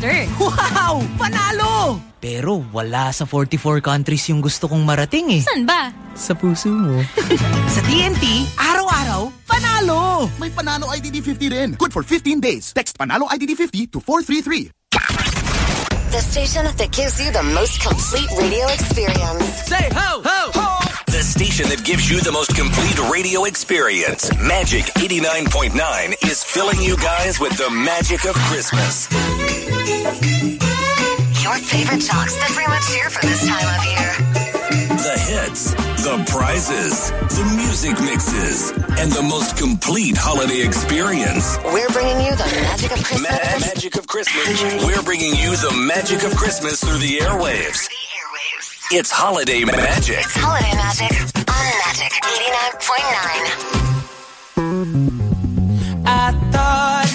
faster. Wow! Panalo! Pero wala sa 44 countries yung gusto kong marating eh. San ba? Sa puso mo. sa TNT, araw-araw, panalo! May Panalo IDD 50 rin. Good for 15 days. Text Panalo IDD 50 to 433. The station that gives you the most complete radio experience. Say ho, ho, ho! The station that gives you the most complete radio experience. Magic 89.9 is filling you guys with the magic of Christmas. Your favorite jocks that bring much cheer for this time of year. The hits, the prizes, the music mixes, and the most complete holiday experience. We're bringing you the magic of Christmas. Ma- magic of Christmas. We're bringing you the magic of Christmas through the airwaves. The airwaves. It's holiday magic. It's holiday magic on Magic 89.9. I thought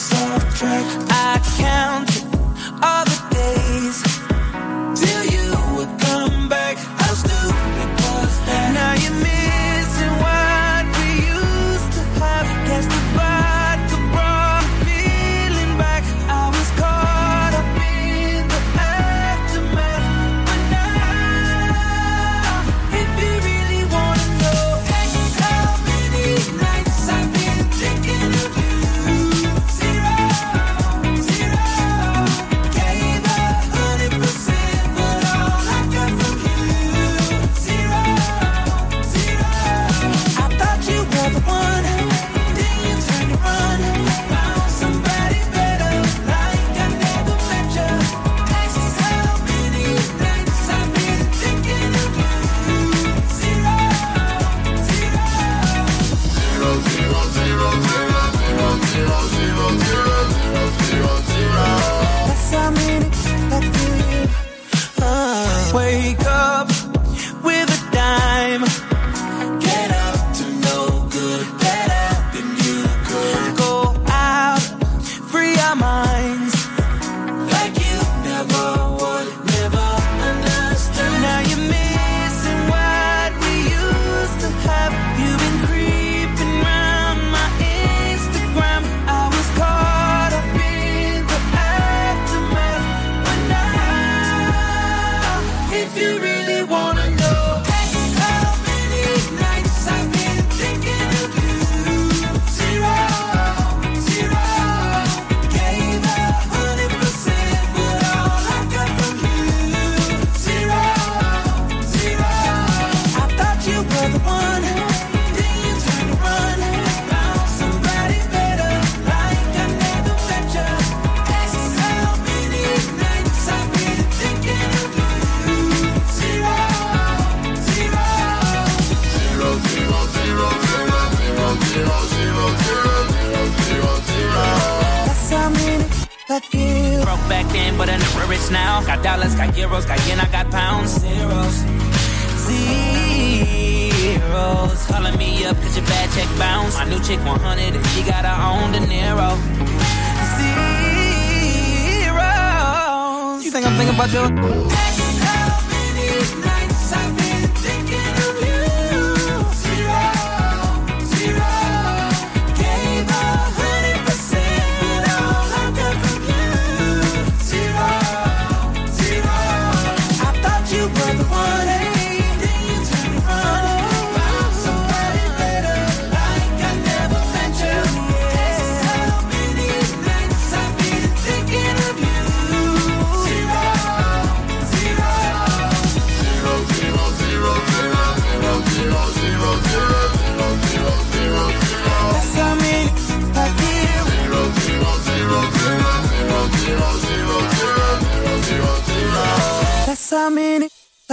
I counted all the I'm never rich now. Got dollars, got euros, got yen, I got pounds. Zeros, Zeros. Calling me up cause your bad check bounce. My new chick 100 and she got her own De Niro. Zeros. You think I'm thinking about you? How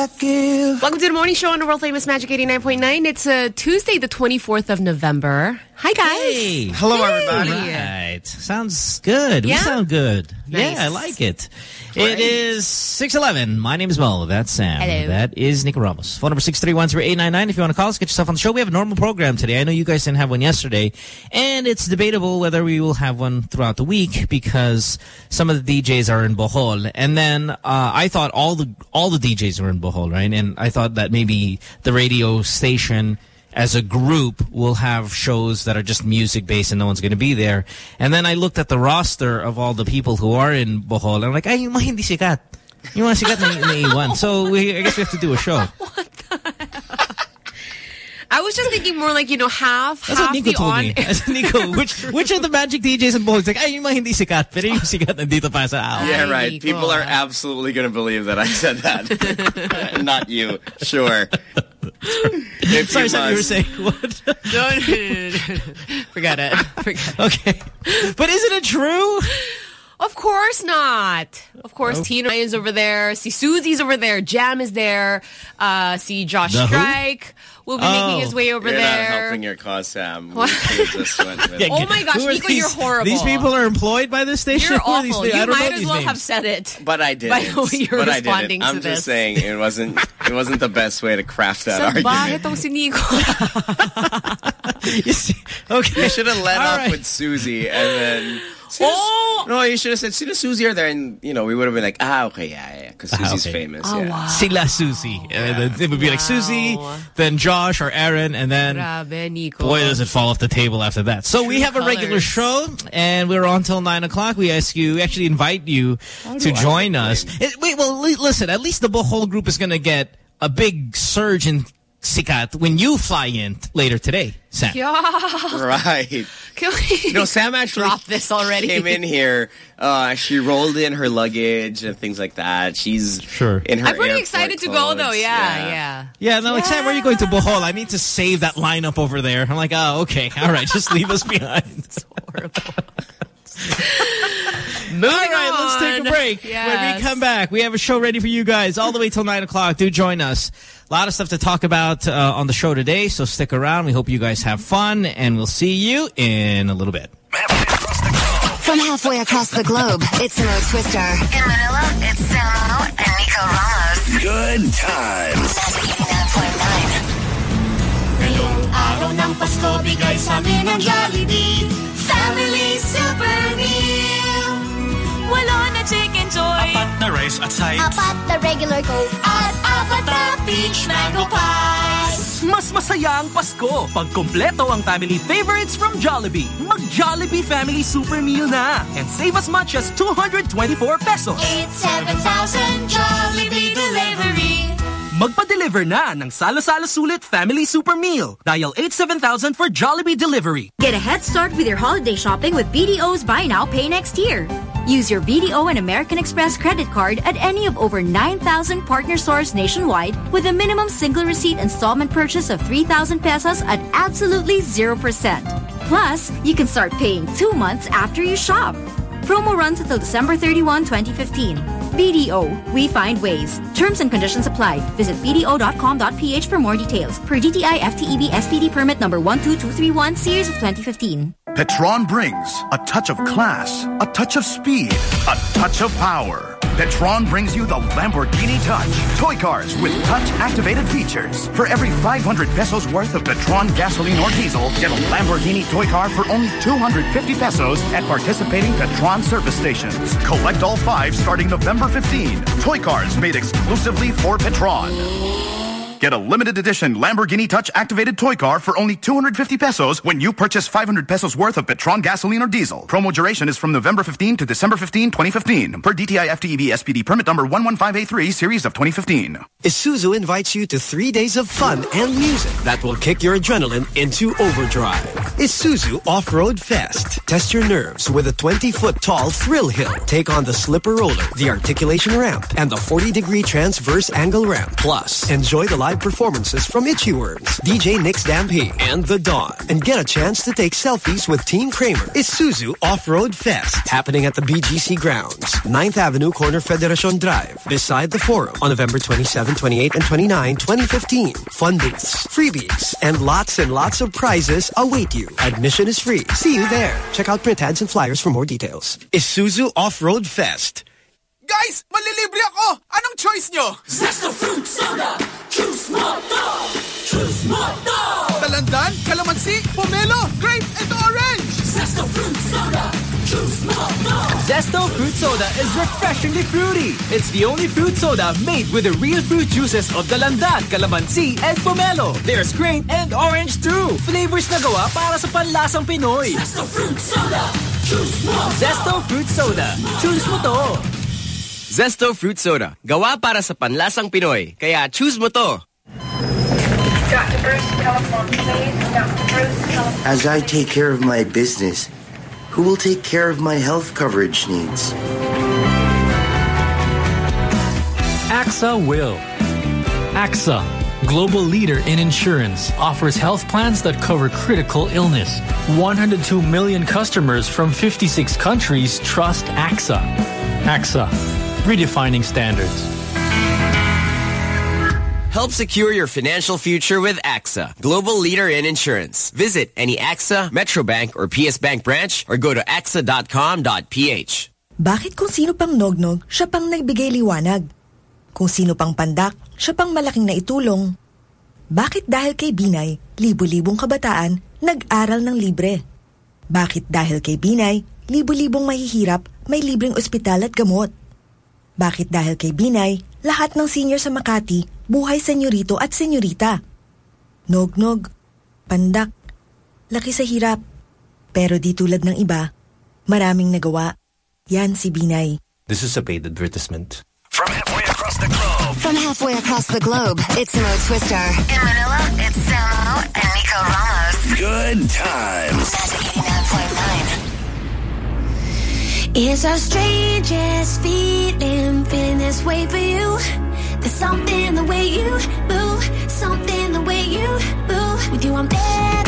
many give. Welcome to the morning show on the world famous Magic 89.9. It's uh, Tuesday, the 24th of November. Hi, guys. Hey. Hello, everybody. Right. Sounds good. Yeah? We sound good. Nice. Yeah, I like it. It is 611. My name is Mo. That's Sam. Hello. That is Nico Ramos. Phone number 631-0899. If you want to call us, get yourself on the show. We have a normal program today. I know you guys didn't have one yesterday. And it's debatable whether we will have one throughout the week because some of the DJs are in Bohol. And then uh, I thought all the all the DJs were in Bohol, right? And I thought that maybe the radio station as a group will have shows that are just music based and no one's going to be there. And then I looked at the roster of all the people who are in Bohol and I'm like, ay, yung mga hindi sikat. Yung mga sikat na naiiwan. So we, I guess we have to do a show. I was just thinking more like, you know, half, That's half what Nico the told on. me. As Nico, which which of the magic DJs in Bohol? It's like, ay, yung mga hindi sikat. Pero yung sikat nandito pa sa aisle. Yeah, right. Nico, People are absolutely going to believe that I said that. Not you. Sure. If Sorry, sorry, you were saying what? No, no, no, no, no. Forget it. Forget it. okay. But isn't it true? Of course not. Of Oh. course, Tina is over there. See, Susie's over there. Jam is there. Uh, see, Josh The who? will be making Oh. his way over You're there. not helping your cause, Sam. What? could've just went with Yeah, Oh my gosh, who are Nico, you're horrible. These people are employed by this station? You're Who are these awful. I You don't know might as well names. have said it. But I didn't. By the way you're but I didn't. I'm to just this. saying it wasn't. It wasn't the best way to craft that Sa argument. bakit tong si Nico? You see? Okay. You should have let All off right. with Susie and then. Oh! No, you should have said Sina Susie are there, and you know we would have been like, ah, okay, yeah, yeah, because Ah, Susie's okay. famous. Oh, yeah. wow. Sila Susie. And then it would be like Susie, then Josh or Aaron, and then Grabe, boy, does it fall off the table after that. So we True have a regular show, and we're on till 9 o'clock. We ask you, we actually invite you to join us. It- wait, well, listen, at least the Bohol group is going to get a big surge in Sikat when you fly in later today, Sam. Yeah. Right. Can we You know, Sam actually drop this already? came in here. Uh, she rolled in her luggage and things like that. She's Sure. in her. I'm pretty airport excited to go though. clothes. Yeah, yeah. Yeah, no, like, Sam, where are you going to Bohol? I need to save that lineup over there. I'm like, oh, okay. All right, just leave us behind. Moving All right, let's take a break. When we come back, we have a show ready for you guys all the way till 9 o'clock. Do join us. A lot of stuff to talk about uh, on the show today, so stick around. We hope you guys have fun, and we'll see you in a little bit. From halfway across the globe, it's Mo Twister. In Manila, it's Samo and Nico Ramos. Good times. Magic 89.9. Ngayong araw ng Pasko, bigay sa amin ng Jollibee Family Super Meal Walo na Chickenjoy Apat na rice at sides. Apat na regular Coke At apat na peach mango pies Mas masaya ang Pasko pag kompleto ang family favorites from Jollibee. Mag-Jollibee Family Super Meal na and save as much as 224 pesos. 87,000 Jollibee Delivery Magpa-deliver na ng Salo-Salo Sulit Family Super Meal. Dial 87000 for Jollibee Delivery. Get a head start with your holiday shopping with BDO's Buy Now, Pay Next Year. Use your BDO and American Express credit card at any of over 9,000 partner stores nationwide with a minimum single receipt installment purchase of 3,000 pesos at absolutely 0%. Plus, you can start paying two months after you shop. Promo runs until December 31, 2015. BDO, we find ways. Terms and conditions apply. Visit bdo.com.ph for more details. Per DTI FTEB SPD permit number 12231 series of 2015. Petron brings a touch of class, a touch of speed, a touch of power. Petron brings you the Lamborghini Touch. Toy cars with touch-activated features. For every 500 pesos worth of Petron gasoline or diesel, get a Lamborghini toy car for only 250 pesos at participating Petron service stations. Collect all five starting November 15. Toy cars made exclusively for Petron. Get a limited edition Lamborghini Touch activated toy car for only 250 pesos when you purchase 500 pesos worth of Petron gasoline or diesel. Promo duration is from November 15 to December 15, 2015. Per DTI FTEB SPD permit number 115A3 series of 2015. Isuzu invites you to three days of fun and music that will kick your adrenaline into overdrive. Isuzu Off-Road Fest. Test your nerves with a 20-foot tall thrill hill. Take on the slipper roller, the articulation ramp, and the 40-degree transverse angle ramp. Plus, enjoy the live performances from Itchy Worms, DJ Nick Stampede, and The Dawn. And get a chance to take selfies with Team Kramer. Isuzu Off-Road Fest. Happening at the BGC grounds. 9th Avenue, corner Federation Drive. Beside the Forum on November 27, 28, and 29, 2015. Fun booths, freebies, and lots and lots of prizes await you. Admission is free. See you there. Check out print ads and flyers for more details. Isuzu Off-Road Fest. Guys, malilibre ako! Anong choice nyo? Zesto Fruit Soda Choose mo to Choose mo to Dalandan, kalamansi, pomelo, grape, and orange! Zesto Fruit Soda Choose mo to Zesto Zesto Fruit Soda is refreshingly fruity. It's the only fruit soda made with the real fruit juices of Dalandan, Calamansi, and Pomelo. There's grape and orange too. Flavors na gawa para sa panlasang Pinoy. Zesto Fruit Soda. Choose mo. Zesto Fruit Soda. Choose mo to. Zesto Fruit Soda. Gawa para sa panlasang Pinoy. Kaya choose mo to. Dr. Bruce, telephone, please. Dr. Bruce, telephone. As I take care of my business, who will take care of my health coverage needs? AXA will. AXA, global leader in insurance, offers health plans that cover critical illness. 102 million customers from 56 countries trust AXA. AXA, redefining standards. Help secure your financial future with AXA, global leader in insurance. Visit any AXA, Metrobank, or PS Bank branch or go to axa.com.ph. Bakit kung sino pang nognog, siya pang nagbigay liwanag? Kung sino pang pandak, siya pang malaking naitulong? Bakit dahil kay Binay, libo-libong kabataan nag-aral ng libre? Bakit dahil kay Binay, libo-libong mahihirap may libreng ospital at gamot? Bakit dahil kay Binay, lahat ng senior sa Makati buhay senyorito at senyorita? Nognog, pandak, laki sa hirap. Pero di tulad ng iba, maraming nagawa. Yan si Binay. This is a paid advertisement. From halfway across the globe. From halfway across the globe, it's Mo Twister. In Manila, it's Samo and Nico Ramos. Good times. It's the strangest feeling, feeling this way for you. There's something the way you move, something the way you move. With you, I'm never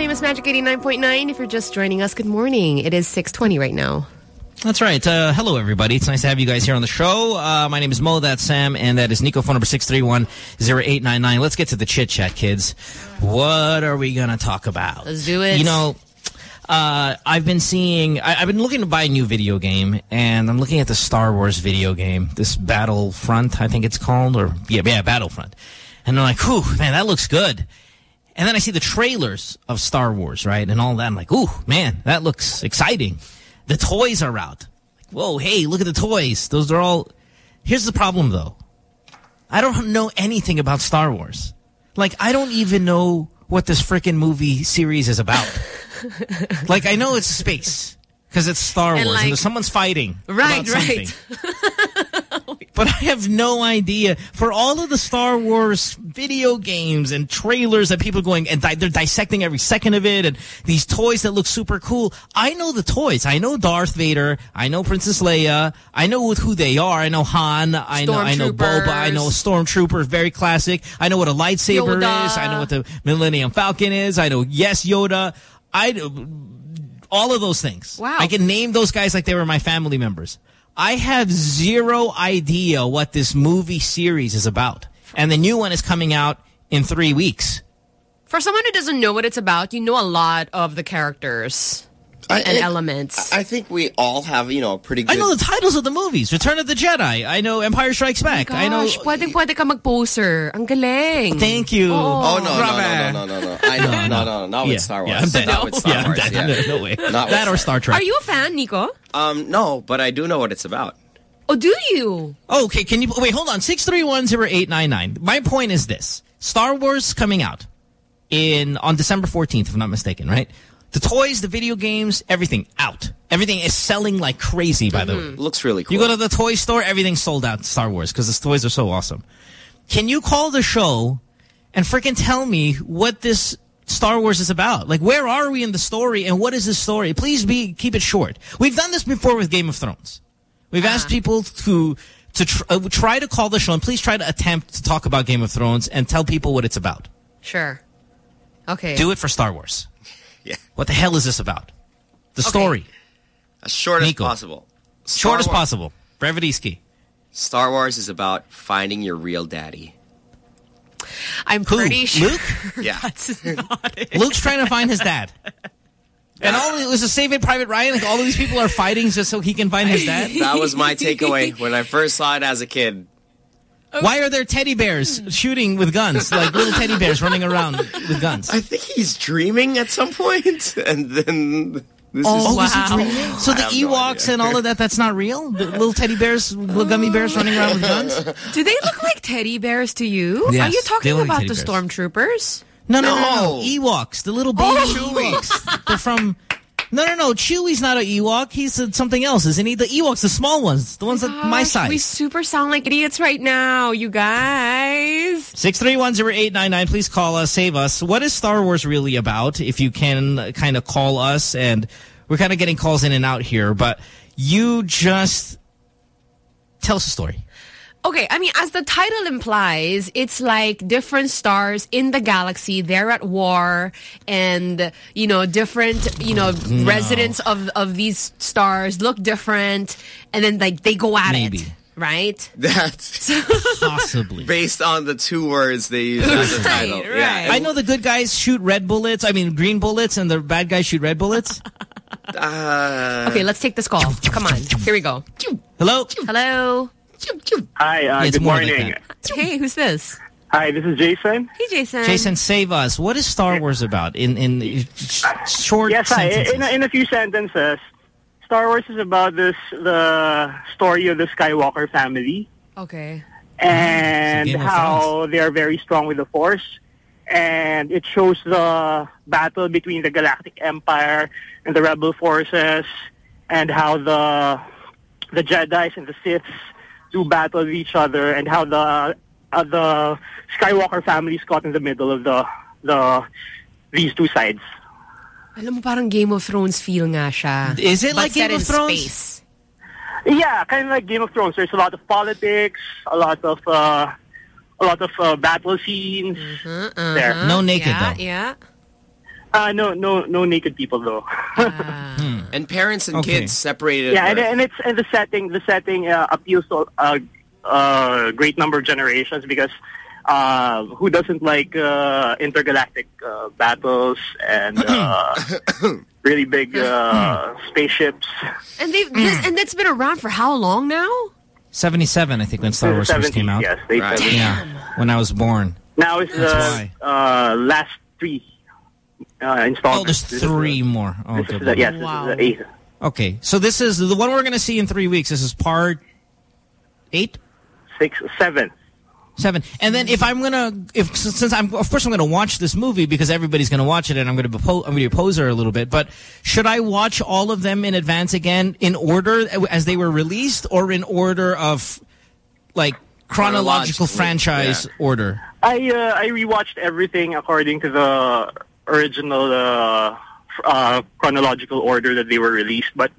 famous Magic 89.9. If you're just joining us, good morning. It is 6.20 right now. That's right. Uh, hello, everybody. It's nice to have you guys here on the show. Uh, my name is Mo, that's Sam, and that is Nico, phone number 631-0899. Let's get to the chit-chat, kids. What are we going to talk about? Let's do it. You know, uh, I've been seeing, I, I've been looking to buy a new video game, and I'm looking at the Star Wars video game, this Battlefront, I think it's called, or, yeah, yeah, Battlefront. And I'm like, whew, man, that looks good. And then I see the trailers of Star Wars, right, and all that. I'm like, ooh, man, that looks exciting. The toys are out. Like, whoa, hey, look at the toys. Those are all... Here's the problem, though. I don't know anything about Star Wars. Like, I don't even know what this freaking movie series is about. like, I know it's space because it's Star And, Wars like- and someone's fighting Right, right. but I have no idea. For all of the Star Wars video games and trailers that people are going and di they're dissecting every second of it and these toys that look super cool. I know the toys. I know Darth Vader. I know Princess Leia. I know who they are. I know Han. I know I know Boba. I know Stormtrooper. Very classic. I know what a lightsaber Yoda. is. I know what the Millennium Falcon is. I know yes Yoda. I all of those things. Wow. I can name those guys like they were my family members. I have zero idea what this movie series is about. And the new one is coming out in three weeks. For someone who doesn't know what it's about, you know a lot of the characters and I- elements. I think we all have, you know, a pretty good... I know the titles of the movies. Return of the Jedi. I know Empire Strikes Back. I know... Gosh, pwede, pwede ka mag-poser. Ang galing. Thank you. Oh, no, no, no, no, no, no, no. I know, no, no, no, not Yeah, with Star Wars. yeah, I'm dead. Not with Star Yeah, I'm Wars, yeah. No, no way. Not with That or Star Trek. Are you a fan, Nico? Um, no, but I do know what it's about. Oh, do you? Oh, Okay, can you wait? Hold on. Six three one zero eight nine nine. My point is this: Star Wars coming out in on December fourteenth, if I'm not mistaken. Right? The toys, the video games, everything out. Everything is selling like crazy. By the way, Looks really cool. you go to the toy store, everything's sold out. Star Wars because the toys are so awesome. Can you call the show and freaking tell me what this Star Wars is about? Like, where are we in the story, and what is this story? Please be keep it short. We've done this before with Game of Thrones. We've asked people to to tr uh, try to call the show and please try to attempt to talk about Game of Thrones and tell people what it's about. Sure. Okay. Do it for Star Wars. Yeah. What the hell is this about? The story. As short Nico. as possible. Short as possible. Brevity is key. Star Wars is about finding your real daddy. I'm Who? pretty sure. Luke? Yeah. That's not it. Luke's trying to find his dad. And all it was a Saving Private Ryan. Like all of these people are fighting just so he can find his dad. That was my takeaway when I first saw it as a kid. Oh. Why are there teddy bears hmm. shooting with guns? Like little teddy bears running around with guns. I think he's dreaming at some point, and then this Oh, is. is he dreaming? So the have no Ewoks and all of that, that's not real? The little teddy bears, little gummy bears running around with guns? Do they look like teddy bears to you? Yes, Are you talking look like about the bears. stormtroopers? No, no, no, no. No. Ewoks, the little baby Oh. Ewoks. They're from... No, no, no. Chewie's not an Ewok. He's uh, something else, isn't he? The Ewoks, the small ones. The ones that my Gosh, We super sound like idiots right now, you guys. 6310899. Please call us. Save us. What is Star Wars really about? If you can kind of call us. And we're kind of getting calls in and out here. But you just... Tell us a story. Okay, I mean, as the title implies, it's like different stars in the galaxy. They're at war, and you know, different you know No. residents of of these stars look different, and then like they go at Maybe. it, right? That's Possibly. based on the two words they use as the title. Right, Yeah. I know the good guys shoot red bullets. I mean, green bullets, and the bad guys shoot red bullets. Uh, Okay, let's take this call. Come on, here we go. Hello? Hello. Hi, uh, It's good more like morning. Hey, who's this? Hi, this is Jason. Hey, Jason. Jason, save us. What is Star Wars about in in short Yes, hi. sentences? In a, in a few sentences, Star Wars is about this the story of the Skywalker family Okay. and how they are very strong with the Force. And it shows the battle between the Galactic Empire and the Rebel forces, and how the the Jedi's and the Siths do battle with each other, and how the uh, the Skywalker family is caught in the middle of the the these two sides. Alam mo, parang Game of Thrones feel nga siya. Is it But like Game of Thrones? Space. Yeah, kind of like Game of Thrones. There's a lot of politics, a lot of uh, a lot of uh, battle scenes there. No naked yeah, though. Yeah. Uh, no, no, no naked people though. And parents and Okay. kids separated. yeah, and, and it's and the setting the setting uh, appeals to a uh, great number of generations because uh, who doesn't like uh, intergalactic uh, battles and uh, really big uh, spaceships? And they this, and that's been around for how long now? 77, I think, when Star Wars first came out. yes, Right. said- Yeah, when I was born. Now it's That's the uh, last three uh, installments. Oh, there's This is three the- more. Oh, This is the, yes, lord. this is the eighth. Okay, so this is the one we're going to see in three weeks. This is part eight, six, seven, seven. And then if I'm gonna, if since I'm, of course, I'm going to watch this movie because everybody's going to watch it, and I'm going to be, I'm going to be a poser a little bit. But should I watch all of them in advance again in order as they were released, or in order of like chronological Chronologically, franchise order? I uh, I rewatched everything according to the original uh, uh, chronological order that they were released. But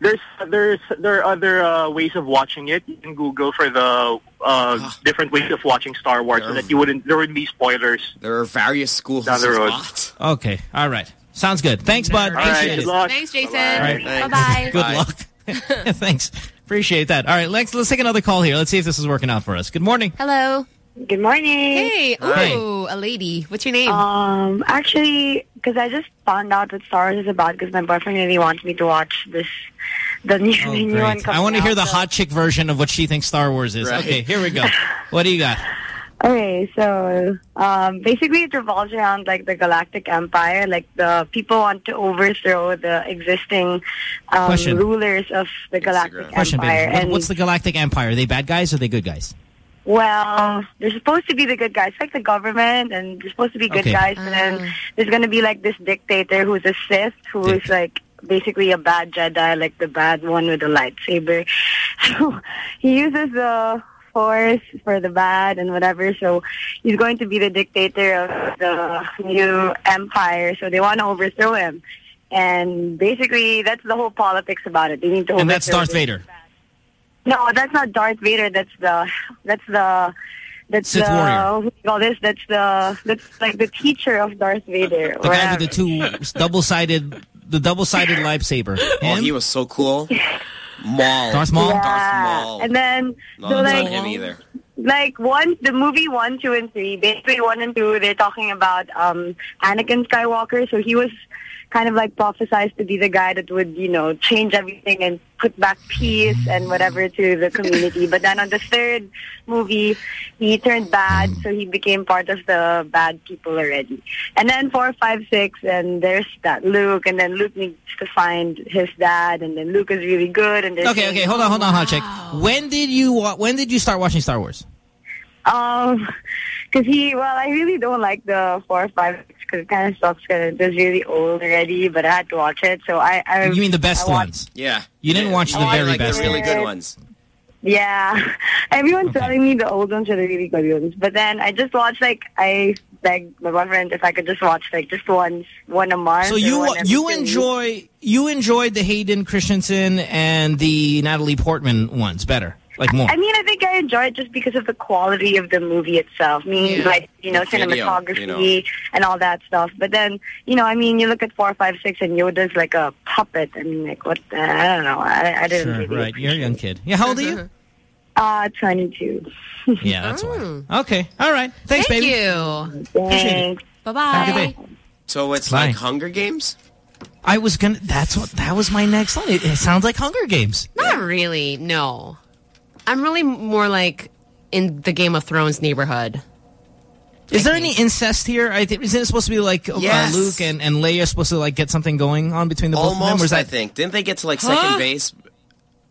there's there's there are other uh, ways of watching it. You can Google for the uh, different ways of watching Star Wars, so that you wouldn't there wouldn't be spoilers. There are various schools down the road. Okay, all right, sounds good. Thanks, bud. All right, good luck. Thanks, Jason. right. Bye bye. Good luck. Thanks. Appreciate that. All right, let's let's take another call here. Let's see if this is working out for us. Good morning. Hello. Good morning. Hey. Hi. Oh, a lady. What's your name? Um, actually, because I just found out what Star Wars is about because my boyfriend really wants me to watch this, the new, Oh, new one I want to hear out, the so- hot chick version of what she thinks Star Wars is. Right. Okay, here we go. What do you got? Okay, so um, basically it revolves around like the Galactic Empire. Like the people want to overthrow the existing um, rulers of the Galactic Question, Empire. baby. What- and what's the Galactic Empire? Are they bad guys or are they good guys? Well, they're supposed to be the good guys, like the government, and they're supposed to be good Okay. guys. And then ah. there's going to be like this dictator who's a Sith, who is like basically a bad Jedi, like the bad one with the lightsaber. So he uses the Force for the bad and whatever. So he's going to be the dictator of the new empire. So they want to overthrow him. And basically, that's the whole politics about it. They need to And that's overthrow Darth this Vader. No, that's not Darth Vader. That's the that's the that's Sith the warrior. what do this? That's the that's like the teacher of Darth Vader. The guy with the two double-sided, the double-sided lightsaber. Oh, he was so cool. Maul. Darth Maul? Yeah. Darth Maul. And then No, so like not him either. like one the movie one, two, and three. Basically, one and two, they're talking about um Anakin Skywalker. So he was kind of like prophesized to be the guy that would you know change everything and put back peace and whatever to the community. But then on the third movie, he turned bad, so he became part of the bad people already. And then four, five, six, and there's that Luke, and then Luke needs to find his dad, and then Luke is really good. And Okay, okay, hold on, hold on, hot chick. When did you when did you start watching Star Wars? Um, because he, well, I really don't like the four, five, because it kind of sucks because it was really old already. But I had to watch it, so I. I You mean the best I watched- ones? Yeah. You didn't watch the I very like the best really ones. good ones. Yeah, everyone's telling me the old ones are the really good ones. But then I just watched like I begged my boyfriend if I could just watch like just once, one a month. So you you two weeks. enjoy you enjoyed the Hayden Christensen and the Natalie Portman ones better, like more. I mean, I think I enjoy it just because of the quality of the movie itself. I mean, Yeah. like, you know, The video, cinematography you know. and all that stuff. But then, you know, I mean, you look at 4, 5, 6 and Yoda's like a puppet. I mean, like, what the, I don't know. I, I didn't Sure, really. right. You're a young kid. Yeah, how old are you? Uh, 22. yeah, that's why. Okay, all right. Thanks, Thank baby. you. Appreciate it. Bye Have a good bye. So it's Bye. like Hunger Games? I was gonna. That's what. That was my next line. It, it sounds like Hunger Games. Not really. No. I'm really more like in the Game of Thrones neighborhood. Is there any incest here? I think isn't it supposed to be like Yes. uh, Luke and and Leia supposed to like get something going on between the both of them? Or Almost, is I think. Didn't they get to like Huh? second base?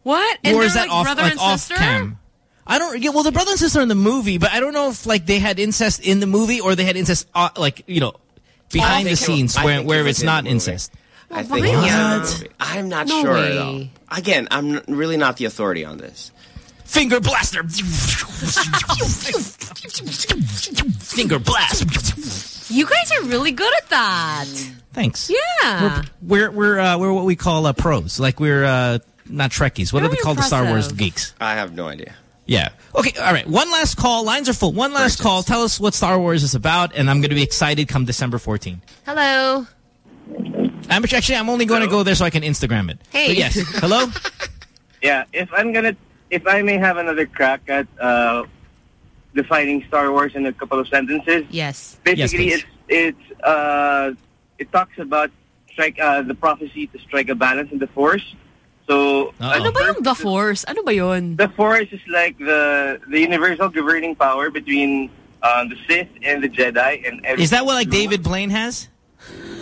What? And or is that like off brother like and off sister? cam? I don't. Yeah, well, the brother and sister in the movie, but I don't know if like they had incest in the movie or they had incest uh, like you know behind the think it- scenes I where where it's not incest. I think behind yeah, the- the movie. I'm not No sure, way. though. Again, I'm really not the authority on this. Finger blaster. Finger blast. You guys are really good at that. Thanks. Yeah. We're we're uh, we're what we call uh, pros. Like we're uh, not Trekkies. What are Very they called? The Star Wars geeks. I have no idea. Yeah. Okay. All right. One last call. Lines are full. One last call. Tell us what Star Wars is about, and I'm going to be excited come December 14. Hello. I'm actually I'm only going to go there so I can Instagram it. Hey. But yes. Hello. Yeah, if I'm gonna, if I may have another crack at uh, defining Star Wars in a couple of sentences. Yes. Basically, Yes, it's it's uh, it talks about strike uh, the prophecy to strike a balance in the Force. So Ano ba yung The Force? Ano ba yun? the Force is like the the universal governing power between um, the Sith and the Jedi, and every- Is that what like David Blaine has?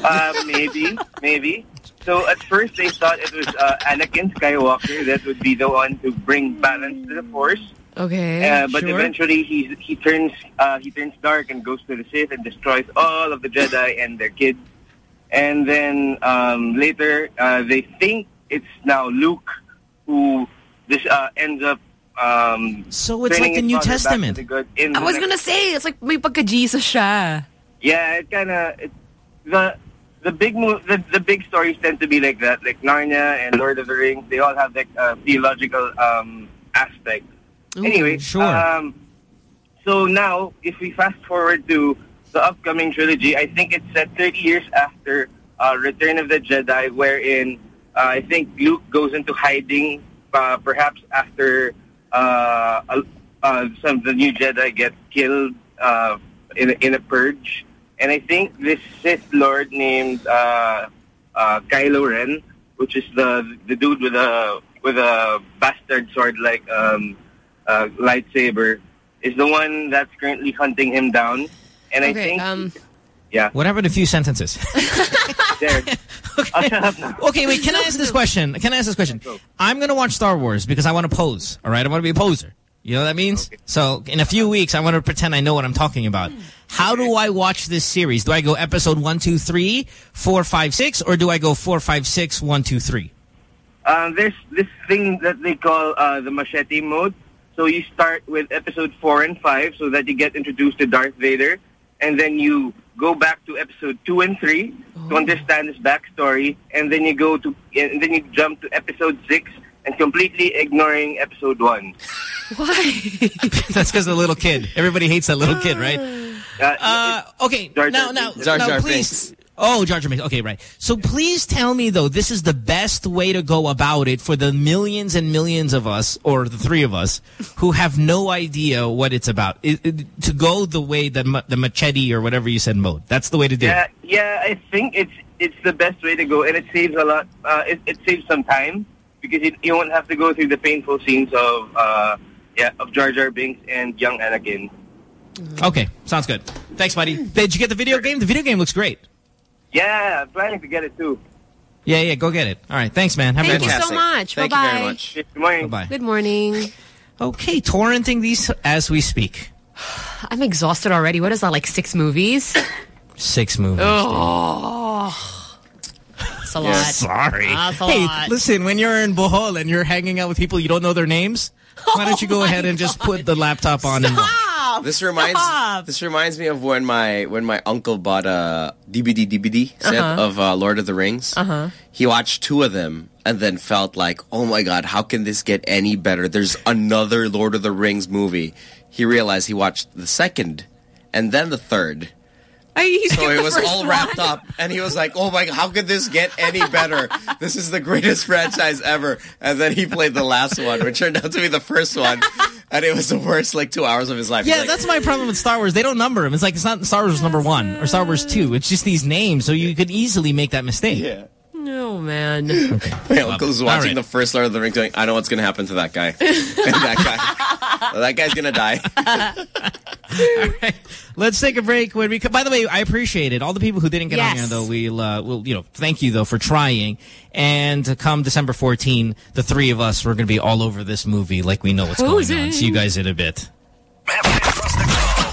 Uh, maybe, maybe. So at first they thought it was uh, Anakin Skywalker that would be the one to bring balance to the Force. Okay. Uh, but sure. eventually he he turns uh, he turns dark and goes to the Sith and destroys all of the Jedi and their kids. And then um, later uh, they think it's now Luke who this uh, ends up. Um, so it's like the New father back to Testament. the good I was gonna say, it's like may pagka-Jesus siya. yeah, it kind of the the big mo- the the big stories tend to be like that, like Narnia and Lord of the Rings. They all have like a theological um, aspect. Ooh, anyway, sure. Um, so now, if we fast forward to the upcoming trilogy, I think it's set 30 years after uh, Return of the Jedi, wherein uh, I think Luke goes into hiding, uh, perhaps after uh, uh, some of the new Jedi get killed uh, in, a, in a purge. And I think this Sith Lord named uh, uh, Kylo Ren, which is the the dude with a with a bastard sword like um, uh, lightsaber, is the one that's currently hunting him down. And I think, um, yeah, What happened to a few sentences? there. I'll shut up now. okay, wait. Can I ask this question? Can I ask this question? I'm going to watch Star Wars because I want to pose. All right, I want to be a poser. You know what that means? So in a few weeks, I want to pretend I know what I'm talking about. How do I watch this series? Do I go episode one, two, three, four, five, six, or do I go four, five, six, one, two, three? Um, there's this thing that they call uh, the machete mode. So you start with episode four and five, so that you get introduced to Darth Vader, and then you go back to episode two and three to understand his backstory, and then you go to and then you jump to episode six and completely ignoring episode one. Why? That's because the little kid. Everybody hates that little kid, right? Uh, okay, Jar now, Jar now, Binks. Jar now, please. Oh, Jar Jar Binks. Okay, right. So please tell me, though, this is the best way to go about it for the millions and millions of us, or the three of us, who have no idea what it's about. It, it- to go the way, the, ma- the machete or whatever you said mode. That's the way to do Yeah, it. yeah, I think it's it's the best way to go, and it saves a lot. Uh, it, it saves some time because you, you won't have to go through the painful scenes of uh, yeah of Jar Jar Binks and young Anakin. Okay, sounds good. Thanks, buddy. Did you get the video game? The video game looks great. Yeah, I'm planning to get it too. Yeah, yeah, go get it. All right, thanks, man. Have Thank a you good one. so much. Thank you very much. Good morning. Bye-bye. Good morning. Okay, torrenting these as we speak. I'm exhausted already. What is that, like six movies? Six movies. Oh. It's a lot. Sorry. That's a hey, lot. listen, when you're in Bohol and you're hanging out with people you don't know their names, why don't you go ahead and just put the laptop on and This reminds Stop. this reminds me of when my when my uncle bought a DVD DVD set Uh-huh. of uh, Lord of the Rings. Uh-huh. He watched two of them and then felt like, oh my god, how can this get any better? There's another Lord of the Rings movie. He realized he watched the second and then the third. I, he So it was first all one. wrapped up, and he was like, "Oh my! God, how could this get any better? This is the greatest franchise ever." And then he played the last one, which turned out to be the first one, and it was the worst like two hours of his life. Yeah, like, that's my problem with Star Wars. They don't number them. It's like it's not Star Wars number one or Star Wars two. It's just these names, so you could easily make that mistake. Yeah. No, man. My uncle's watching right. the first Lord of the Rings, going, "I know what's going to happen to that guy, that guy, that guy's going to die." All right. Let's take a break. When we come, by the way, I appreciate it. All the people who didn't get on Yes. here, though, we'll, uh, we'll, you know, thank you though for trying. And come December 14, the three of us, we're going to be all over this movie like we know what's going on. Posing. See you guys in a bit.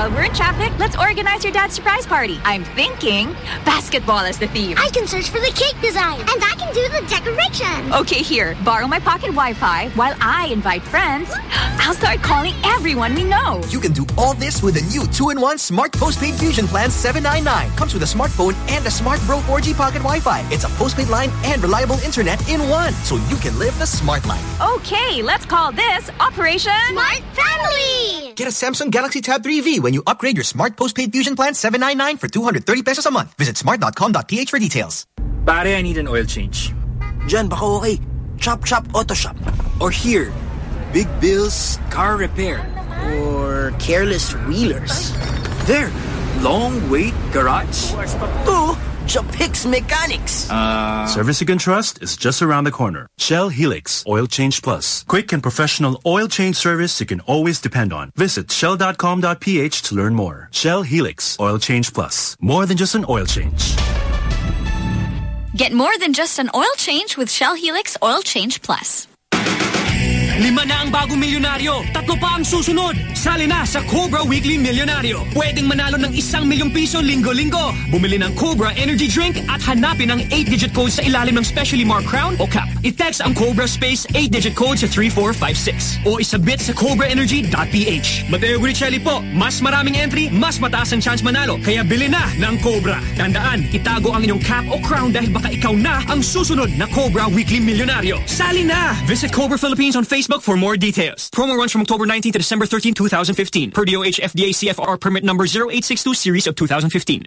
While we're in traffic, let's organize your dad's surprise party. I'm thinking basketball as the theme. I can search for the cake design, and I can do the decoration. Okay, here, borrow my pocket Wi-Fi while I invite friends. I'll start calling everyone we know. You can do all this with a new 2-in-1 Smart Postpaid Fusion Plan 799. Comes with a smartphone and a Smart Bro 4G Pocket Wi-Fi. It's a postpaid line and reliable internet in one, so you can live the smart life. Okay, let's call this Operation Smart Family. Get a Samsung Galaxy Tab 3V when you upgrade your Smart Postpaid Fusion Plan 799 for 230 pesos a month. Visit smart.com.ph for details. Pare, I need an oil change. Diyan, baka okay. Chop Chop Auto Shop. Or here, Big Bill's Car Repair. Or Careless Wheelers. There, Long Wait Garage. To Japix Mechanics. Uh, Service you can trust is just around the corner. Shell Helix Oil Change Plus. Quick and professional oil change service you can always depend on. Visit shell.com.ph to learn more. Shell Helix Oil Change Plus. More than just an oil change. Get more than just an oil change with Shell Helix Oil Change Plus. Lima na ang bagong milyonaryo. Tatlo pa ang susunod. Sali na sa Cobra Weekly Milyonaryo. Pwedeng manalo ng isang milyong piso linggo-linggo. Bumili ng Cobra Energy Drink at hanapin ang 8-digit code sa ilalim ng specially marked crown o cap. I-text ang Cobra Space 8-digit code sa 3456 o isabit sa cobraenergy.ph. Mateo Guricelli po, mas maraming entry, mas mataas ang chance manalo. Kaya bili na ng Cobra. Tandaan, itago ang inyong cap o crown dahil baka ikaw na ang susunod na Cobra Weekly Milyonaryo. Sali na! Visit Cobra Philippines on Facebook for more details. Promo runs from October 19 to December 13, 2015. Per DOH FDA CFR permit number 0862 series of 2015.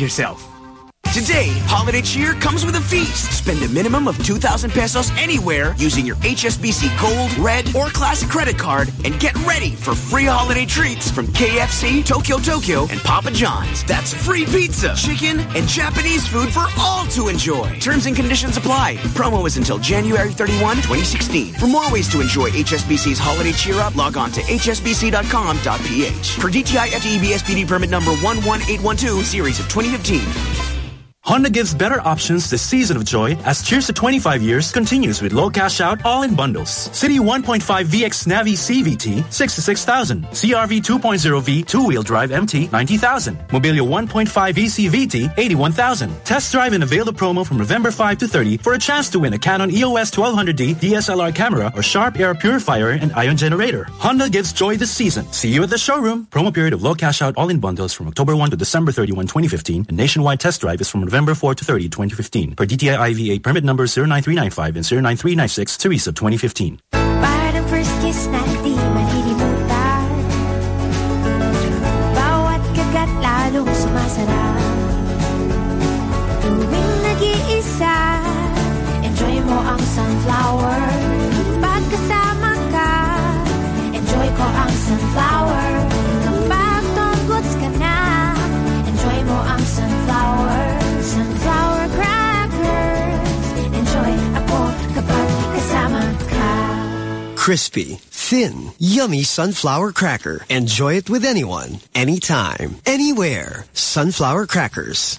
yourself. Today, holiday cheer comes with a feast. Spend a minimum of 2,000 pesos anywhere using your HSBC Gold, Red, or Classic credit card and get ready for free holiday treats from KFC, Tokyo Tokyo, and Papa John's. That's free pizza, chicken, and Japanese food for all to enjoy. Terms and conditions apply. Promo is until January 31, 2016. For more ways to enjoy HSBC's holiday cheer up, log on to hsbc.com.ph. For DTI FTEB SPD permit number 11812, series of 2015. Honda gives better options this season of joy as Cheers to 25 years continues with low cash out all in bundles. City 1.5 VX Navi CVT 66,000, CRV 2.0V two-wheel drive MT 90,000, Mobilio 1.5 VC VT 81,000. Test drive and avail the promo from November 5 to 30 for a chance to win a Canon EOS 1200D DSLR camera or Sharp Air purifier and ion generator. Honda gives joy this season. See you at the showroom. Promo period of low cash out all in bundles from October 1 to December 31, 2015 and nationwide test drive is from November 4 to 30, 2015. Per DTI IVA permit number 09395 and 09396 series of 2015. Parang Crispy, thin, yummy sunflower cracker. Enjoy it with anyone, anytime, anywhere. Sunflower crackers.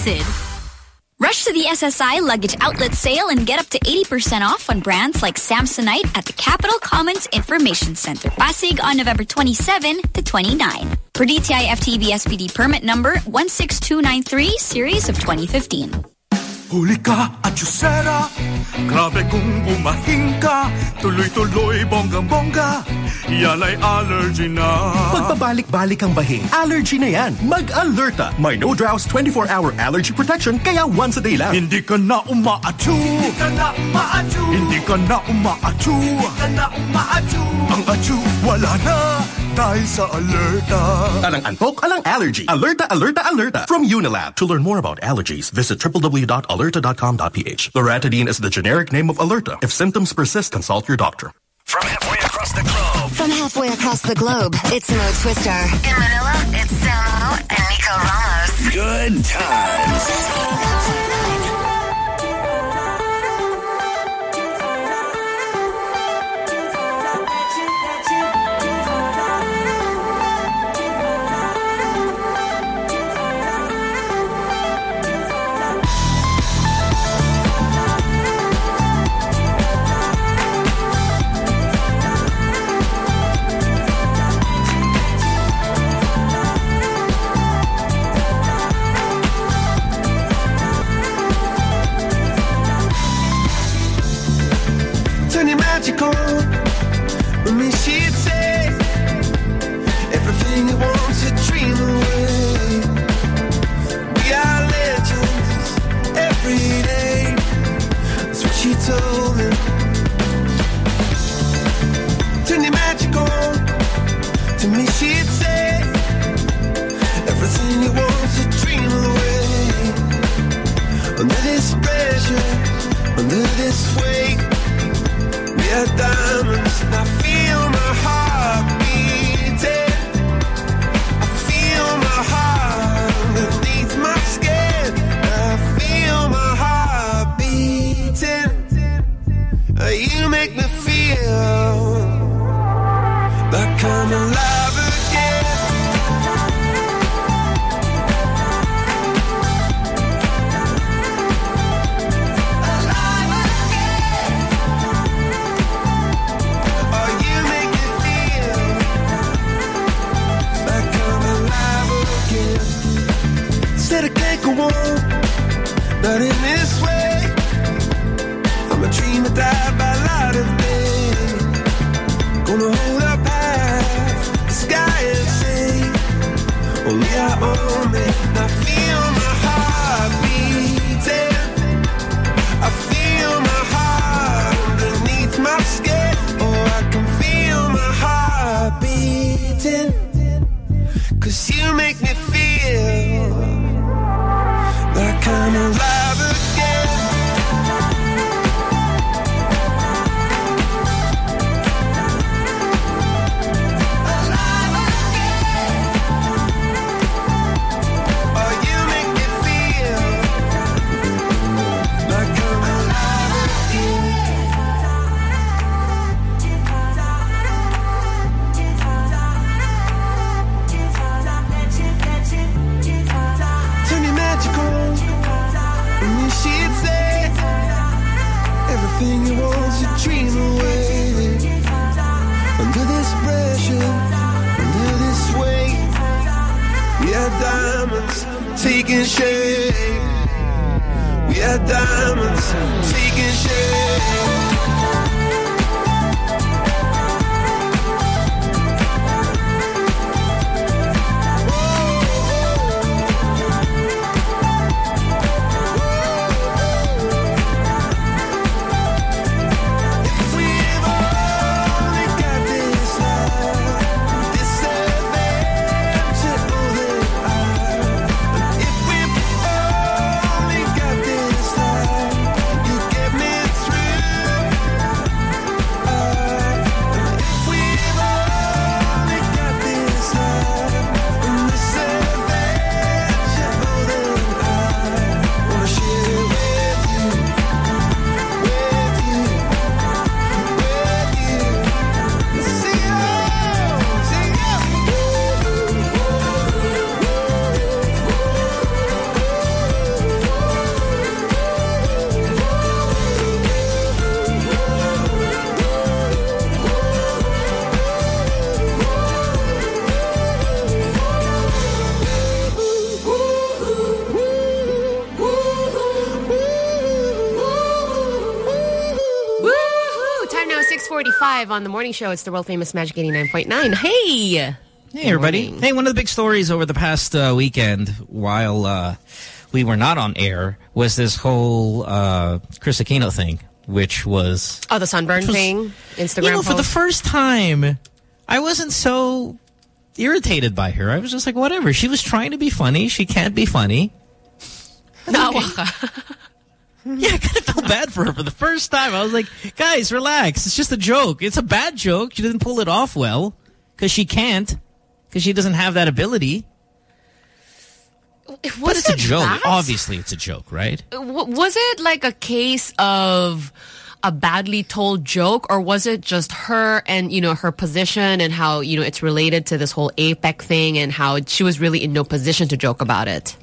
Rush to the SSI Luggage Outlet sale and get up to 80% off on brands like Samsonite at the Capitol Commons Information Center, Pasig on November 27 to 29. For DTI FTB SPD permit number 16293 series of 2015. Huli ka at Yusera Grabe kung bumahing ka Tuloy-tuloy bonggang-bongga Yan ay allergy na. Pagpabalik-balik ang bahing, allergy na yan. Mag-alerta. May no drowse 24-hour allergy protection kaya once a day lang. Hindi ka na umaatsu Hindi ka na umaatsu Hindi ka na umaatsu Hindi ka na umaatsu Ang atsu wala na dahil sa alerta Alang antok, alang allergy. Alerta, alerta, alerta. From Unilab. To learn more about allergies, visit www.allerta.com.ph. Loratadine is the generic name of Allerta. If symptoms persist, consult your doctor. From halfway across the globe. From halfway across the globe, it's Mo Twister. In Manila, it's Samo and Nico Ramos. Good times. Turn your magic on with me, she'd say everything you want to dream away. We are legends every day. That's what she told me. Turn your magic on to me, she'd say everything you want to dream away. Under this pressure, under this weight. Diamonds, and We 645 on the morning show. It's the world famous Magic 89.9. Hey! Hey, everybody. Hey, one of the big stories over the past uh, weekend while uh, we were not on air was this whole uh, Kris Aquino thing, which was... Oh, the sunburn was- thing? Instagram You know, for the first time, I wasn't so irritated by her. I was just like, whatever. She was trying to be funny. She can't be funny. Naawa ka. Yeah, I kind of felt bad for her for the first time. I was like, guys, relax. It's just a joke. It's a bad joke. She didn't pull it off well because she can't because she doesn't have that ability. Was but it's a joke. that? Obviously, it's a joke, right? Was it like a case of a badly told joke or was it just her and, you know, her position and how, you know, it's related to this whole APEC thing and how she was really in no position to joke about it?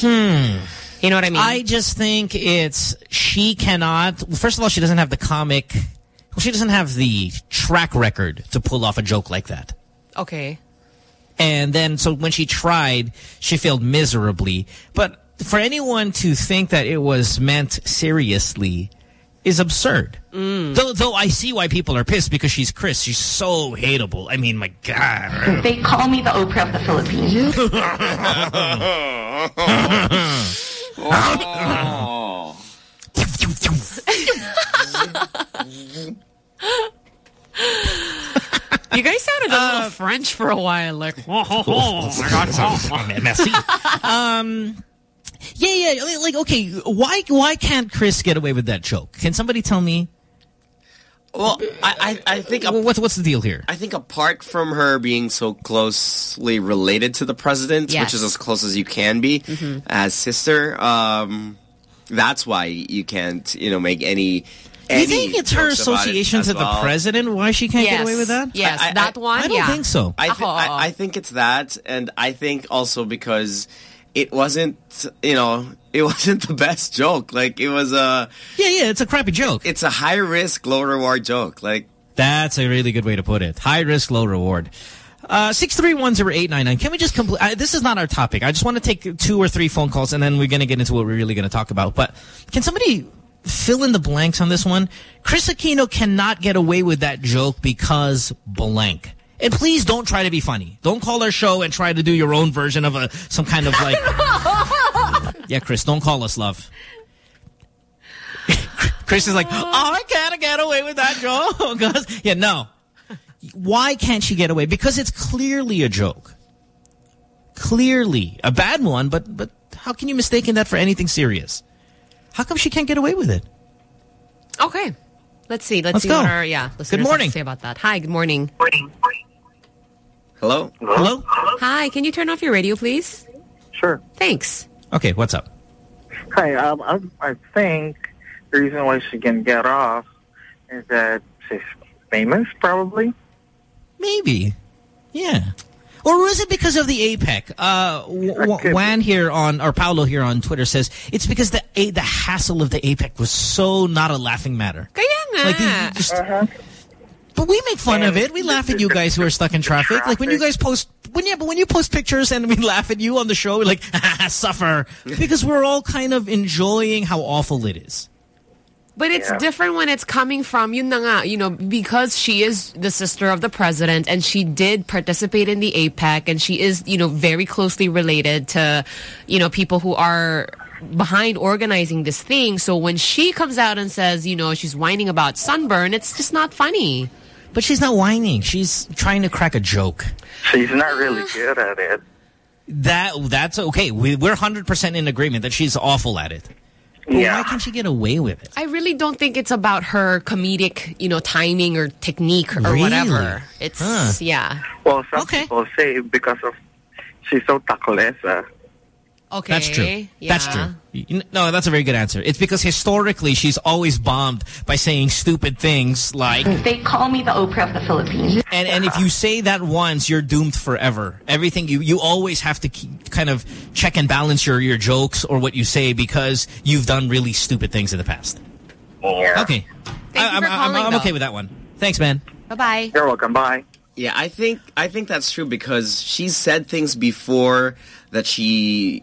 Hmm. You know what I mean? I just think it's she cannot. well, First of all, she doesn't have the comic. Well, she doesn't have the track record to pull off a joke like that. Okay. And then, so when she tried, she failed miserably. But for anyone to think that it was meant seriously is absurd. Mm. Though, though I see why people are pissed because she's Kris. She's so hateable. I mean, my God. They call me the Oprah of the Philippines. You guys sounded a Uh, little French for a while, like, oh, oh, oh, I got some. Merci. um, yeah, yeah. like- Like, okay, why why can't Kris get away with that joke? Can somebody tell me? Well, I, I, I think... what's, what's the deal here? I think apart from her being so closely related to the president, Yes. which is as close as you can be as sister, um, that's why you can't, you know, make any... Do any you think it's her jokes about it association as to the president why she can't get away with that? Yes, I- I- that one, I don't yeah. think so. I, thi- I, I think it's that, and I think also because it wasn't, you know, it wasn't the best joke. Like it was a yeah, yeah, it's a crappy joke. It's a high risk, low reward joke. Like That's a really good way to put it. High risk, low reward. Uh, 6310899. Can we just complete? Uh, this is not our topic. I just want to take two or three phone calls and then we're going to get into what we're really going to talk about. But can somebody fill in the blanks on this one? Kris Aquino cannot get away with that joke because blank. And please don't try to be funny. Don't call our show and try to do your own version of a some kind of like. yeah, Kris, don't call us, love. Kris is like, oh, I can't get away with that joke. 'Cause- yeah, no. Why can't she get away? Because it's clearly a joke. Clearly. A bad one, but but how can you mistaken that for anything serious? How come she can't get away with it? Okay. Let's see. Let's, Let's see go. what our, yeah, listeners have to morning. say about that. Hi, good morning. Morning. Hello? Hello? Hi, can you turn off your radio, please? Sure. Thanks. Okay, what's up? Hi, um, I, I think the reason why she can get off is that she's famous, probably. Maybe. Yeah. Or was it because of the APEC? Uh, w- w- Juan here on, or Paulo here on Twitter says, it's because the a the hassle of the APEC was so not a laughing matter. Kaya nga. Like, you just, But we make fun of it. We laugh at you guys who are stuck in traffic. Like when you guys post, when yeah, but when you post pictures and we laugh at you on the show, we're like, suffer. Because we're all kind of enjoying how awful it is. But it's Yeah. different when it's coming from, yun na nga, you know, because she is the sister of the president and she did participate in the APEC and she is, you know, very closely related to, you know, people who are behind organizing this thing. So when she comes out and says, you know, she's whining about sunburn, it's just not funny. But she's not whining. She's trying to crack a joke. She's not really good at it. That That's okay. We, we're 100% in agreement that she's awful at it. But Yeah. why can't she get away with it? I really don't think it's about her comedic, you know, timing or technique or Really? whatever. It's, Huh. yeah. Well, some people say because of she's so tacolesa. Uh, Okay. That's true. That's true. No, that's a very good answer. It's because historically she's always bombed by saying stupid things like... They call me the Oprah of the Philippines. And and if you say that once, you're doomed forever. Everything you you always have to keep, kind of check and balance your your jokes or what you say because you've done really stupid things in the past. Yeah. Okay. Thank I, you for am calling, I'm though. okay with that one. Thanks, man. Bye-bye. You're welcome. Bye. Yeah, I think I think that's true because she's said things before that she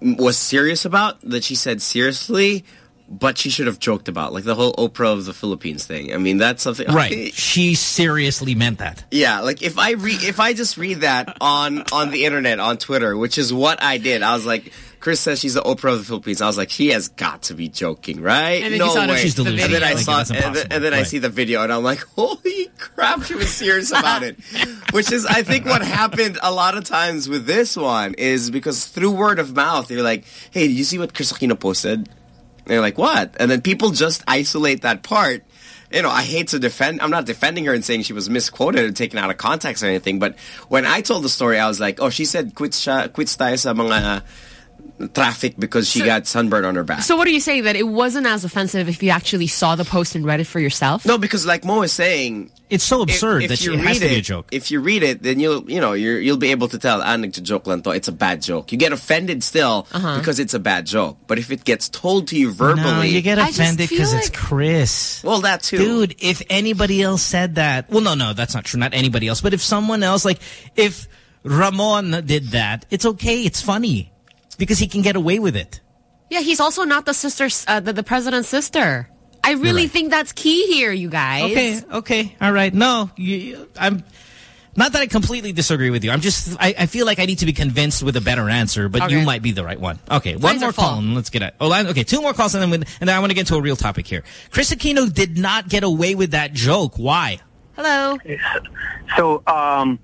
was serious about that she said seriously, but she should have joked about like the whole Oprah of the Philippines thing. I mean, that's something. Right. She seriously meant that. Yeah, like if I read, if I just read that on on the internet on Twitter, which is what I did, I was like, Kris says she's the Oprah of the Philippines. I was like, she has got to be joking, right? And then no you saw way. She's and then I Like, saw, that's and then, and then I see the video, and I'm like, holy crap, she was serious about it. Which is, I think, what happened a lot of times with this one is because through word of mouth, you're like, hey, did you see what Kris Aquino posted? And they're like, what? And then people just isolate that part. You know, I hate to defend, I'm not defending her and saying she was misquoted or taken out of context or anything, but when I told the story, I was like, oh, she said quits, siya, quits tayo sa mga traffic because she got sunburned on her back. So what are you saying that it wasn't as offensive if you actually saw the post and read it for yourself? No, because like Mo is saying, It's so absurd if that you it has read to be a joke. If you read it, then you'll you know you're, you'll be able to tell ah joke lang to. It's a bad joke. You get offended still Uh-huh. because it's a bad joke. But if it gets told to you verbally, No, you get offended feel because it's Kris. well that too. Dude, if anybody else said that, well, no, no, that's not true. Not anybody else, but if someone else, like if Ramon did that, it's okay. It's funny because he can get away with it. Yeah, he's also not the sister, uh, the, the president's sister. I really right. think that's key here, you guys. Okay, okay, all right. No, you, you- I'm not that I completely disagree with you. I'm just I, I feel like I need to be convinced with a better answer, but you might be the right one. Okay, one Lines more call and let's get it. Oh, line, okay, two more calls and then with, and then I want to get into a real topic here. Kris Aquino did not get away with that joke. Why? Hello. So um,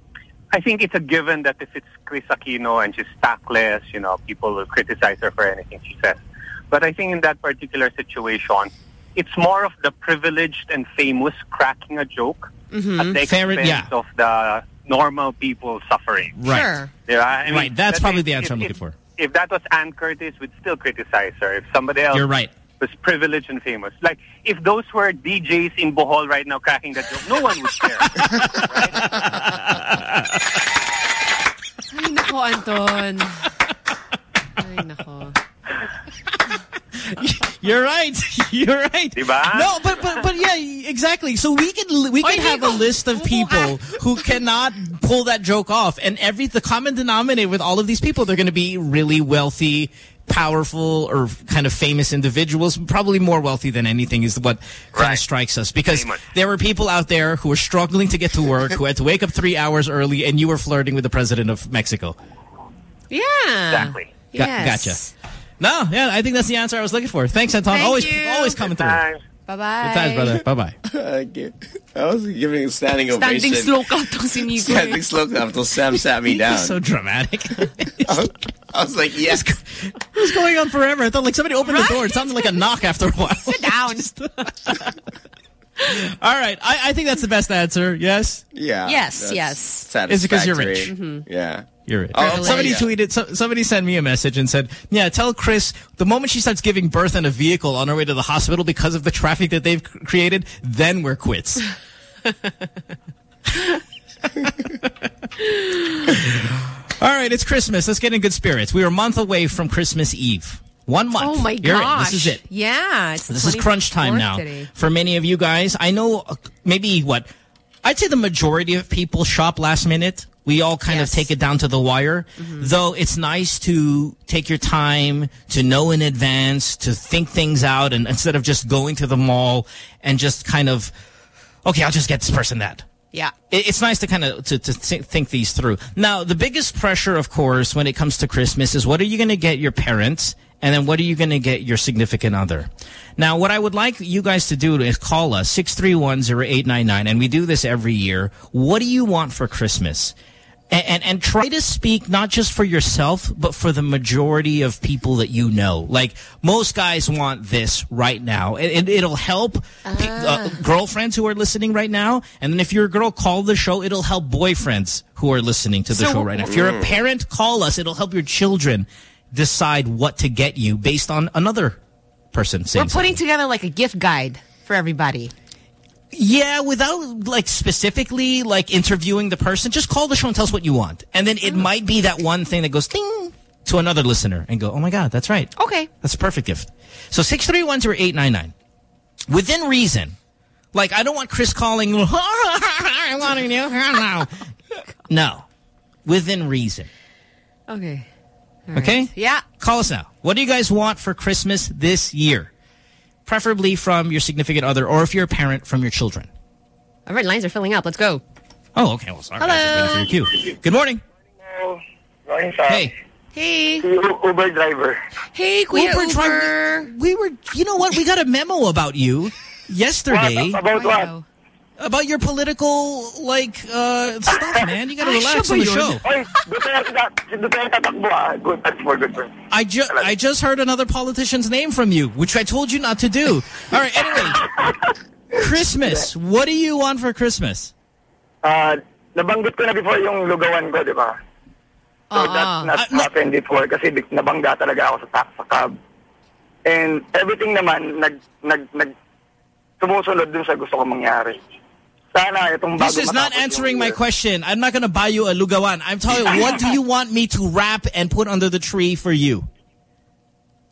I think it's a given that if it's Kris Aquino and she's tactless, you know, people will criticize her for anything she says. But I think in that particular situation, it's more of the privileged and famous cracking a joke mm-hmm. at the Fair- expense yeah. of the normal people suffering. Right. Sure. Yeah, I mean, Right, that's let's probably say the answer if- I'm if- looking for. If that was Anne Curtis, we'd still criticize her. If somebody else You're right. Was privileged and famous. Like, if those were DJs in Bohol right now cracking that joke, no one would care. Ay, nako, Anton. Ay, nako. You're right. You're right. Diba? No, but but but yeah, exactly. So we can we can Oy, have a list of people ah. who cannot pull that joke off, and every the common denominator with all of these people, they're going to be really wealthy. Powerful or kind of famous individuals, probably more wealthy than anything, is what kind Right. of strikes us. Because there were people out there who were struggling to get to work, who had to wake up three hours early, and you were flirting with the president of Mexico. Yeah. Exactly. Yes. Gotcha. No, yeah, I think that's the answer I was looking for. Thanks, Anton. Thank always, you. always coming through. Thanks. Bye-bye. Good times, brother. Bye bye. I gi- I was giving a standing ovation. Standing slow ka to si Nico. Standing slow clap until Sam sat me down. so dramatic. I was, I was like, yes. it was going on forever. I thought like somebody opened the door. It sounded like a knock after a while. Sit down. All right, I, I think that's the best answer. Yes, Yeah. Yes, that's yes. It's because you're satisfactory. rich. Mm-hmm. Yeah. you're rich. Oh, somebody yeah. tweeted. So, somebody sent me a message and said, "Yeah, tell Kris the moment she starts giving birth in a vehicle on her way to the hospital because of the traffic that they've created, then we're quits." All right, it's Christmas. Let's get in good spirits. We are a month away from Christmas Eve. One month. Oh my gosh. This is it. Yeah. It's This is crunch time now today. for many of you guys. I know uh, maybe what I'd say the majority of people shop last minute. We all kind Yes. of take it down to the wire. Though it's nice to take your time to know in advance, to think things out and instead of just going to the mall and just kind of okay, I'll just get this person that. Yeah. It's nice to kind of to, to think these through. Now, the biggest pressure, of course, when it comes to Christmas is what are you going to get your parents and then what are you going to get your significant other? Now, what I would like you guys to do is call us 631-0899 and we do this every year. What do you want for Christmas? And, and and try to speak not just for yourself, but for the majority of people that you know. Like most guys want this right now, and, and it'll help uh, girlfriends who are listening right now. And then if you're a girl, call the show. It'll help boyfriends who are listening to the So- show right now. If you're a parent, call us. It'll help your children decide what to get you based on another person We're putting together like a gift guide for everybody. yeah, without like specifically like interviewing the person, just call the show and tell us what you want. And then it mm. might be that one thing that goes ding to another listener and go, oh my God, that's right. Okay. That's a perfect gift. So 631-0899. Within reason. Like, I don't want Kris calling, I want you. No. Within reason. Okay. Okay? Yeah. Call us now. What do you guys want for Christmas this year? preferably from your significant other, or if you're a parent, from your children. All right, lines are filling up. Let's go. Oh, okay. Well, sorry. I was just waiting for your cue. Good morning. Morning, sir. Hey. Hey. Uber driver. Hey, Kuya Uber Uber. driver. We were, you know what? We got a memo about you yesterday. What? About what? About your political, like, uh, stuff, man. You got to relax on the show. Oy, Duterte, si Duterte takbo. Good, that's for good for. I just I just heard another politician's name from you, which I told you not to do. All right, anyway. Christmas. What do you want for Christmas? Ah, nabanggit ko na before yung lugawan ko, di ba? So Oo. that's not happened before kasi nabangga talaga ako sa, sa cab. And everything naman, nag, nag, nag, sumusunod dun sa gusto ko mangyari. Sana itong bago This is not answering my year. question. I'm not going to buy you a lugawan. I'm telling you, what do you want me to wrap and put under the tree for you?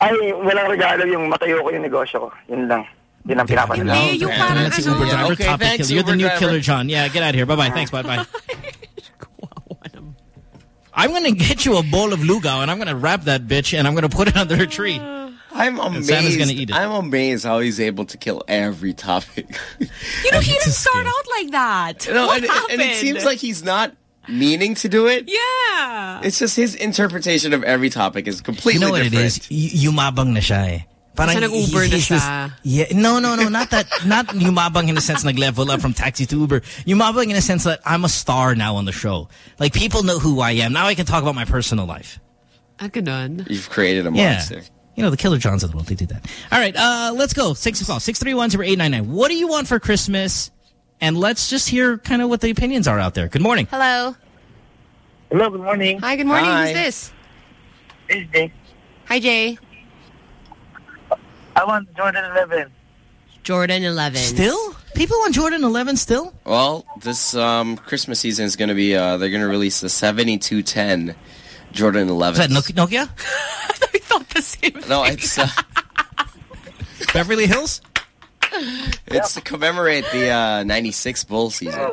Ay, walang regalo yung matayo ko yung negosyo ko. Yun lang. Yun ang pinapanala. Hey, yung parang ano. Uber driver Okay, topic thanks, killer. You're the Uber new driver. killer, John. Yeah, get out of here. Bye-bye. Thanks. Bye-bye. I'm going to get you a bowl of lugao, and I'm going to wrap that bitch, and I'm going to put it under a tree. Uh, I'm And Santa's amazed. gonna eat it. I'm amazed how he's able to kill every topic. You know, he didn't start out like that. No, what and, happened? and it seems like he's not meaning to do it. Yeah. It's just his interpretation of every topic is completely. different. You know what different. it is? Y- yumabang na siya eh. Parang Kasi nag-Uber he- na he's this- siya. Yeah, no, no, no, not that. Not yumabang in the sense like level up from taxi to Uber. Yumabang in the sense that I'm a star now on the show. Like people know who I am. Now I can talk about my personal life. Ah, ganun. You've created a Yeah. Monster. You know, the killer Johns of the world, they do that. All right, uh, let's go. Six o'clock. 631-0899. What do you want for Christmas? And let's just hear kind of what the opinions are out there. Good morning. Hello. Hello, good morning. Hi, good morning. Hi. Who's this? It's Jay. Hi, Jay. I want Jordan 11. Jordan 11. Still? People want Jordan 11 still? Well, this um, Christmas season is going to be, uh, they're going to release the 7210 Jordan 11. Is that Nokia? I thought the same. No, it's uh, Beverly Hills? it's to commemorate the uh, 96 Bull season.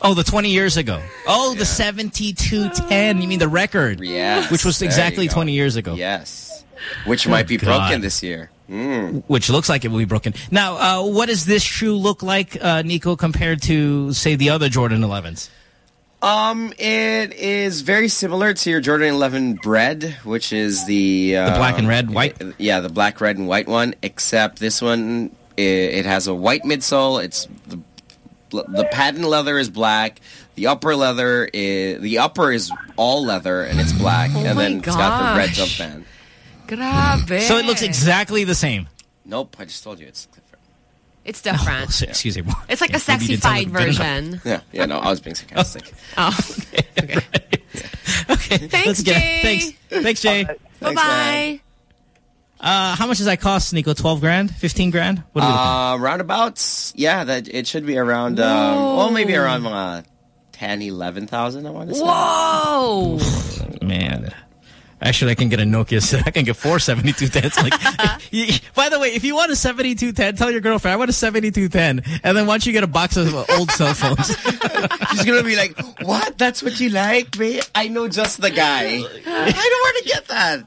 Oh, the 20 years ago. Oh, the 7210. You mean the record? Yes, Which was exactly 20 years ago. Yes. Which might be God. broken this year. Mm. Which looks like it will be broken. Now, uh, what does this shoe look like, uh, Nico, compared to, say, the other Jordan 11s? Um, it is very similar to your Jordan 11 Bred, which is the... Uh, The black and red, white? Yeah, the black, red, and white one, except this one, it, it has a white midsole. It's the, the patent leather is black. The upper leather is... The upper is all leather, and it's black. Oh and my then it's got the red gosh. jump band. Grabe. So it looks exactly the same. Nope, I just told you it's different. It's different. Oh, excuse me. It's like a Maybe you didn't tell sexified me good enough. version. Yeah, yeah, no, I was being sarcastic. Oh. Okay. Thanks, let's get Jay. Thanks. Thanks, Jay. Bye-bye. Uh, how much does that cost, Nico? 12 grand? 15 grand? What are we looking at? Uh, roundabouts, yeah, that it should be around, um, well, maybe around mga 10, 11,000, I want to say. Whoa. Man. Actually, I can get a Nokia. I can get four 7210s. Like, by the way, if you want a 7210, tell your girlfriend, I want a 7210. And then once you get a box of uh, old cell phones. She's gonna be like, what? That's what you like, babe? I know just the guy. I know where to get that.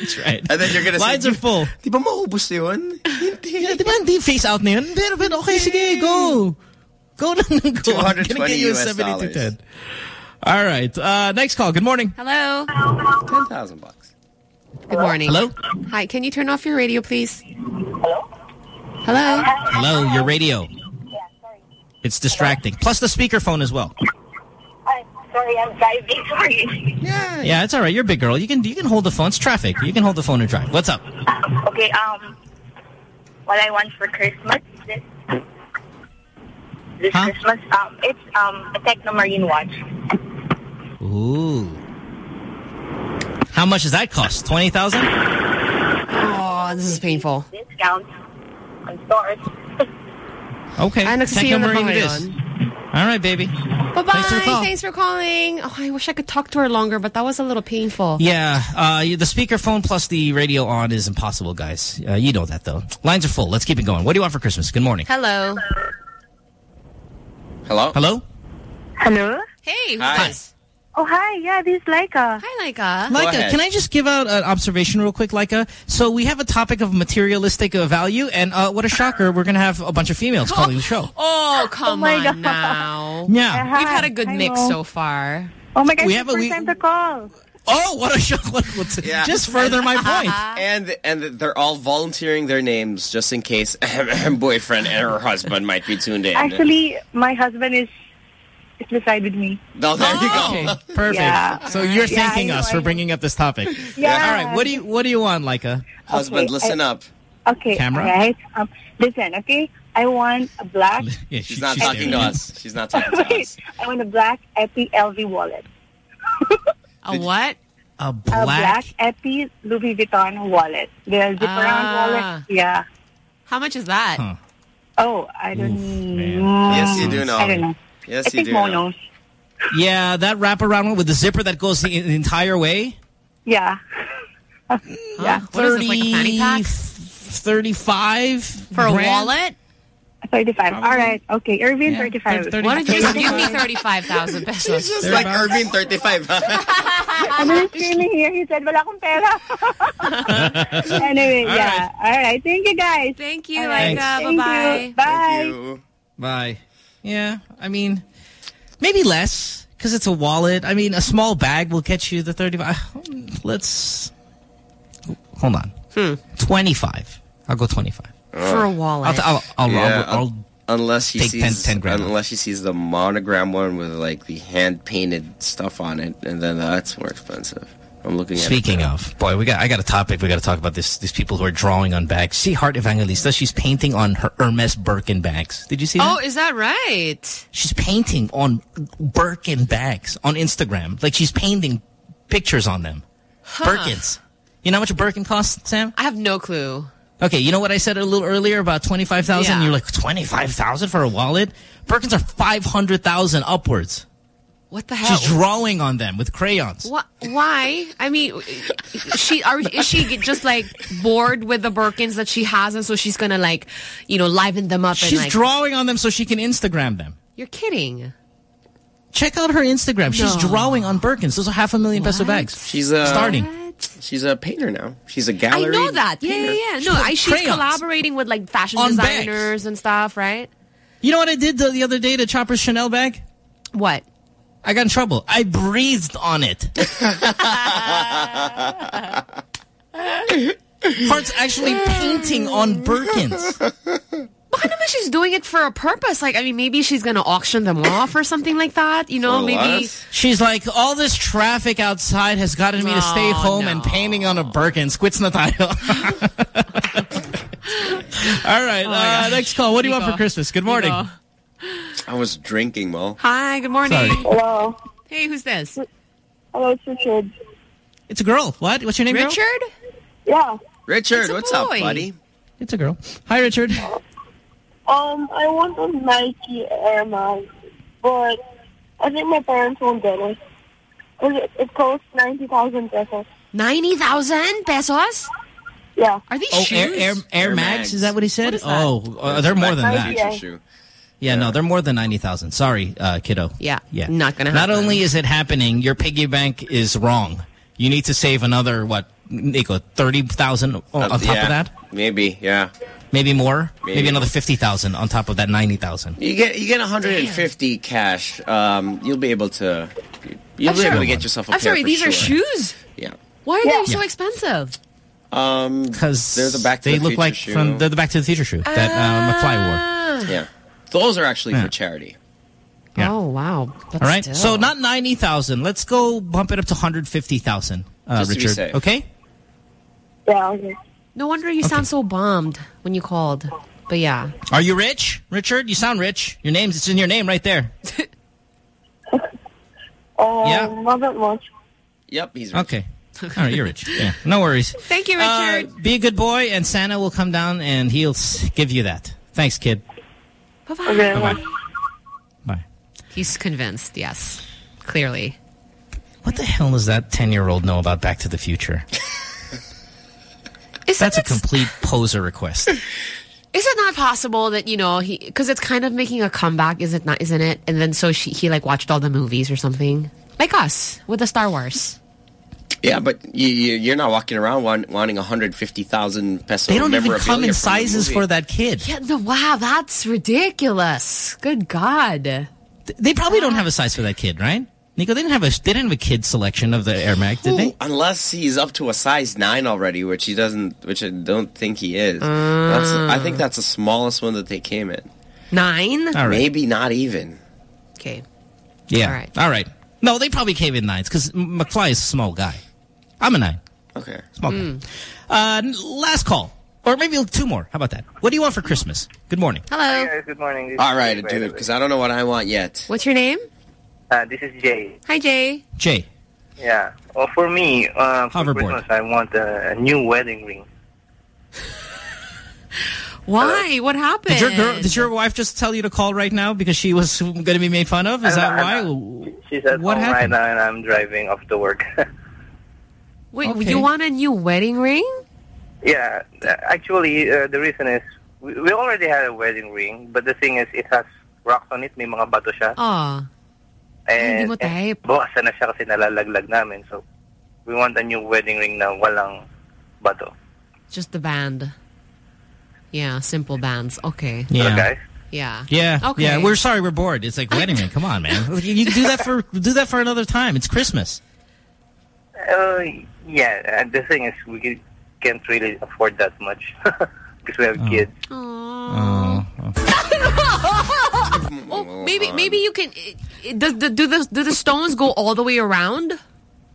That's right. And then you're gonna Lines say, are full. Di ba maubos yun? Yeah, di ba hindi face out na yun? Pero, okay, sige, go. Go ng go. I'm gonna 220 get you a 7210. All right. Uh, next call. Good morning. Hello. 10,000 bucks. Good morning. Hello? Hi, can you turn off your radio, please? Hello? Hello? Hello, your radio. Yeah, sorry. It's distracting. Plus the speakerphone as well. Sorry, I'm driving. Sorry. Yeah. Yeah, it's all right. You're a big girl. You can you can hold the phone. It's traffic. You can hold the phone and drive. What's up? Okay, um, what I want for Christmas this, this Huh? Christmas, um, it's um a Techno Marine watch. Ooh. How much does that cost? 20000 Oh, this is painful. Discount on stores. Okay. Ah, nagsisiyo na Technomarine pa it is. ngayon. All right, baby. Bye-bye. Thanks for. Thanks for calling. Oh, I wish I could talk to her longer, but that was a little painful. Yeah, uh, the speakerphone plus the radio on is impossible, guys. Uh, you know that, though. Lines are full. Let's keep it going. What do you want for Christmas? Good morning. Hello. Hello? Hello? Hello? Hey, who's Hi. this? Oh, hi. Yeah, this is Laika. Hi, Laika. Laika, can I just give out an observation real quick, Laika? So we have a topic of materialistic uh, value, and uh, what a shocker, we're going to have a bunch of females calling the show. Oh, come my on God. now. Yeah. We've had a good I mix know. so far. Oh my God, We have a- first we- time to call. Oh, what a shock. What, what's, Yeah. Just further my point. And and they're all volunteering their names just in case boyfriend and her husband might be tuned in. Actually, my husband is is beside with me. no, there you go. Okay, perfect. Yeah. So you're Yeah, thanking I us for bringing up this topic. Yeah. All right. What do you What do you want, Laika? Husband, Okay, listen I- up. Okay, Camera? all right. Um, listen, okay. I want a black. Yeah, She's not she's talking to us. She's not talking to us. I want a black Epi LV wallet. A what? A A black. black Epi Louis Vuitton wallet. The zip Ah. around wallet. Yeah. How much is that? Huh. Oh, I don't. man. Mm, Yes, you do know. I don't know. Yes, I you think do Mo Yeah, that wraparound one with the zipper that goes the, the entire way. Yeah. yeah. What is this, like a fanny pack? 35 For a grand? wallet? 35. All right. Okay. Irvin, Yeah, 35. 30 Why don't you just give me 35,000 It's pesos? just They're like about- Irving 35. I'm just screaming here. He said, wala akong pera. anyway, All yeah. All right. Thank you, guys. Thank you, All right. Laika. Bye-bye. Bye. Bye. Yeah, I mean, maybe less because it's a wallet. I mean, a small bag will get you the 35. Let's hold on. Hmm. 25. I'll go 25. For a wallet. I'll, I'll, I'll, Yeah, I'll, I'll unless she Take 10 sees 10 grand. unless she sees the monogram one with like the hand painted stuff on it, and then that's more expensive. I'm looking at Speaking it of, boy, we got I got a topic we got to talk about this. These people who are drawing on bags. See Heart Evangelista, she's painting on her Hermes Birkin bags. Did you see that? Oh, is that right? She's painting on Birkin bags on Instagram. Like she's painting pictures on them. Birkins. You know how much a Birkin costs, Sam? I have no clue. Okay, you know what I said a little earlier about 25,000? Yeah. You're like, 25,000 for a wallet? Birkins are 500,000 upwards. What the hell? She's drawing on them with crayons. Wha- Why? I mean, she are is she just like bored with the Birkins that she has, and so she's gonna like, you know, liven them up She's and like. drawing on them so she can Instagram them. You're kidding. Check out her Instagram. She's No. drawing on Birkins. Those are half a million peso bags. She's a Starting. She's a painter now. She's a gallery. I know that. Yeah, yeah, yeah. No, I, she's crayons. collaborating with like fashion On bags. designers and stuff, right? You know what I did the, the other day to Chopper's Chanel bag? What? I got in trouble. I breathed on it. Heart's actually painting on Birkins. But I know she's doing it for a purpose. Like, I mean, maybe she's gonna auction them off or something like that. You know, maybe. less? She's like, all this traffic outside has gotten me to stay Oh, home no. and painting on a Birkin. Squits na tayo. all right, uh, next call. What do you want for Christmas? Good morning. Nico. I was drinking, Mo. Hi. Good morning. Sorry. Hello. Hey, who's this? Hello, it's Richard. It's a girl. What? What's your name, girl? Richard? Yeah. Richard, It's a what's up, buddy? It's a girl. Hi, Richard. Um, I want a Nike Air Max, but I think my parents won't get it. It, it costs 90,000 pesos. Ninety thousand pesos? Yeah. Are these Oh, shoes? Air, Air, Air, Air Max? Max. Is that what he said? What is that? Oh, uh, they're more than that. Yeah. Shoe. Yeah, no, they're more than 90,000. Sorry, uh, kiddo. Yeah, Yeah. not gonna happen. Not only is it happening, your piggy bank is wrong. You need to save another, what, Nico, 30,000 on on top Uh, yeah, of that? Maybe, yeah. Maybe more? Maybe, Maybe. another 50,000 on top of that 90,000. You get you get 150 cash. Um, you'll be able to you'll I'm be able to get yourself a I'm pair sorry, for these are shoes? Yeah. Why are Yeah. they so Yeah. expensive? Um, Because they're the Back to they the look Future like shoe. from they're the Back to the Future shoe that uh, McFly wore. Ah. yeah. Those are actually Yeah. for charity. Yeah. Oh, wow. But All right? still. So not 90,000. Let's go bump it up to 150,000, uh, Just to be Richard. safe. Okay? Yeah, okay. No wonder you sound so bummed when you called. But yeah. Are you rich, Richard? You sound rich. Your name's it's in your name right there. oh, Yeah. Not that much. Yep, he's rich. Okay. All right, you're rich. Yeah, no worries. Thank you, Uh, Richard. be a good boy, and Santa will come down and he'll give you that. Thanks, kid. Bye-bye. Okay. Bye-bye. Bye. He's convinced, yes. Clearly. What the hell does that 10-year-old know about Back to the Future? That's a complete poser request. Is it not possible that, you know, he, because it's kind of making a comeback, is it not, isn't it? And then so she, he like watched all the movies or something. Like us with the Star Wars. Yeah, but you, you, you're not walking around want, wanting 150,000 peso They don't even come in sizes for that kid. Yeah, no, wow, that's ridiculous. Good God. They probably don't have a size for that kid, right? Nico, they didn't have a they didn't have a kid selection of the Air Max, did they? Unless he's up to a size 9 already, which he doesn't, which I don't think he is. That's, I think that's the smallest one that they came in. Nine? All right. Maybe not even. Okay. Yeah. All right. All right. No, they probably came in nines because McFly is a small guy. I'm a nine. Okay. Small guy. Uh, last call. Or maybe two more. How about that? What do you want for Christmas? Good morning. Hello. guys, good morning. This All is right, Jay, dude, because I don't know what I want yet. What's your name? Uh, this is Jay. Hi, Jay. Jay. Yeah. Well, for me, uh, for Christmas, I want a, a new wedding ring. Why? What happened? Did your girl, did your wife just tell you to call right now because she was going to be made fun of? Is that why? She's at What home right happened? now, and I'm driving off to work. Wait, Okay. you want a new wedding ring? yeah. uh, Actually, uh, the reason is we, we already had a wedding ring, but the thing is, it has rocks on it. May mga bato siya. Oh. Ay, hindi mo And, and type. bawasan na siya kasi nalalaglag namin. So, we want a new wedding ring na walang bato. Just the band. Yeah, simple bands. Okay. Yeah. guys? Yeah. Yeah. Okay. Yeah. We're sorry. We're bored. It's like wedding ring. Come on, man. You, you can do that for do that for another time. It's Christmas. Uh, yeah, and the thing is, we can- can't really afford that much because we have kids. Aww. Oh. Oh, maybe maybe you can. i- i- Does the do the do the stones go all the way around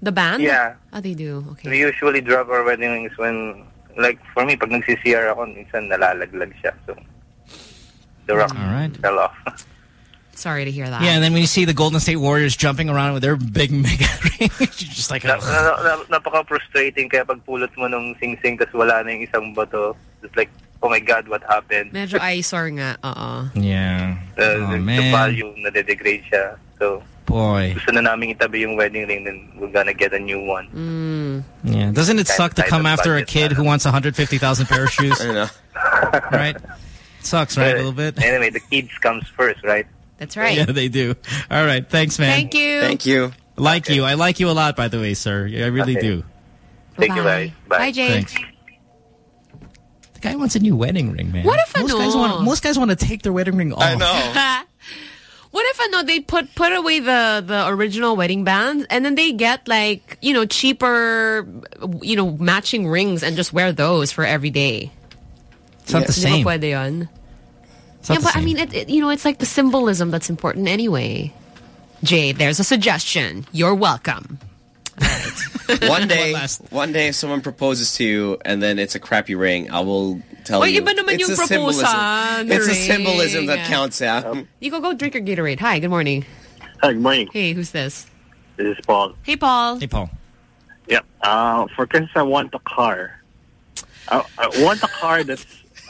the band? Yeah. Oh, they do. Okay. We usually drop our wedding rings when, like, for me, pag nagsi-CR ako, minsan nalalaglag siya. So, the rock All right. fell off. Sorry to hear that. Yeah. And then when you see the Golden State Warriors jumping around with their big mega ring, you're just like, na, oh. na, na, napaka-frustrating kaya pag pulot mo nung sing-sing tas wala na yung isang bato. It's like, oh my God, what happened? Medyo eyesore nga. Uh-uh. yeah. Uh, Oh, the, the man. value na-degrade siya. So, Boy. gusto na namin itabi yung wedding ring then we're gonna get a new one. Mm. Yeah. Doesn't it suck to Tight come on after a budget kid who wants 150,000 pair of shoes? I know. right? Sucks, right? A little bit. Anyway, the kids comes first, right? That's right. Yeah, they do. All right. Thanks, man. Thank you. Thank you. Like you. I like you a lot, by the way, sir. I really Okay. do. Thank you, Larry. Bye. Bye, Jay. Thanks. The guy wants a new wedding ring, man. What if most ano? guys want most guys want to take their wedding ring off? I know. What if I know they put put away the the original wedding bands and then they get like you know cheaper you know matching rings and just wear those for every day. It's not the same. pwede yun? It's not yeah, the but I mean, it, it, you know, it's like the symbolism that's important anyway. Jay, there's a suggestion. You're welcome. One day, One one day, if someone proposes to you and then it's a crappy ring, I will tell Oy, you. iba naman it's yung a symbolism. proposan, It's a symbolism that counts, Sam. You go go drink your Gatorade. Hi, good morning. Hi, good morning. Hey, who's this? This is Paul. Hey, Paul. Hey, Paul. Yeah. Uh, for Christmas, I want a car. I, I want a car that's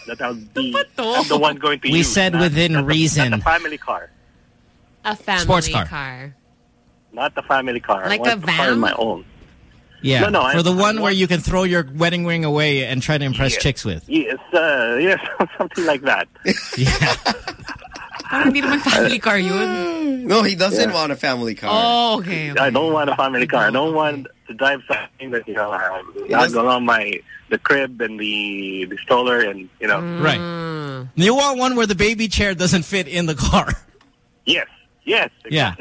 that I'll be I'm the one going to We use. said not- within not a- reason. Not a family car. A family Sports car. car. Not a family car. Like I want a car van? of my own. Yeah. No, no, I- For the I one where you can throw your wedding ring away and try to impress Yeah. chicks with. Yes, uh, yes, something like that. Parang hindi naman family car yun. No, he doesn't Yeah. want a family car. Oh, okay. I don't want a family car. I don't want to drive something that you know does- not around my the crib and the the stroller and you know. Mm. Right. You want one where the baby chair doesn't fit in the car. Yes, yes. Yeah.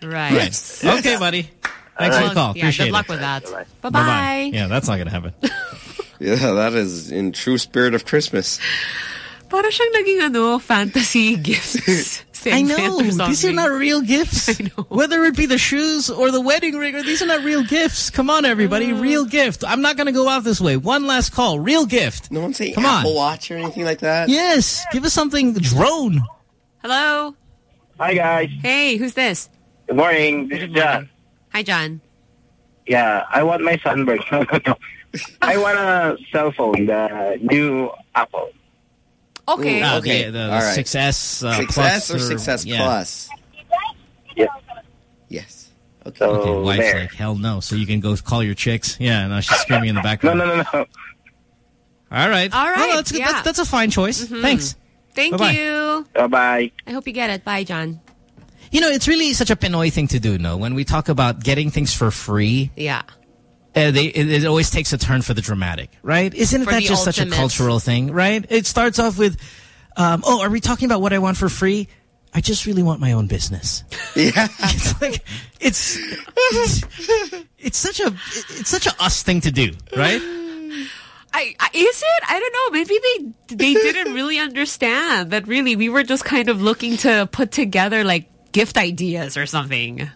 Right. Right. Okay, buddy. Thanks for the call. Yeah, Appreciate good luck it. with that. Bye-bye. Bye-bye. Yeah, that's not going to happen. Yeah, that is in true spirit of Christmas. Para siyang naging ano, fantasy gifts. I know. or These are not real gifts. Whether it be the shoes or the wedding ring, or these are not real gifts. Come on, everybody. Uh. Real gift. I'm not going to go out this way. One last call. Real gift. No one say Come Apple on. Watch or anything like that. Yes. Give us something. Drone. Hello? Hi guys. Hey, who's this? Good morning. This is John. Hi, John. Yeah, I want my sunburn. I want a cell phone, the new Apple. Okay. Ah, Okay. The, the, All right. Success. uh, 6S plus or success yeah. Plus? Yeah. Yes. Okay. So Okay, wife's there. like, hell no. So you can go call your chicks. Yeah, no, she's screaming in the background. no, no, no. no. All right. All right, Well, that's, yeah. that's, that's a fine choice. Mhm. Thanks. Thank Bye-bye. you. Bye bye. I hope you get it. Bye, John. You know, it's really such a Pinoy thing to do, no? When we talk about getting things for free, Yeah. Uh, they, it, it always takes a turn for the dramatic, right? Isn't For that the just such a cultural thing, right? It starts off with, um, oh, are we talking about what I want for free? I just really want my own business. Yeah. it's like, it's, it's, it's such a, it's such a us thing to do, right? I, I is it? I don't know. Maybe they they didn't really understand that. Really, we were just kind of looking to put together like gift ideas or something.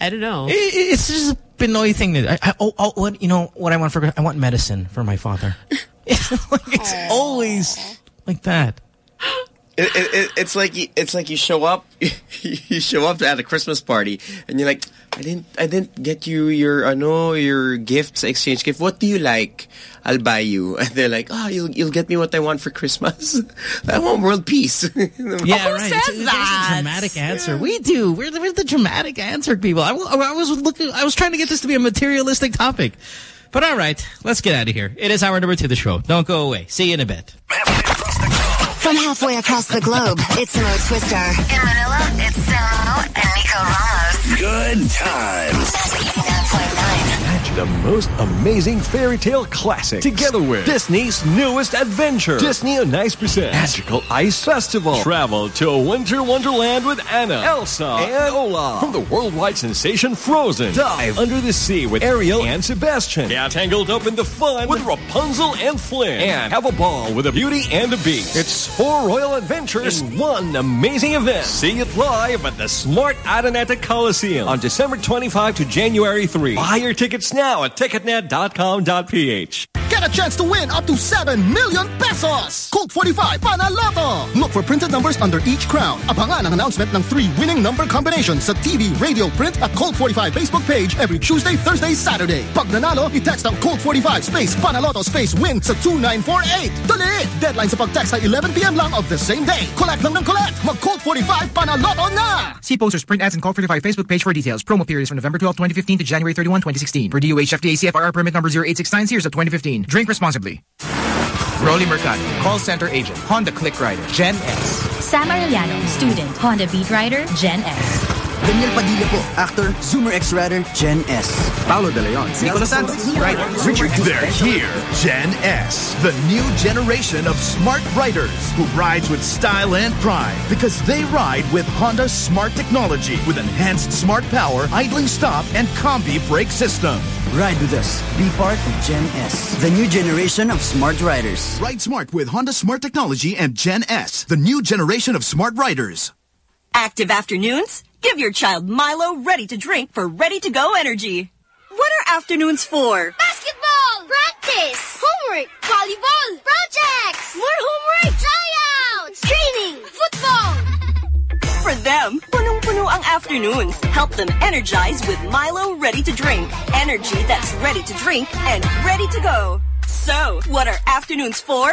I don't know. It, it- it's just a Pinoy thing. That I, I, oh, oh, what, you know what I want for, I want medicine for my father. it's, like, it's always like that. It, it, it, it's like you, it's like you show up, you show up at a Christmas party, and you're like, I didn't, I didn't get you your, ano, your gifts, exchange gift. What do you like? I'll buy you. And they're like, oh, you'll, you'll get me what I want for Christmas. I want world peace. Yeah, Who right. says It's- that? There's a dramatic answer. We do. We're the, we're the dramatic answer people. I, I was looking. I was trying to get this to be a materialistic topic, but all right, let's get out of here. It is hour number two of the show. Don't go away. See you in a bit. From halfway across the globe, it's Mo Twister. In Manila, it's Samo and Nico Ramos. Good times. The most amazing fairy tale classic. Together with Disney's newest adventure. Disney on Ice presents Magical Ice Festival. Travel to a winter wonderland with Anna, Elsa, and Olaf. From the worldwide sensation Frozen. Dive under the sea with Ariel and Sebastian. Get tangled up in the fun with Rapunzel and Flynn. And have a ball with a Beauty and the Beast. It's four royal adventures in one amazing event. See it live at the Smart Araneta Coliseum on December 25 to January 3. Buy your tickets now at ticketnet.com.ph. Get a chance to win up to 7 million pesos! Colt 45 Panaloto! Look for printed numbers under each crown. Abangan ang announcement ng three winning number combinations sa TV, radio, print at Colt 45 Facebook page every Tuesday, Thursday, Saturday. Pag nanalo, i-text ang Colt 45 space Panaloto space win sa 2948. Dali! Deadline sa pag-text ay 11pm lang of the same day. Collect lang ng collect! Mag Colt 45 Panaloto na! See posters, print ads, and Colt 45 Facebook page for details. Promo periods from November 12, 2015 to January 31, 2016. Per DOH CFR permit number 0869 series of 2015. Drink responsibly. Rolly Mercado, call center agent, Honda Click Rider, Gen S. Sam Arellano, student, Honda Beat Rider, Gen S. Daniel Padilla po, actor, Zoomer X Rider, Gen S. Paolo De Leon, Nicolas Santos, Rider, Richard They're here. Gen S, the new generation of smart riders who rides with style and pride because they ride with Honda Smart Technology with enhanced smart power, idling stop, and combi brake system. Ride with us. Be part of Gen S, the new generation of smart riders. Ride smart with Honda Smart Technology and Gen S, the new generation of smart riders. Active afternoons? Give your child Milo ready to drink for ready to go energy. What are afternoons for? Basketball! Practice! Homework! Volleyball! Projects! More homework! Tryouts! Training! Football! For them, punong-puno ang afternoons. Help them energize with Milo ready to drink. Energy that's ready to drink and ready to go. So, what are afternoons for?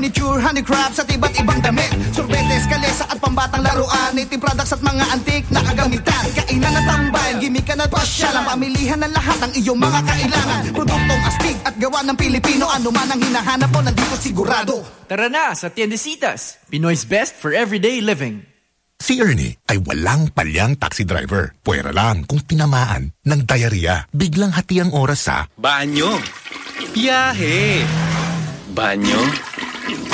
Furniture, handicrafts at iba't ibang damit Sorbetes, kalesa at pambatang laruan Native products at mga antik na kagamitan Kainan at tambayan, gimikan at pasyalan Pamilihan ng lahat ng iyong mga kailangan Produktong astig at gawa ng Pilipino Ano man ang hinahanap mo, nandito sigurado Tara na sa Tiendesitas, Pinoy's best for everyday living. Si Ernie ay walang palyang taxi driver. Pwera lang kung tinamaan ng diarrhea. Biglang hati ang oras sa Banyo. Biyahe. Banyo.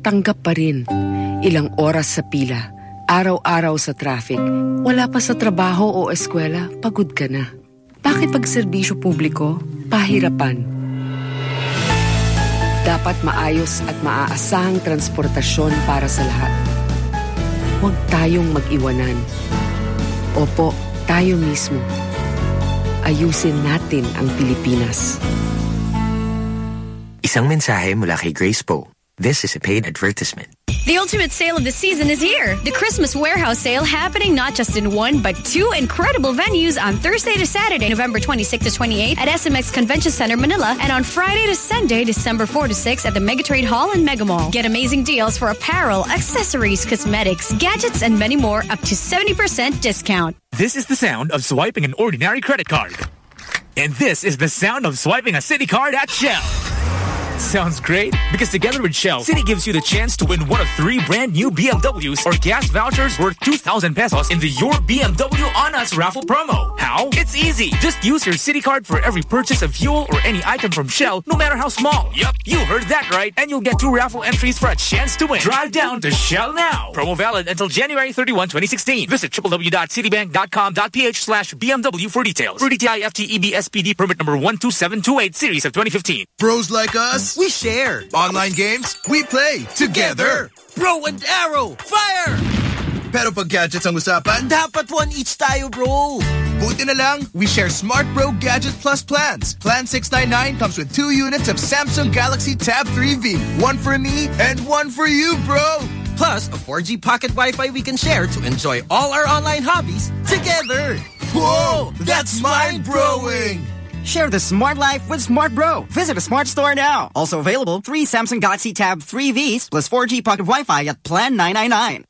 tanggap pa rin. Ilang oras sa pila, araw-araw sa traffic, wala pa sa trabaho o eskwela, pagod ka na. Bakit pag serbisyo publiko, pahirapan? Dapat maayos at maaasahang transportasyon para sa lahat. Huwag tayong mag-iwanan. Opo, tayo mismo. Ayusin natin ang Pilipinas. Isang mensahe mula kay Grace Poe. This is a paid advertisement. The ultimate sale of the season is here. The Christmas warehouse sale happening not just in one, but two incredible venues on Thursday to Saturday, November 26 to 28 at SMX Convention Center, Manila, and on Friday to Sunday, December 4 to 6 at the Megatrade Hall in Megamall. Get amazing deals for apparel, accessories, cosmetics, gadgets, and many more up to 70% discount. This is the sound of swiping an ordinary credit card. And this is the sound of swiping a Citi card at Shell. Sounds great because together with Shell, Citi gives you the chance to win one of three brand new BMWs or gas vouchers worth 2,000 pesos in the Your BMW on Us raffle promo. How? It's easy. Just use your Citi card for every purchase of fuel or any item from Shell, no matter how small. Yup, you heard that right. And you'll get two raffle entries for a chance to win. Drive down to Shell now. Promo valid until January 31, 2016. Visit www.citibank.com.ph slash BMW for details. For DTI FTEB SPD permit number 12728 series of 2015. Bros like us, we share. Online games, we play together. Bro and arrow, fire! Pero pag gadgets ang usapan, Dapat one each tayo, bro. buti na lang, we share Smart Bro Gadget Plus plans. Plan 699 comes with two units of Samsung Galaxy Tab 3V. One for me and one for you, bro. Plus, a 4G pocket Wi-Fi we can share to enjoy all our online hobbies together. Whoa, that's mind broing. Share the smart life with Smart Bro. Visit a smart store now. Also available, three Samsung Galaxy Tab 3Vs plus 4G pocket Wi-Fi at Plan 999.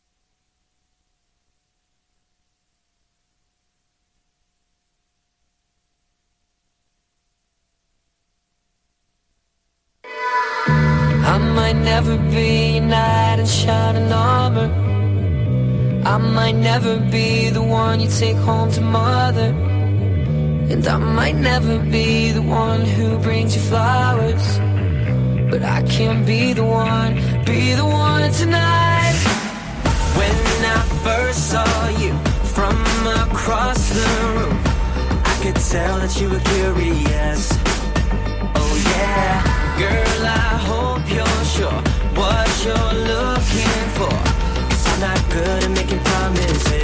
I might never be knight in shining armor. I might never be the one you take home to mother. And I might never be the one who brings you flowers. But I can be the one, be the one tonight. When I first saw you from across the room, I could tell that you were curious. Oh yeah, girl, I hope you're sure what you're looking for. Cause I'm not good at making promises.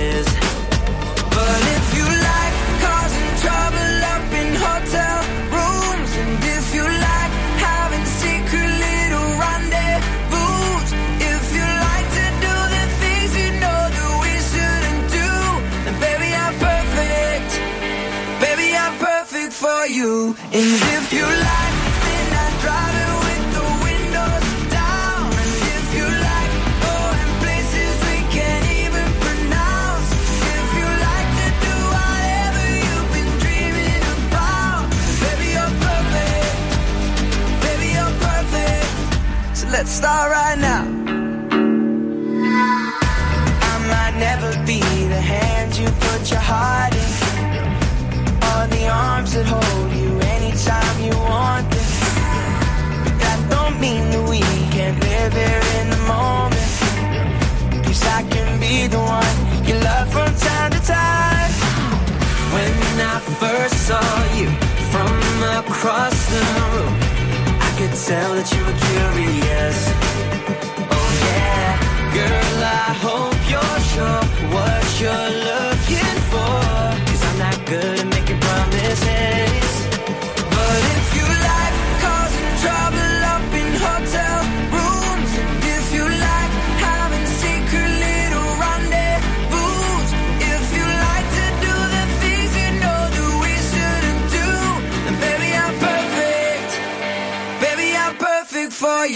You. And if you like, then I drive it with the windows down. And if you like, oh, going places we can't even pronounce. If you like to do whatever you've been dreaming about, baby, you're perfect. Baby, you're perfect. So let's start right now. I might never be the hand you put your heart in or the arms that hold you anytime you want them. But that don't mean that we can't live here in the moment. Cause I can be the one you love from time to time. When I first saw you from across the room, I could tell that you were curious.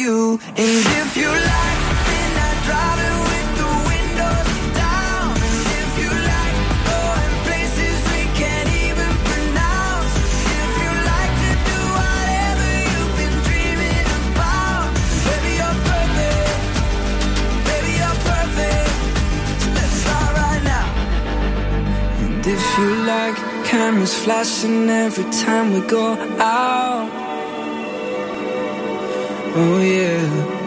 you. And if you like, with the windows down. And if you like, going places we can't even pronounce. If you like to do whatever you've been dreaming about, baby you're perfect, baby you're perfect. So let's right now. And if you like, cameras flashing every time we go out. Oh yeah.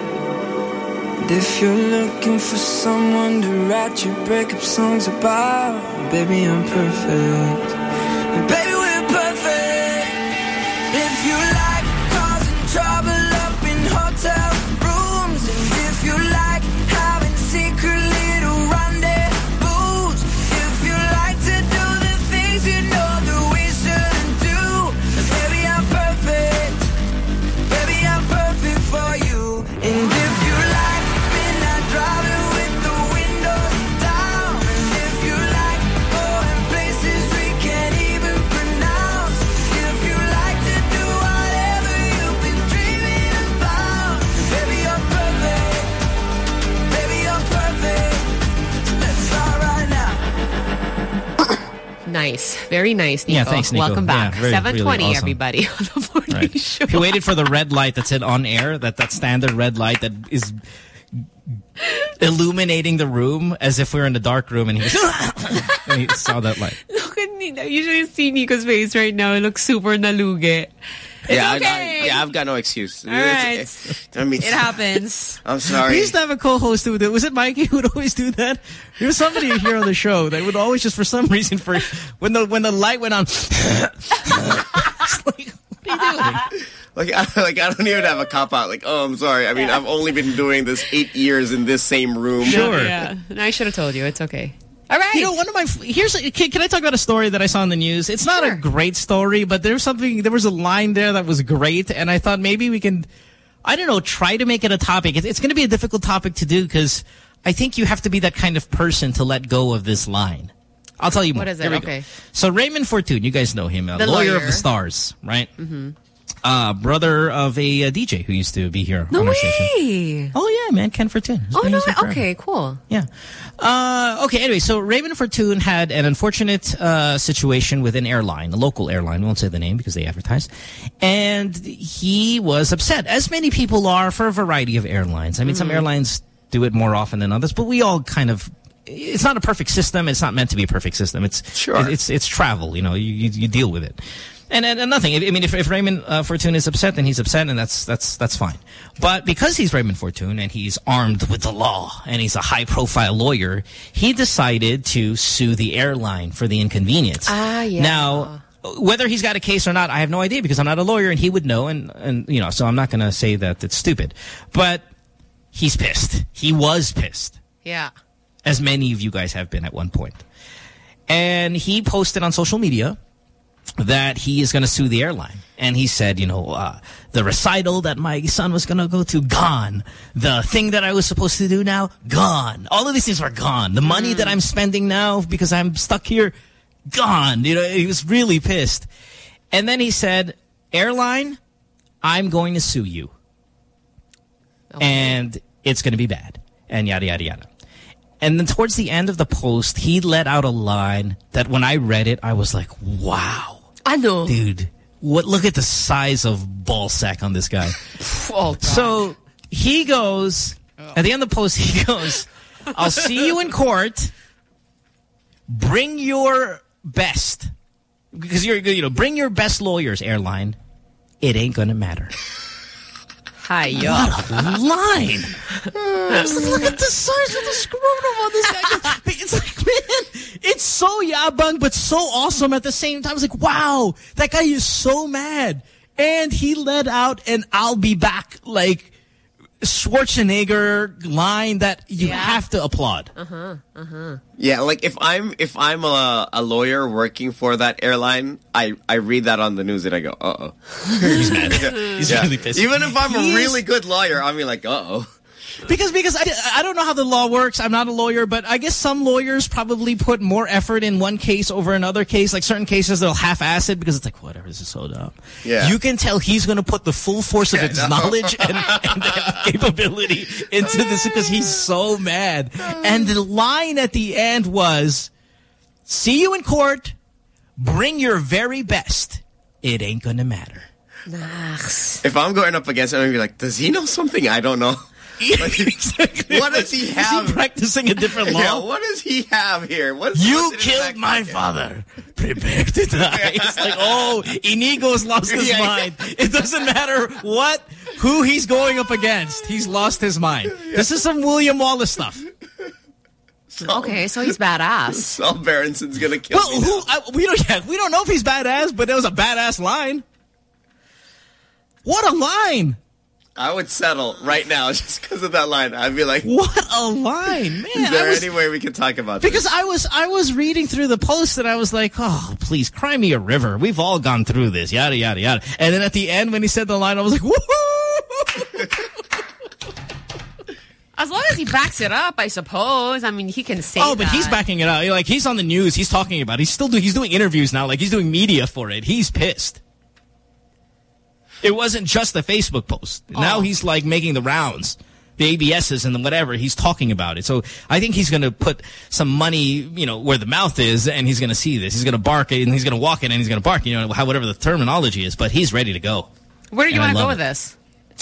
And if you're looking for someone to write your breakup songs about, baby, I'm perfect. Very nice, Nico. Yeah, thanks, Nico. Welcome back. Yeah, very- 720, really awesome. everybody, on the morning Right. show. He waited for the red light that said on air, that, that standard red light that is illuminating the room as if we were in a dark room and he, and he saw that light. Look at Nico. You should see Nico's face right now. It looks super nalugi. It's yeah, I- okay. I, yeah, I've got no excuse. All It's- I mean, It happens. I'm sorry. We used to have a co-host who did. Was it Mikey who would always do that? There was somebody here on the show that would always just for some reason for when the when the light went on. Like, I, like I don't even have a cop out. Like, oh, I'm sorry. I mean, I've only been doing this eight years in this same room. Sure. Yeah. No, I should have told you. It's okay. All right. You know, one of my here's can, can I talk about a story that I saw in the news? It's not a great story, but there's something. There was a line there that was great, and I thought maybe we can, I don't know, try to make it a topic. It's, it's going to be a difficult topic to do because I think you have to be that kind of person to let go of this line. I'll tell you more. What is it? We go. Okay. So Raymond Fortune, you guys know him, The lawyer, of the stars, right? Mm-hmm. Uh, brother of a, uh DJ who used to be here No on our station. Oh yeah, man, Ken Fortune. He's Oh, no. Okay, cool. Yeah. Uh, okay, anyway, so Raymond Fortune had an unfortunate uh, situation with an airline, a local airline. We won't say the name because they advertised. And he was upset, as many people are for a variety of airlines. I mean, some Mhm. airlines do it more often than others, but we all kind of it's not a perfect system. It's not meant to be a perfect system. It's Sure. It's it's travel. You know, you you, you deal with it. And, and, and nothing. I mean, if, if Raymond uh, Fortune is upset, then he's upset, and that's that's that's fine. But because he's Raymond Fortune and he's armed with the law and he's a high-profile lawyer, he decided to sue the airline for the inconvenience. Ah, yeah. Now, whether he's got a case or not, I have no idea because I'm not a lawyer, and he would know, and and you know, so I'm not going to say that it's stupid. But he's pissed. He was pissed Yeah. as many of you guys have been at one point. And he posted on social media that he is going to sue the airline. And he said, you know, uh, the recital that my son was going to go to, gone. The thing that I was supposed to do now, gone. All of these things were gone. The money that I'm spending now because I'm stuck here, gone. You know, he was really pissed. And then he said, airline, I'm going to sue you. And it's going to be bad. And yada, yada, yada. And then towards the end of the post, he let out a line that when I read it, I was like, wow. I know. Dude, what? look at the size of ball sack on this guy. Oh, so he goes, oh. at the end of the post, he goes, I'll see you in court. Bring your best. Because you're, you know, bring your best lawyers, airline. It ain't going to matter. Hi, yo. What a line. Look at the size of the scrotum on this guy. It's like, man, it's so yabang, but so awesome at the same time. It's like, wow, that guy is so mad. And he let out an I'll be back, like, Schwarzenegger line that you have to applaud. Uh-huh. Uh-huh. Yeah, like if I'm if I'm a, a lawyer working for that airline, I I read that on the news and I go, uh oh. He's mad. He's really pissed. Even if I'm He's- a really good lawyer, I'll be like, uh oh. Because because I, I don't know how the law works. I'm not a lawyer, but I guess some lawyers probably put more effort in one case over another case. Like certain cases, they'll half-ass it because it's like, whatever, this is so dumb. Yeah. You can tell he's going to put the full force of Yeah, its no. knowledge and, and capability into this because he's so mad. And the line at the end was, see you in court, bring your very best. It ain't going to matter. If I'm going up against him, I'm gonna be like, does he know something I don't know? what does he have? Is he practicing a different law? Yeah, what does he have here? What's, You what's in his killed my pocket? father. Prepare to die. It's like, oh, Inigo's lost his Yeah, yeah. mind. It doesn't matter what, who he's going up against. He's lost his mind. This is some William Wallace stuff. Okay, so he's badass. Saul Berenson's gonna kill Well, me. who, I, we don't, yeah, we don't know if he's badass, but it was a badass line. What a line! I would settle right now just because of that line. I'd be like, What a line, man! Is there was- any way we can talk about Because this? I was I was reading through the post and I was like, oh, please, cry me a river. We've all gone through this, yada, yada, yada. And then at the end, when he said the line, I was like, woohoo! As long as he backs it up, I suppose. I mean, he can say Oh, but he's backing it up. Like, he's on the news. He's talking about it. He's still do, he's doing interviews now. Like, he's doing media for it. He's pissed. It wasn't just the Facebook post. Now he's, like, making the rounds. The ABSs and the whatever. He's talking about it. So I think he's going to put some money, you know, where the mouth is, and he's going to see this. He's going to bark it, and he's going to walk it, and he's going to bark, you know, how- whatever the terminology is. But he's ready to go. Where do you want to go love with it. this?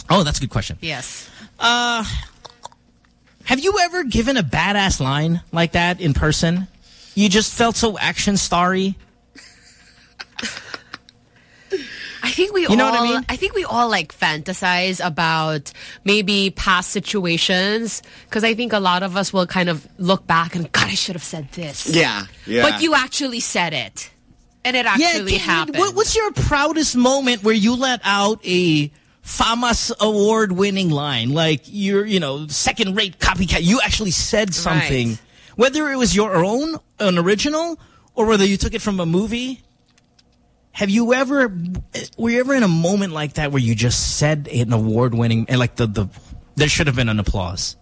Oh, that's a good question. Yes. Uh, have you ever given a badass line like that in person? You just felt so action starry. I think we You all know what I mean? think we all like fantasize about maybe past situations because I think a lot of us will kind of look back and God, I should have said this. Yeah, yeah. But you actually said it. And it actually can- happened. What, what's your proudest moment where you let out a FAMAS award-winning line? Like you're, you know, second-rate copycat. You actually said something. Right. Whether it was your own, an original, or whether you took it from a movie. Have you ever, were you ever in a moment like that where you just said an award-winning, and like the, the, there should have been an applause?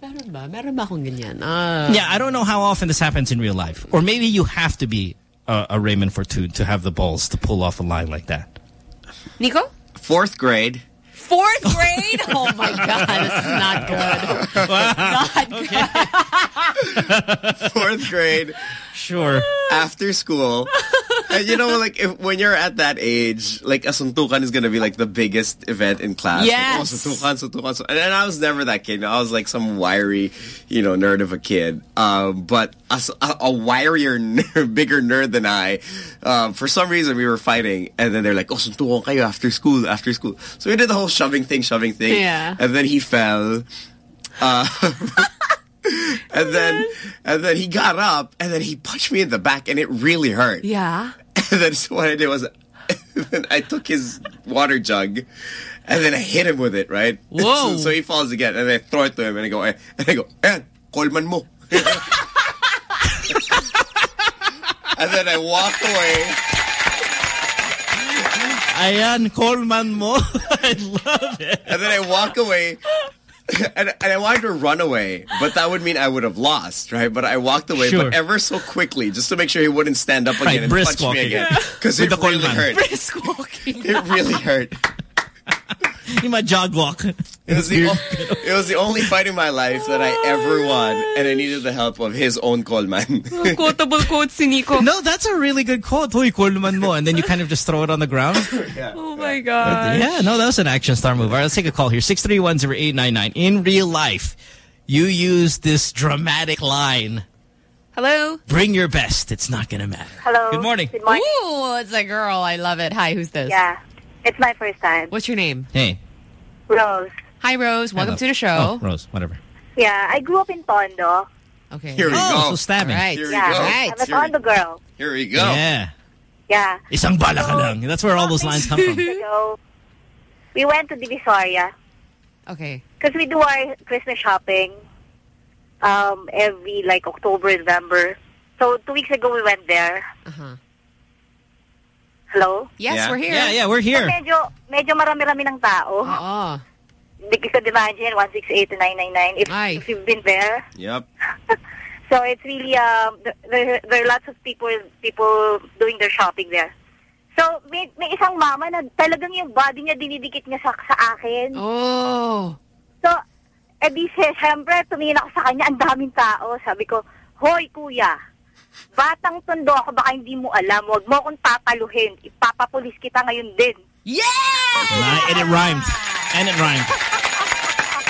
Meron ba? Meron ba akong ganyan? Ah. Yeah, I don't know how often this happens in real life. Or maybe you have to be a, a Raymond Fortune to have the balls to pull off a line like that. Nico? Fourth grade. Fourth grade? oh my God, this is not good. Not good. Fourth grade. Sure. After school. And you know, like, if, when you're at that age, like, a suntukan is going to be, like, the biggest event in class. Yes. Like, oh, suntukan, suntukan. suntukan. And, I was never that kid. I was, like, some wiry, you know, nerd of a kid. Um, but a wirier, nerd, bigger nerd than I, um, for some reason, we were fighting. And then they're like, oh, suntukan kayo after school, after school. So we did the whole shoving thing, shoving thing. Yeah. And then he fell. Uh, and then and then he got up and then he punched me in the back and it really hurt. Yeah. And then so what I did was then I took his water jug and then I hit him with it, right? Whoa. So, so he falls again and I throw it to him and I go, eh, and I go, eh, Coleman mo. and then I walk away. Ayan, Coleman mo. I love it. And then I walk away. And, and I wanted to run away, but that would mean I would have lost, right? But I walked away, Sure. but ever so quickly, just to make sure he wouldn't stand up again Right, and brisk punch me again. Because With it the really hurt. Brisk walking. It really hurt. Yung mga jog walk. It was, the o- it was the only fight in my life that I ever won, and I needed the help of his own Coleman. Oh, quotable quote si Nico. No, that's a really good quote. Huy, Coleman mo. And then you kind of just throw it on the ground. Oh my God. Yeah, no, that was an action star move. All right, let's take a call here. 6310899. In real life, you use this dramatic line. Hello? Bring your best. It's not going to matter. Hello. Good morning. Good morning. Ooh, it's a girl. I love it. Hi, who's this? Yeah. It's my first time. What's your name? Hey. Rose. Hi, Rose. Welcome Hello. to the show. Oh, Rose, whatever. Yeah, I grew up in Tondo. Okay. Here we Oh, go. so stabbing. All right. Here we yeah, go. I'm a Here Tondo girl. Here we go. Yeah. Yeah. Isang bala ka lang. That's where all those lines come from. So, we went to Divisoria Okay. because we do our Christmas shopping um, every like October, November. So two weeks ago we went there. Uh-huh. Hello? Yes, Yeah. we're here. Yeah, yeah, we're So here. medyo, medyo marami-rami ng tao. Oo. Hindi you could imagine, 168 to 999 if, Ay. if you've been there. Yep. So it's really um there there are lots of people people doing their shopping there. So may, may isang mama na talagang yung body niya dinidikit niya sa sa akin. Oh. So eh di siya, syempre tumingin ako sa kanya, ang daming tao. Sabi ko, "Hoy kuya, batang tondo ako baka hindi mo alam. Huwag mo akong papaluhin. Ipapapulis kita ngayon din." Yeah! Nah, and it rhymed. And it rhymed.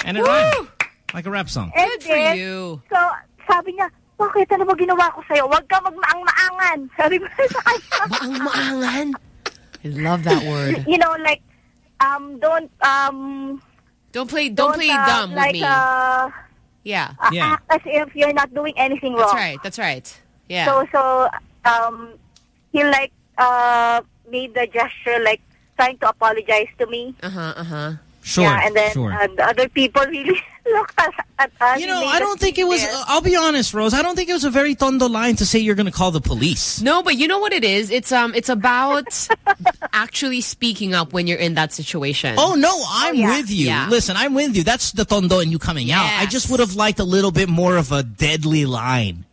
And it rhymed. Like a rap song. And then, So, sabi niya, bakit ano ba ginawa ko sa'yo? Huwag ka magmaang-maangan. Sabi ko sa kanya. Maang-maangan? I love that word. You know, like, um, don't, um... Don't play, don't, play uh, dumb like, with me. Uh, yeah. uh, act as if you're not doing anything wrong. That's right, that's right. Yeah. So, so, um, he like, uh, made the gesture, like, trying to apologize to me. Uh-huh, uh-huh. Sure, Yeah, and then sure. uh, the other people really looked at, at us. You know, I don't think it was, there. I'll be honest, Rose, I don't think it was a very tondo line to say you're going to call the police. No, but you know what it is? It's um, it's about actually speaking up when you're in that situation. Oh, no, I'm with you. Yeah. Listen, I'm with you. That's the tondo and you coming out. I just would have liked a little bit more of a deadly line.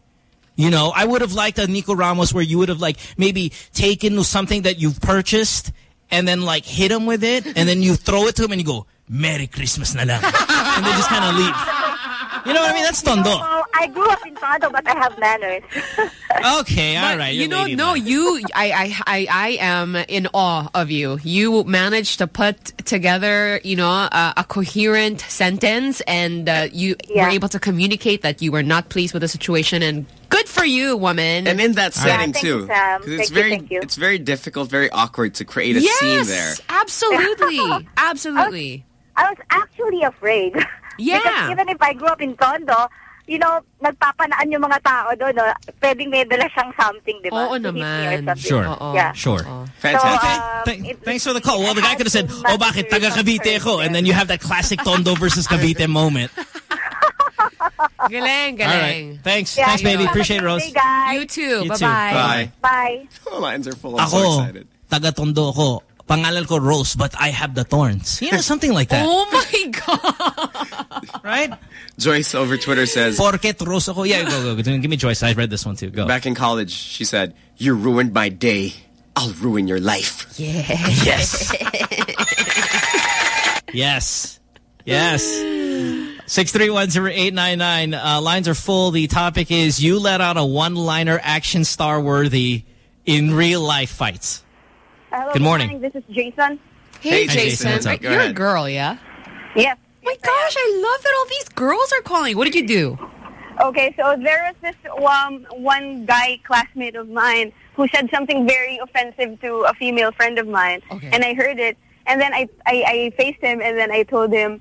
You know, I would have liked a Nico Ramos where you would have like maybe taken something that you've purchased and then like hit him with it and then you throw it to him and you go, Merry Christmas na lang. and they just kind of leave. You know what I mean? That's tondo. Well, I grew up in Tondo, but I have manners. Okay, all right. you you're know, lady no, you, I, I, I, I am in awe of you. You managed to put together, you know, a, a coherent sentence, and uh, you were able to communicate that you were not pleased with the situation. And good for you, woman. And in that setting thank too, you, Sam. 'Cause it's Thank you, very thank you. it's very difficult, very awkward to create a yes, scene there. absolutely, absolutely. I was actually afraid. Yeah. because even if I grew up in Tondo, you know, nagpapanaan yung mga tao doon, no? pwedeng may dala siyang something, di ba? Oo To hit me or naman. something. Sure. Yeah. Sure. Fantastic. So, um, Th- thanks for the call. Well, the guy could have said, oh, bakit taga Cavite ko? And then you have that classic Tondo versus Cavite moment. Galing, All galing. right. Thanks. Yeah, Thanks, baby. have Appreciate it, Rose. day, guys. You too. You Bye too. bye. Bye. Bye. lines are full. I'm so excited. taga Tondo ko. Pangalan ko Rose, but I have the thorns. You know, something like that. Oh my god. Right? Joyce over Twitter says, Porket Rose ako. Yeah, go, go, go. Give me Joyce. I read this one too. Go. back in college, she said, you ruined my day. I'll ruin your life. Yeah. Yes. yes. Yes. 6310899. Uh, lines are full. The topic is you let out a one-liner action star worthy in real life fights. Hello, Good morning. This is Jason. Hey, Hey, Jason, what's up? You're a girl, yeah? Yes. my gosh, I love that all these girls are calling. What did you do? Okay, so there was this um, one guy classmate of mine who said something very offensive to a female friend of mine, and I heard it, and then I, I I faced him, and then I told him,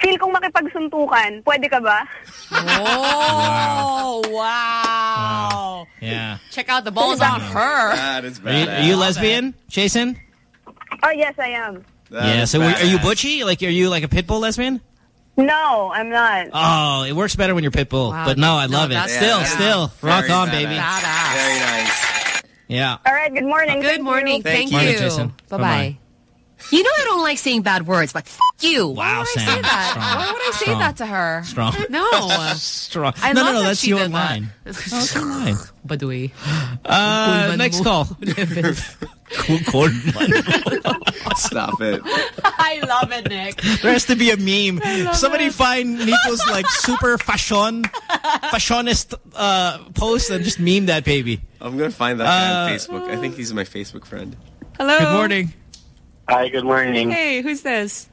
"Feel kong makipagsuntukan, pwede ka ba?" Oh, wow. Yeah. Check out the balls on her. That is Are you, are you lesbian, Jason? Oh yes, I am. yeah. So are you butchy? Like, are you like a pit bull lesbian? No, I'm not. Oh, it works better when you're pit bull. Wow. But no, I No, love it. Still, yeah. still. Rock Very on, badass. baby. Very nice. Yeah. All right. Good morning. Good morning. Thank, Morning, you. Jason. Bye-bye. You know I don't like saying bad words, but f you. Wow, Why would I say that? Strong. Why would I say Strong. that to her? Strong. No. Strong. I no, love no, no. that That's she your did that. line. No, it's your line. Baduy. Uh, Cool next call. Stop it. I love it, Nick. There has to be a meme. Somebody find Nico's like super fashion, fashionist uh, post and just meme that baby. I'm gonna find that guy Uh, on Facebook. I think he's my Facebook friend. Hello. Good morning. Hi, good morning. Hey, who's this?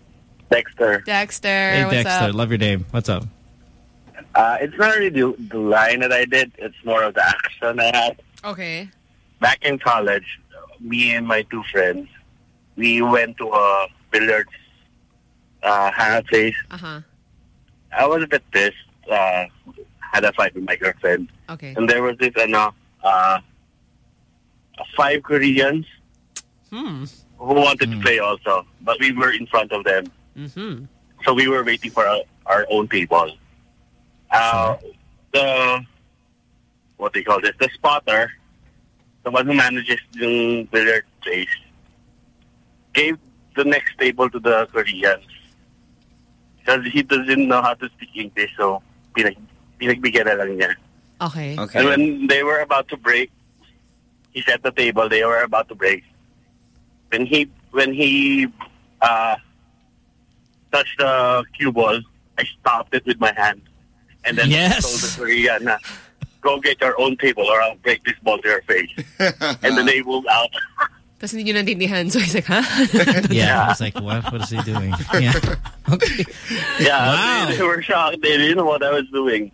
Dexter. Dexter. Hey what's Dexter, up? love your name. What's up? Uh, it's not really the, the line that I did. It's more of the action I had. Okay. Back in college, me and my two friends, we went to a billiards uh, hangout place. Uh-huh. I was a bit pissed. Uh, had a fight with my girlfriend. Okay. And there was this, ano, uh, five Koreans Hmm. Who wanted to play also. But we were in front of them. Mm-hmm. So we were waiting for our, our own table. Uh, the, what they you call this? The spotter, the one who manages the billiard place, gave the next table to the Koreans. Because he doesn't know how to speak English, so pinag, pinagbigyan na lang niya. Okay. And when they were about to break, he set the table. They were about to break. When he when he uh, touched the cue ball, I stopped it with my hand, and then Yes. told the Korean, na, "Go get your own table, or I'll break this ball to your face." and then they moved out. Tapos hindi nyo naintindihan. So he's like, huh? Yeah, I was like, what? What is he doing? Yeah. Okay. Yeah, Wow. they, they were shocked. They didn't know what I was doing.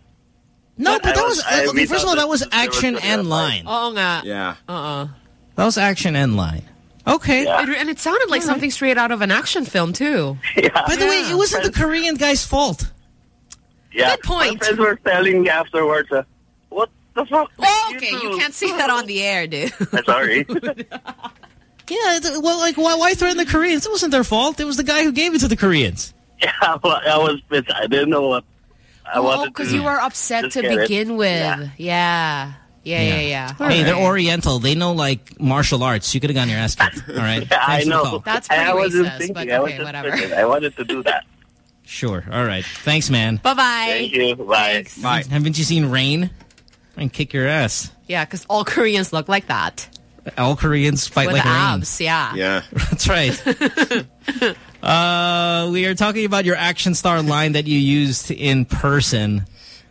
No, but I that was, I okay, first of all, that was action and a line. Oo nga. Yeah. Uh-uh. That was action and line. Okay. It- and it sounded like something straight out of an action film, too. By the way, it wasn't the Korean guy's fault. Yeah. Good point. My friends were telling me afterwards, uh, what the fuck? Oh, okay, you can't say that on the air, dude. I'm sorry. Yeah, th- well, like, why, why threaten the Koreans? It wasn't their fault. It was the guy who gave it to the Koreans. yeah, well, I was. I didn't know what I Oh, wanted because you were upset to get it. begin with. Yeah. Yeah, yeah, yeah. Yeah. Hey, they're Oriental. They know, like, martial arts. You could have gotten your ass kicked. All right? Yeah, I Thanks for know. call. That's I pretty wasn't racist, thinking. but I was okay, just whatever. thinking. I wanted to do that. Sure. All right. Thanks, man. Bye-bye. Thank you. Bye. Bye. Haven't you seen Rain? And kick your ass. Yeah, because all Koreans look like that. All Koreans fight With like abs, yeah. Yeah. That's right. uh, we are talking about your action star line that you used in person.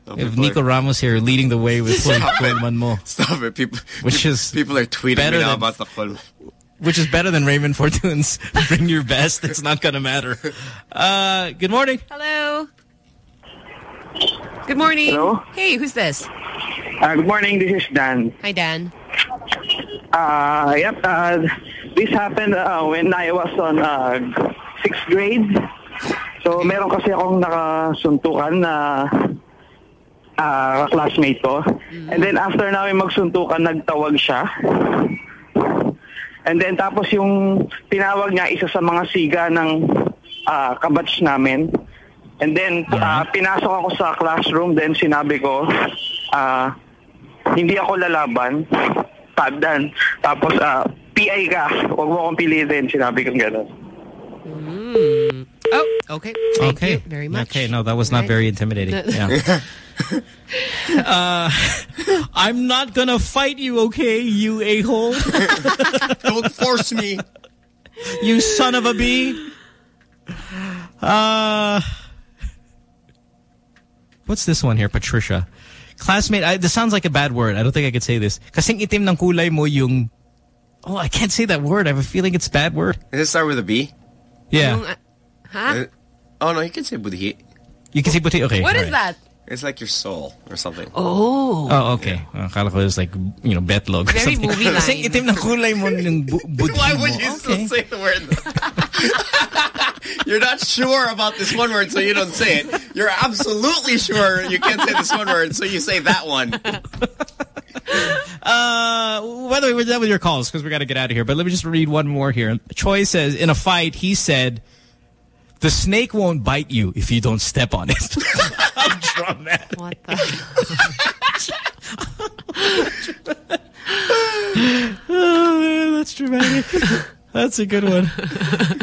If people Nico are- Ramos here leading the way with Stop it. Kulman mo. Stop it. People, Which is people are tweeting better me now than- about the Kul. Which is better than Raymond Fortune's Bring Your Best. It's not going to matter. Uh, good morning. Hello. Good morning. Hello? Hey, who's this? Uh, good morning, this is Dan. Hi, Dan. Uh, yep, uh, this happened uh, when I was on uh, sixth grade. So, meron kasi akong nakasuntukan na uh, classmate ko. And then after namin magsuntukan, nagtawag siya. And then tapos yung tinawag niya isa sa mga siga ng uh, kabatch namin. And then uh, pinasok ako sa classroom, then sinabi ko, uh, hindi ako lalaban, tadan. Tapos, uh, PI ka, huwag mo akong pilitin, sinabi kong gano'n. Oh, okay. Thank okay. you very much. Okay, no, that was not Right. very intimidating. Yeah. uh, I'm not gonna fight you, okay, you a-hole. Don't force me. You son of a bee. Uh, what's this one here, Patricia? Classmate, I, this sounds like a bad word. I don't think I could say this. Kasing itim ng kulay mo yung... Oh, I can't say that word. I have a feeling it's a bad word. Does it start with a B? Yeah. Huh? Uh, oh, no, you can say budhi. You can say puti. Okay. What is alright. that? It's like your soul or something. Oh. Oh, okay. Uh, akala ko it was like, you know, betlog. or Very something. movie line. Kasing itim ng kulay mo yung bu budhi Why would you Okay. still say the word? You're not sure about this one word, so you don't say it. You're absolutely sure you can't say this one word, so you say that one. Uh, by the way, we're done with your calls because we got to get out of here. But let me just read one more here. Choi says, in a fight, he said, the snake won't bite you if you don't step on it. I'm drunk, man. What the? oh, man, that's dramatic. That's a good one.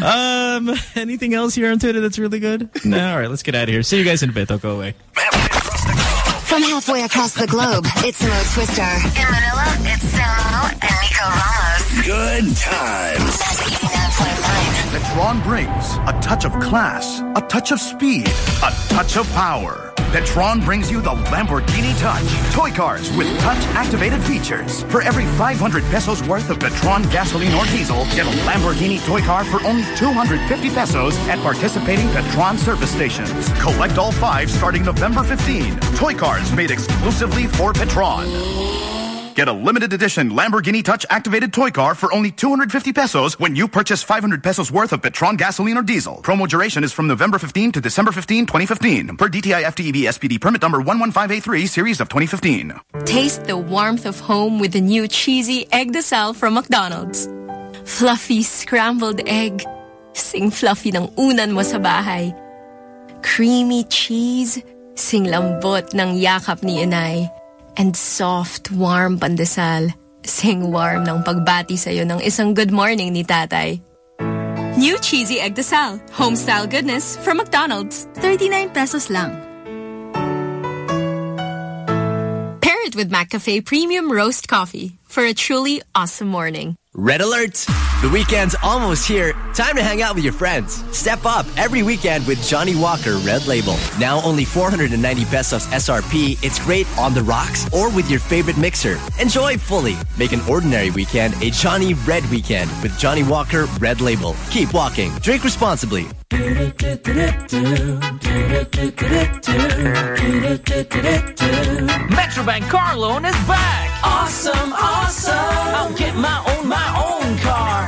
Um, anything else here on Twitter that's really good? No, all right, let's get out of here. See you guys in a bit. Don't go away. From halfway across the globe, it's Mo Twister. In Manila, it's Samo and Nico Ramos. Good times. Petron brings a touch of class, a touch of speed, a touch of power. Petron brings you the Lamborghini Touch. Toy cars with touch-activated features. For every 500 pesos worth of Petron gasoline or diesel, get a Lamborghini toy car for only 250 pesos at participating Petron service stations. Collect all five starting November 15. Toy cars made exclusively for Petron. Get a limited edition Lamborghini Touch activated toy car for only 250 pesos when you purchase 500 pesos worth of Petron gasoline or diesel. Promo duration is from November 15 to December 15, 2015. Per DTI FTEB SPD permit number 115A3 series of 2015. Taste the warmth of home with the new cheesy Eggdesal from McDonald's. Fluffy scrambled egg. Sing fluffy ng unan mo sa bahay. Creamy cheese. Sing lambot ng yakap ni inay. And soft, warm pandesal. Sing warm ng pagbati sa'yo ng isang good morning ni tatay. New cheesy Eggdesal. Home-style goodness from McDonald's. 39 pesos lang. Pair it with McCafe Premium Roast Coffee for a truly awesome morning. Red alert! The weekend's almost here. Time to hang out with your friends. Step up every weekend with Johnnie Walker Red Label. Now only 490 pesos SRP. It's great on the rocks or with your favorite mixer. Enjoy fully. Make an ordinary weekend a Johnnie Red weekend with Johnnie Walker Red Label. Keep walking. Drink responsibly. Metrobank car loan is back. Awesome, awesome. I'll get my own, my own car.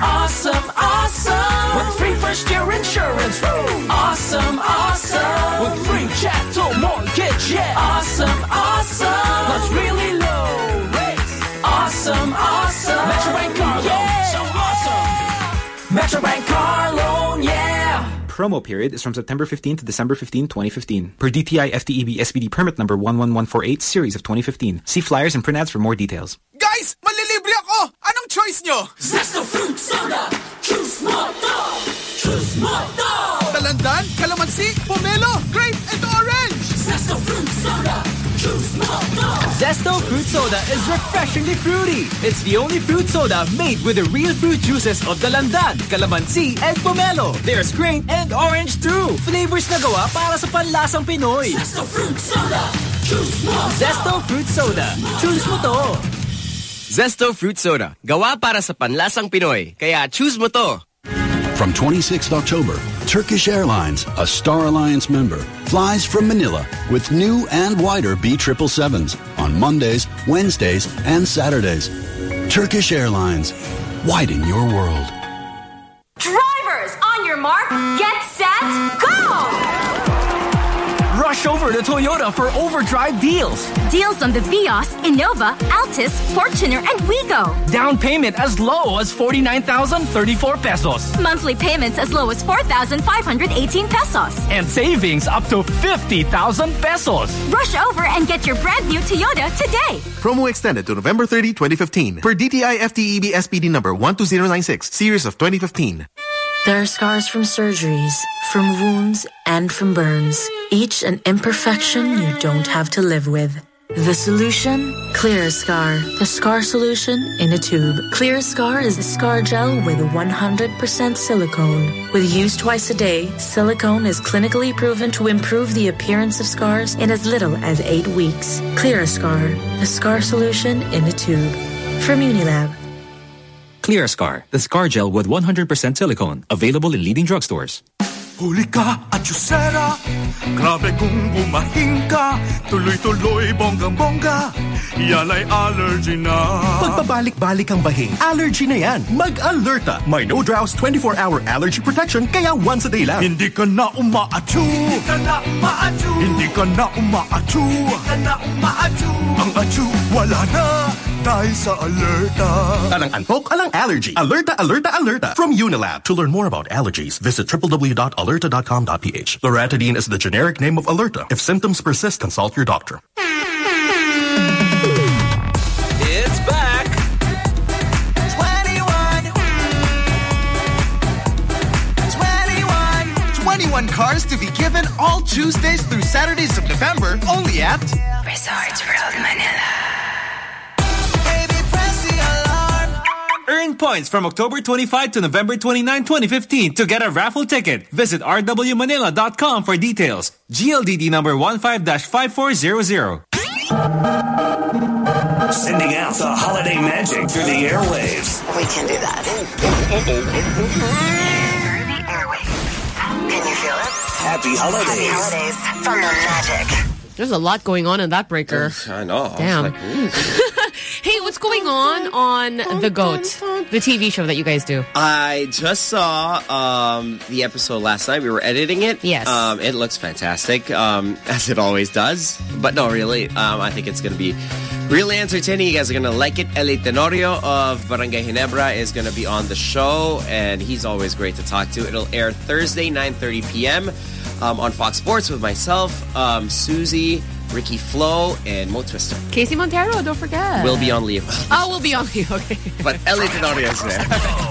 First year insurance. Woo! Awesome, awesome. With free chattel mortgage, yeah. Awesome, awesome. Plus really low rates. Awesome, awesome. Metrobank car loan. Yeah. So awesome. Metrobank car loan, yeah. Promo period is from September 15 to December 15, 2015. Per DTI FTEB SPD permit number 11148 series of 2015. See flyers and print ads for more details. Guys, malilibre ako! Anong choice nyo? Zesto fruit soda. Choose mo to. Choose mo. Dalandan, calamansi, pomelo, grape, and orange! Zesto fruit soda. Choose mo. Zesto Fruit Soda is refreshingly fruity. It's the only fruit soda made with the real fruit juices of Dalandan, Calamansi, and Pomelo. There's grape and orange too. Flavors na gawa para sa panlasang Pinoy. Zesto Fruit Soda. Choose mo. Zesto Fruit Soda. Choose mo to. Zesto Fruit Soda. Gawa para sa panlasang Pinoy. Kaya choose mo to. From 26th October, Turkish Airlines, a Star Alliance member, flies from Manila with new and wider B777s on Mondays, Wednesdays, and Saturdays. Turkish Airlines, widen your world. Drivers, on your mark, get set, go! Rush over to Toyota for overdrive deals. Deals on the Vios, Innova, Altis, Fortuner, and Wigo. Down payment as low as 49,034 pesos. Monthly payments as low as 4,518 pesos. And savings up to 50,000 pesos. Rush over and get your brand new Toyota today. Promo extended to November 30, 2015. Per DTI FTEB SPD number 12096, series of 2015. There are scars from surgeries, from wounds, and from burns. Each an imperfection you don't have to live with. The solution? Clear Scar. The scar solution in a tube. Clear Scar is a scar gel with 100% silicone. With use twice a day, silicone is clinically proven to improve the appearance of scars in as little as eight weeks. Clear a Scar. The scar solution in a tube. From Unilab. Clear Scar, the scar gel with 100% silicone. Available in leading drugstores. Huli ka at Yusera Grabe kung bumahing ka Tuloy-tuloy bonggang-bongga Yan ay allergy na Pagpabalik-balik ang bahing, allergy na yan. Mag-Allerta. May no drows 24-hour allergy protection kaya once a day lang. Hindi ka na umaatsu Hindi ka na umaatsu Hindi ka na umaatsu Hindi ka na umaatsu Ang atsu wala na dahil sa Allerta Alang antok, alang allergy. Allerta, Allerta, Allerta. From Unilab. To learn more about allergies, visit www.allerta.com.ph. Loratadine is the generic name of Allerta. If symptoms persist, consult your doctor. It's back. 21. 21 cars to be given all Tuesdays through Saturdays of November, only at Resorts World Manila. Earn points from October 25 to November 29, 2015 to get a raffle ticket. Visit rwmanila.com for details. GLDD number 15-5400. Sending out the holiday magic through the airwaves. We can do that. through the airwaves. Can you feel it? Happy holidays. Happy holidays from the magic. There's a lot going on in that breaker. Oh, I know. I was Damn. Hey, what's going on on The Goat, the TV show that you guys do? I just saw um, the episode last night. We were editing it. Yes. Um, it looks fantastic, um, as it always does. But no, really, um, I think it's going to be really entertaining. You guys are going to like it. LA Tenorio of Barangay Ginebra is going to be on the show, and he's always great to talk to. It'll air Thursday, 9.30 p.m. Um, on Fox Sports with myself, um, Susie, Ricky Flo, and Mo Twister. Casey Montero, don't forget. We'll be on leave. Oh, we'll be on leave. Okay. But LA Tenorio is there.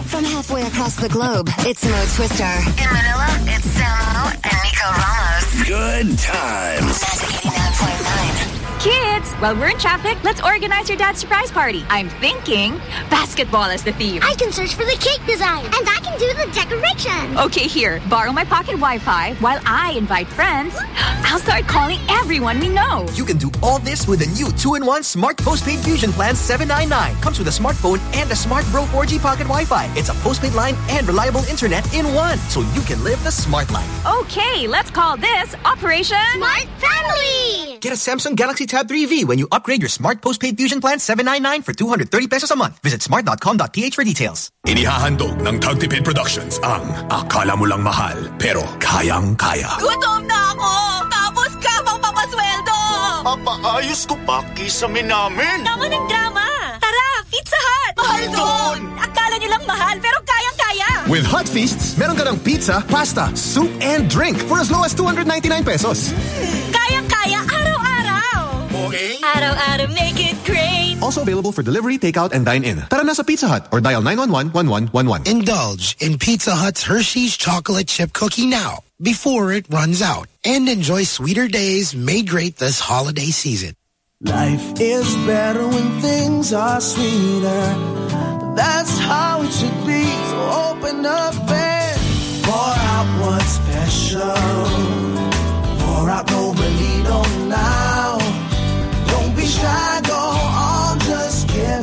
From halfway across the globe, it's Mo Twister. In Manila, it's Samo and Nico Ramos. Good times. Magic 89.9. Kids, while we're in traffic, let's organize your dad's surprise party. I'm thinking basketball as the theme. I can search for the cake design. And I can do the decoration. Okay, here. Borrow my pocket Wi-Fi while I invite friends. I'll start calling everyone we know. You can do all this with a new 2-in-1 Smart Postpaid Fusion Plan 799. Comes with a smartphone and a Smart Bro 4G Pocket Wi-Fi. It's a postpaid line and reliable internet in one, so you can live the smart life. Okay, let's call this Operation Smart Family. Get a Samsung Galaxy Tab 3V when you upgrade your Smart Postpaid Fusion Plan 799 for 230 pesos a month. Visit smart.com.ph for details. Inihahandog ng Tagtipid Productions ang Akala Mo Lang Mahal pero Kayang-Kaya. Gutom na ako! Tapos ka pang papasweldo! Papaayos ko pa kisame namin. Tama ng drama! Tara, Pizza Hut! Mahal doon! Akala nyo lang mahal pero kayang-kaya! With Hot Feasts, meron ka ng pizza, pasta, soup, and drink for as low as 299 pesos. Kayang-kaya araw-araw! Okay. Araw-araw make it great! Also available for delivery, takeout, and dine-in. Tara na sa Pizza Hut or dial 911-1111. Indulge in Pizza Hut's Hershey's chocolate chip cookie now before it runs out and enjoy sweeter days made great this holiday season. Life is better when things are sweeter. That's how it should be. So open up and pour out what's special. Pour out Novellino now.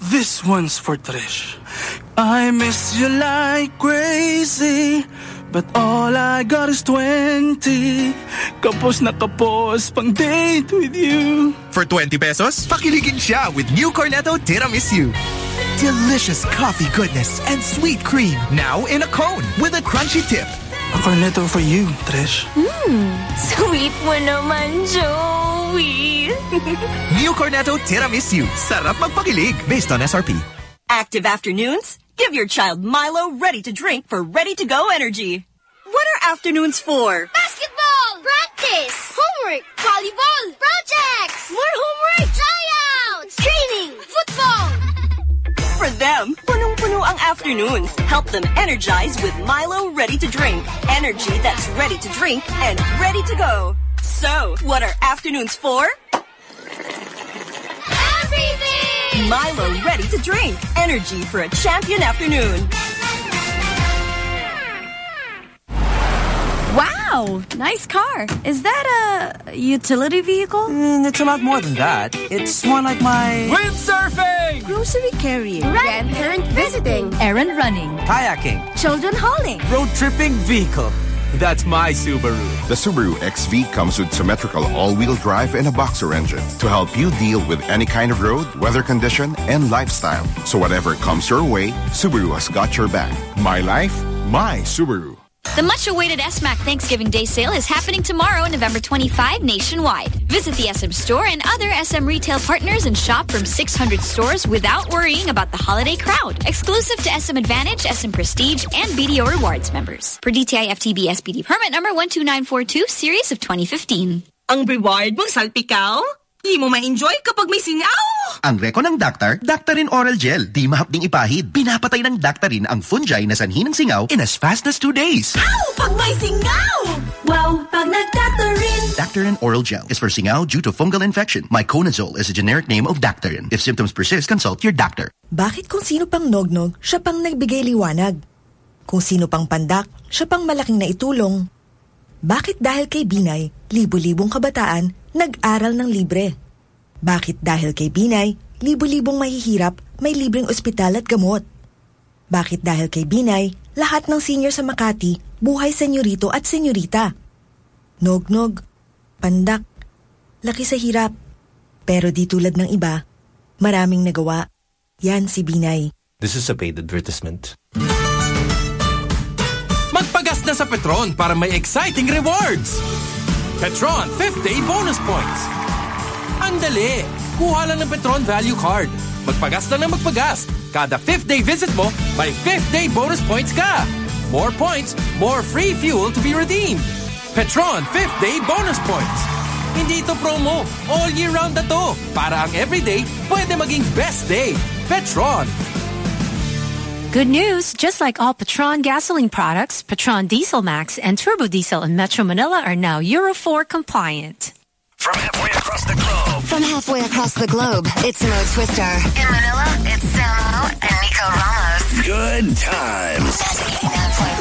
This one's for Trish. I miss you like crazy. But all I got is 20. Kapos na kapos pang date with you. For 20 pesos, pakiligin siya with new Cornetto Tiramisu. Delicious coffee goodness and sweet cream. Now in a cone with a crunchy tip. A cornetto for you, Trish. Mmm, sweet mo naman, Joey. New Cornetto Tiramisu. Sarap magpakilig based on SRP. Active afternoons? Give your child Milo ready to drink for ready to go energy. What are afternoons for? Basketball. Practice. Homework. Volleyball. Projects. More homework. Tryouts. Training. Football. For them, punong-puno ang afternoons. Help them energize with Milo Ready to Drink. Energy that's ready to drink and ready to go. So, what are afternoons for? Milo Ready to Drink. Energy for a champion afternoon. Wow, nice car. Is that a utility vehicle? Mm, it's a lot more than that. It's more like my... Windsurfing! Grocery carrying. Grandparent visiting. Errand running. Kayaking. Children hauling. Road tripping vehicle. That's my Subaru. The Subaru XV comes with symmetrical all-wheel drive and a boxer engine to help you deal with any kind of road, weather condition, and lifestyle. So whatever comes your way, Subaru has got your back. My life, my Subaru. The much-awaited SMAC Thanksgiving Day sale is happening tomorrow, November 25, nationwide. Visit the SM Store and other SM retail partners and shop from 600 stores without worrying about the holiday crowd. Exclusive to SM Advantage, SM Prestige, and BDO Rewards members. Per DTI FTB SPD permit number 12942, series of 2015. Ang reward mong salpikaw? Di mo ma-enjoy kapag may singaw! Ang reko ng Dactar, Dactarin Oral Gel. Di mahapding ipahid. Pinapatay ng Dactarin ang fungi na sanhi ng singaw in as fast as two days. Ow! Pag may singaw! Wow! Pag nagdaktarin! Dactarin Oral Gel is for singaw due to fungal infection. Myconazole is a generic name of Dactarin. If symptoms persist, consult your doctor. Bakit kung sino pang nognog, siya pang nagbigay liwanag? Kung sino pang pandak, siya pang malaking naitulong? Bakit dahil kay Binay, libo-libong kabataan nag-aral ng libre? Bakit dahil kay Binay, libo-libong mahihirap may libreng ospital at gamot? Bakit dahil kay Binay, lahat ng senior sa Makati buhay senyorito at senyorita? Nognog, pandak, laki sa hirap. Pero di tulad ng iba, maraming nagawa. Yan si Binay. This is a paid advertisement. Magpagas na sa Petron para may exciting rewards! Petron 50 bonus points. Ang dali! Kuha lang ng Petron Value Card. Magpagas na ng magpagas. Kada 5th day visit mo, may 5th day bonus points ka. More points, more free fuel to be redeemed. Petron 5th day bonus points. Hindi ito promo. All year round na to. Para ang everyday, pwede maging best day. Petron, Good news! Just like all Petron gasoline products, Petron Diesel Max and Turbo Diesel in Metro Manila are now Euro 4 compliant. From halfway across the globe. From halfway across the globe, it's Mo Twister. In Manila, it's Samo and Nico Ramos. Good times.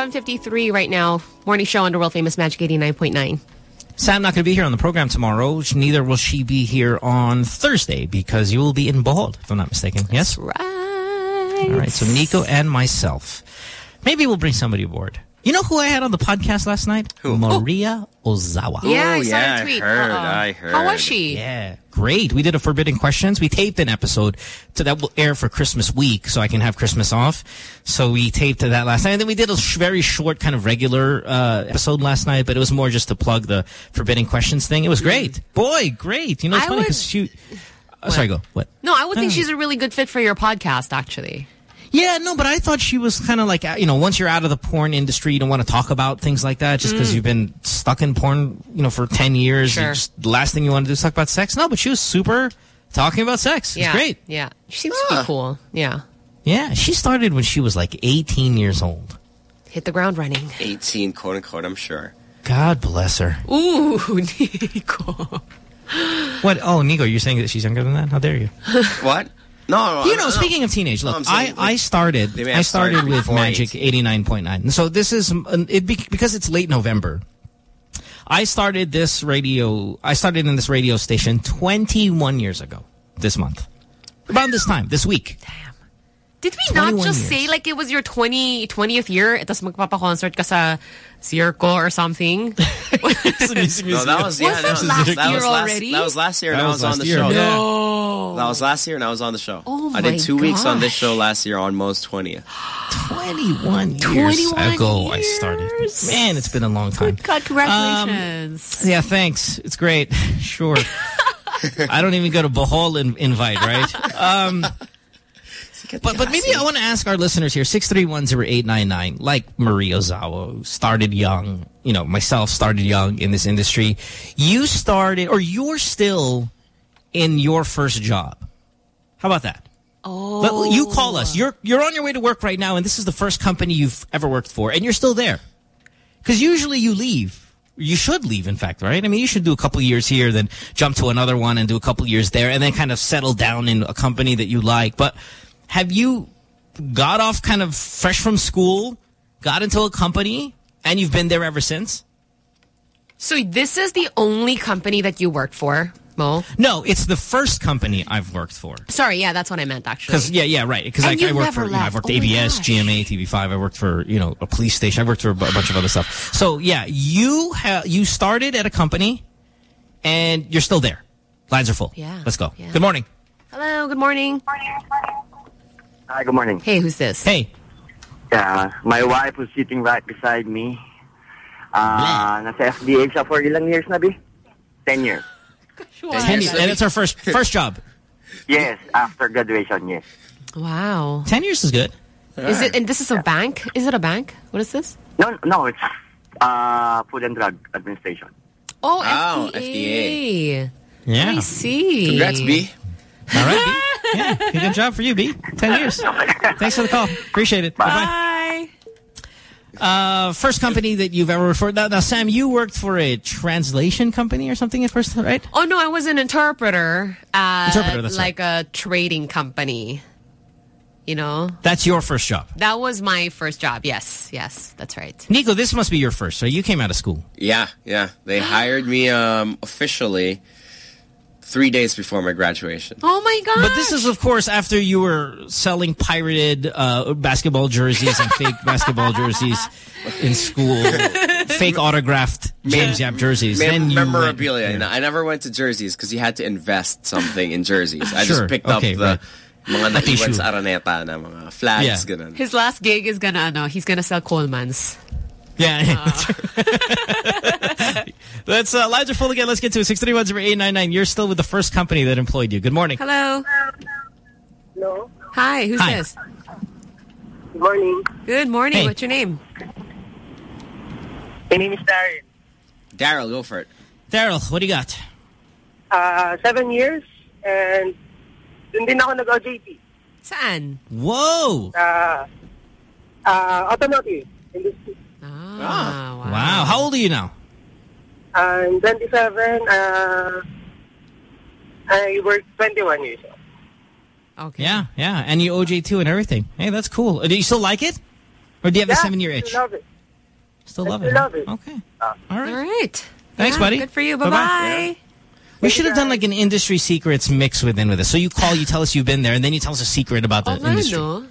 7.53 right now. Morning show on the world famous Magic 89.9. Sam not going to be here on the program tomorrow. Neither will she be here on Thursday because you will be in Bald, if I'm not mistaken. Yes? Right. All right. So Nico and myself. Maybe we'll bring somebody aboard. You know who I had on the podcast last night? Who? Maria Ozawa. Yeah, I Oh, saw yeah, a I tweet. heard, Uh-oh. I heard. How was she? Yeah, great. We did a Forbidden Questions. We taped an episode so that will air for Christmas week so I can have Christmas off. So we taped that last night. And then we did a sh very short kind of regular uh, episode last night, but it was more just to plug the Forbidden Questions thing. It was great. Boy, great. You know, it's I funny would- because she... Oh, sorry, go. What? No, I would think Oh. she's a really good fit for your podcast, actually. Yeah, no, but I thought she was kind of like, you know, once you're out of the porn industry, you don't want to talk about things like that just because Mm. you've been stuck in porn, you know, for 10 years. Sure. Just, the last thing you want to do is talk about sex. No, but she was super talking about sex. It's yeah. great. Yeah. She seems to be cool. Yeah. Yeah, she started when she was like 18 years old. Hit the ground running. 18, quote unquote, I'm sure. God bless her. Ooh, Nico. What? Oh, Nico, you're saying that she's younger than that? How dare you? What? No, no. You I- know, no. speaking of teenage, look, I'm I, saying, I started I started started with Magic 89.9. So this is um, it be, because it's late November. I started this radio I started in this radio station 21 years ago this month. Around this time, this week. Did we not just years. say like it was your 20, 20th year tapos magpapa-concert ka sa circo or something? No, that was, yeah, that that was, last that year was last, already? That was last year and That I was was on the year, show. yeah. No. That was last year and I was on the show. Oh I did my two weeks on this show last year on Mo's 20th. 21 years 21 ago I started. Man, it's been a long time. God, congratulations. Yeah, thanks. It's great. Sure. I don't even go to Bohol in, invite, right? Um, but but maybe I want to ask our listeners here, 6310899, like Maria Ozawa, started young, you know, myself started young in this industry. You started, or you're still in your first job. How about that? Oh. But you call us. You're you're on your way to work right now, and this is the first company you've ever worked for, and you're still there. Because usually you leave. You should leave, in fact, right? I mean, you should do a couple years here, then jump to another one and do a couple years there, and then kind of settle down in a company that you like. But have you got off kind of fresh from school, got into a company, and you've been there ever since? So this is the only company that you worked for, Mo? No, it's the first company I've worked for. Sorry, yeah, that's what I meant, actually. Because yeah, yeah, right. Because I, I worked for you know, I've worked Oh ABS. GMA, TV5. I worked for you know a police station. I worked for a, bunch of other stuff. So yeah, you ha you started at a company, and you're still there. Lines are full. Yeah. Let's go. Yeah. Good morning. Hello, good morning. Hi, good morning. Hey, who's this? Hey. Yeah, my wife was sitting right beside me. Uh, nasa FDA siya for ilang years na, Bi? Ten years. Ten years, and it's our first first job. Yes, after graduation, yes. Wow. Ten years is good. Is it? And this is a bank? Is it a bank? What is this? No, no, it's uh, Food and Drug Administration. Oh, Wow, FDA. Yeah. I see. Congrats, B. All right, B. Yeah, good job for you, B. Ten years. Thanks for the call. Appreciate it. Bye bye. Uh, first company that you've ever worked for. Now, now, Sam, you worked for a translation company or something at first, right? Oh no, I was an interpreter at Interpreter, that's like a trading company. You know, That's your first job. that was my first job. Yes, yes, that's right. Nico, this must be your first, So You came out of school. Yeah, yeah. They hired me um, officially three days before my graduation. Oh my god! But this is, of course, after you were selling pirated uh, basketball jerseys and fake basketball jerseys in school, fake autographed James Yap jerseys. Mem- then you went- memorabilia. I never went to jerseys because you had to invest something in jerseys. I Sure, just picked okay, up the right. mga A tissue. naiwan sa Araneta na mga flags, Yeah. ganun. His last gig is gonna no, he's gonna sell Coleman's. Yeah. Let's, uh, lines are full again. Let's get to it. 631-0899. You're still with the first company that employed you. Good morning. Hello. Hello. Hi, who's Hi. this? Good morning. Good morning. Hey. What's your name? My name is Darren. Daryl, go for it. Daryl, what do you got? Uh, seven years and dun din ako nag-OJT. Saan? Whoa. Uh, uh, automotive industry. Ah, Wow. How old are you now? I'm 27. Uh, I work 21 years old. Okay. Yeah, yeah. And you OJT and everything. Hey, that's cool. Uh, Do you still like it? Or do you have the Yeah, seven-year I itch? love it. Still love still it. love it. Okay. Uh, All right. All right. Thanks, Yeah, buddy. Good for you. Bye-bye. Bye-bye. We should have done like an industry secrets mix within with this. So you call, you tell us you've been there, and then you tell us a secret about the Oh, industry.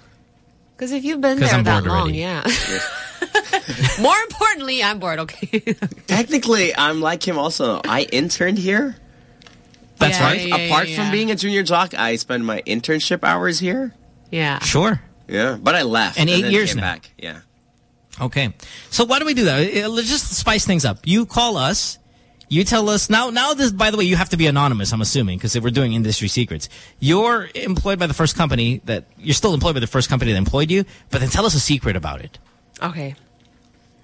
Because if you've been 'Cause there I'm that bored long, already. yeah. More importantly, I'm bored. Okay. Technically, I'm like him also. I interned here. That's Yeah, right. yeah, yeah, Apart yeah. from being a junior jock, I spend my internship hours here. Yeah. Sure. Yeah, but I left. And eight years came now. back. Yeah. Okay. So why do we do that? Uh, Let's just spice things up. You call us. You tell us now. Now, this. By the way, you have to be anonymous. I'm assuming because we're doing industry secrets. You're employed by the first company that you're still employed by the first company that employed you. But then tell us a secret about it. Okay.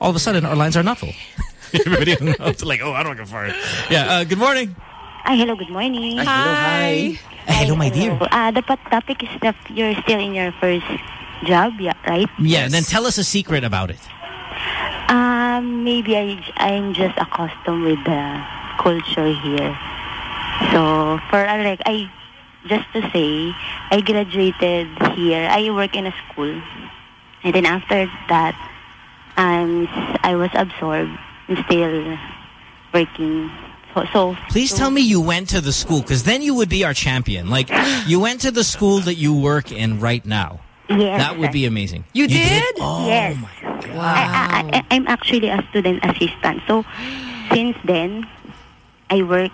All of a sudden, our lines are not full. Everybody else like, oh, I don't get fired. Yeah. Uh, good morning. Hi, hello, good morning. Hi, hello, hi. Hello, my dear. Uh, the pot topic is that you're still in your first job, yeah, right? Yeah. And then tell us a secret about it. Um, maybe I, I'm just accustomed with the culture here. So, for uh, like, I, just to say, I graduated here. I work in a school. And then after that, um, I was absorbed. I'm still working. So, so Please tell me you went to the school because then you would be our champion. Like you went to the school that you work in right now. Yes. That would be amazing. You, did? Oh, yes. I, I, I, I'm actually a student assistant. So, since then, I work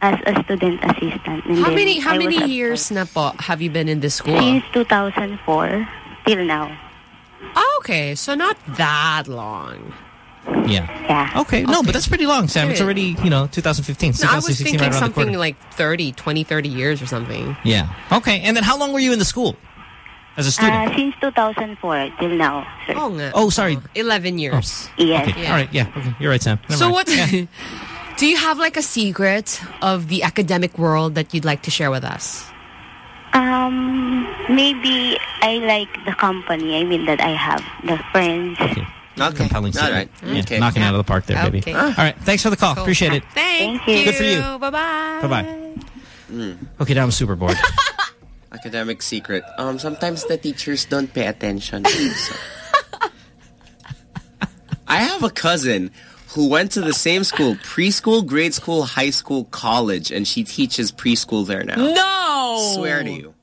as a student assistant. And How many how I many years na po have you been in this school? Since 2004 till now. Oh, okay, so not that long. Yeah. Yeah. Okay. No, but that's pretty long, Sam. It's already, you know, 2015. No, I was 2016 thinking right something like 30, 20, 30 years or something. Yeah. Okay. And then how long were you in the school as a student? Uh, since 2004 till now, sir. Oh, nga. oh, sorry. 11 years. Yes. Okay. All right. Yeah. Okay. You're right, Sam. Never So mind. what Yeah. do you have like a secret of the academic world that you'd like to share with us? Um, maybe I like the company. I mean that I have the friends. Okay. Compelling All secret. right. Yeah, Okay. Knocking out of the park there, baby. Okay. All right. Thanks for the call. Appreciate it. Thank, you. Good for you. Bye-bye. Bye-bye. Okay, now I'm super bored. Academic secret. Um, sometimes the teachers don't pay attention. So. I have a cousin who went to the same school, preschool, grade school, high school, college, and she teaches preschool there now. No! Swear to you.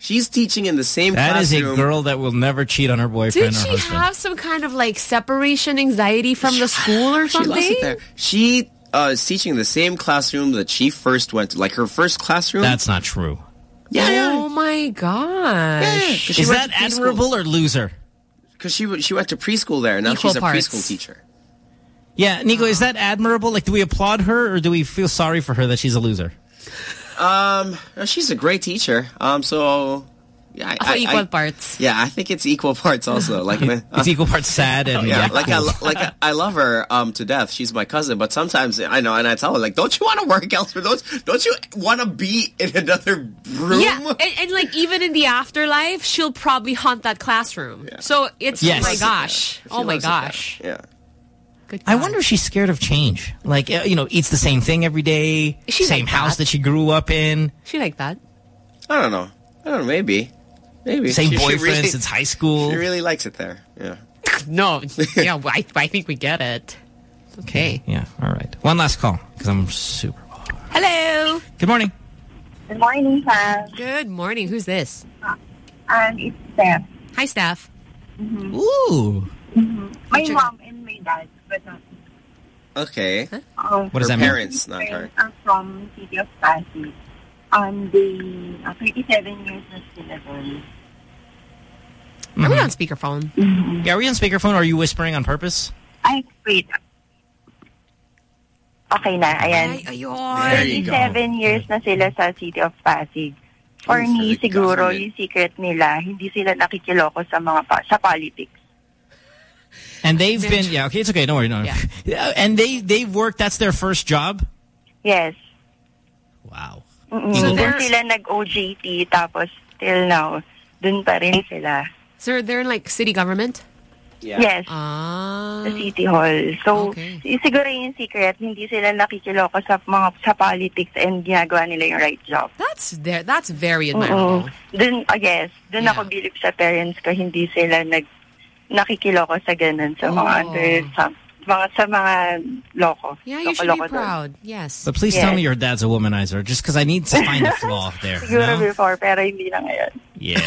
She's teaching in the same That is a girl that will never cheat on her boyfriend Did or she husband. have some kind of like separation anxiety from the school or She loves something? it there. She uh, is teaching the same classroom that she first went to, like her first classroom. That's not true. Yeah, yeah. Oh my gosh. She Is that admirable or loser? Because she she went to preschool there. Now Equal she's a parts. preschool teacher. Yeah, Nico, is that admirable? Like, do we applaud her or do we feel sorry for her that she's a loser? Um, she's a great teacher. Um, so yeah, I, I- equal I- parts. Yeah, I think it's equal parts also. Like It's equal parts sad and yeah, yeah, like I cool. lo- like I- I love her um to death. She's my cousin, but sometimes I know, and I tell her like, don't you want to work elsewhere? Don't don't you want to be in another room? Yeah, and, and like even in the afterlife, she'll probably haunt that classroom. So it's Yes. oh my gosh, She oh my gosh. Yeah. Good I wonder if she's scared of change. Like, uh, you know, eats the same thing every day, she same like house that? that she grew up in, She like that? I don't know. I don't know. Maybe. Maybe. same She- she really- since high school. She really likes it there. Yeah. No, yeah, I, I think we get it. Okay. Yeah, all right. One last call because I'm super. Hello. Good morning. Good morning, Sam. Good morning. Who's this? And it's Steph. Hi, Steph. Mm-hmm. Ooh. Mm-hmm. My mom and my dad, but not Okay. um, What does Her that mean? parents, not her. are from city of Pasig. Um, they uh, 37 years na sila doon. Are we on speakerphone? Yeah, are we on speakerphone or are you whispering on purpose? Ay, wait. Okay na, ayan. Ay, ayun. There you go. 37 years na sila sa city of Pasig. For me, for the siguro, government. yung secret nila, hindi sila nakikiloko sa mga pa- sa politics. And they've been, yeah, okay, it's okay, don't worry, no. Yeah. And they, they've worked, that's their first job? Yes. Wow. Mm-mm. So Doon they're- sila nag-OJT, tapos till now, dun pa rin sila. So they're in like city government? Yes. Ah. Sa City Hall. So, Okay. y- siguro yung secret, hindi sila nakikiloko sa mga sa politics and ginagawa nila yung right job. That's there. That's very Oo. admirable. Dun, oh, yes, dun Yeah. ako believe sa parents ko, hindi sila nag nakikiloko sa ganun, sa mga Oh. under some, mga sa mga loko. Yeah, you should be Loko-loko doon. proud. Yes. But please Yes. tell me your dad's a womanizer, just because I need to find a flaw there. Siguro no? before, pero hindi na ngayon. Yeah.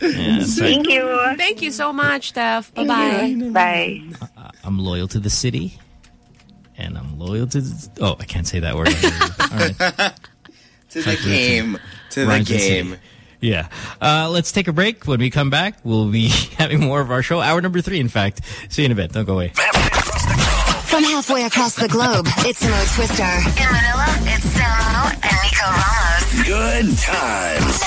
yeah that's right. Thank you. Thank you so much, Steph. Thank Bye-bye. you. Bye. Uh, I'm loyal to the city, and I'm loyal to. The, oh, I can't say that word. All right. To the game. To the Rhymes with game. City. Yeah. Uh, let's take a break. When we come back, we'll be having more of our show. Hour number three, in fact. See you in a bit. Don't go away. From halfway across the globe, it's Mo Twister. In Manila, it's Samo and Nico Ramos. Good times.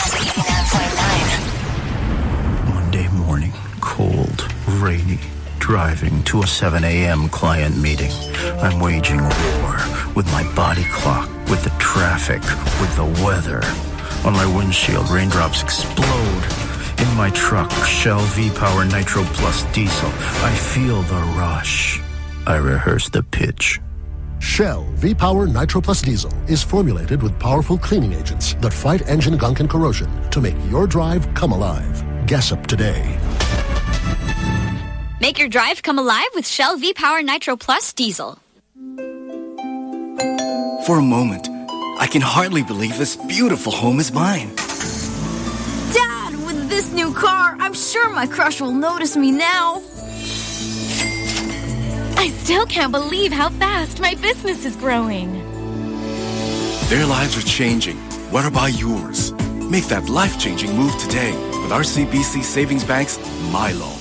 Monday morning, cold, rainy, driving to a 7 a.m. client meeting. I'm waging war with my body clock, with the traffic, with the weather. On my windshield, raindrops explode. In my truck, Shell V-Power Nitro Plus Diesel, I feel the rush. I rehearse the pitch. Shell V-Power Nitro Plus Diesel is formulated with powerful cleaning agents that fight engine gunk and corrosion to make your drive come alive. Gas up today. Make your drive come alive with Shell V-Power Nitro Plus Diesel. For a moment, I can hardly believe this beautiful home is mine. Dad, with this new car, I'm sure my crush will notice me now. I still can't believe how fast my business is growing. Their lives are changing. What about yours? Make that life-changing move today with RCBC Savings Bank's Loans.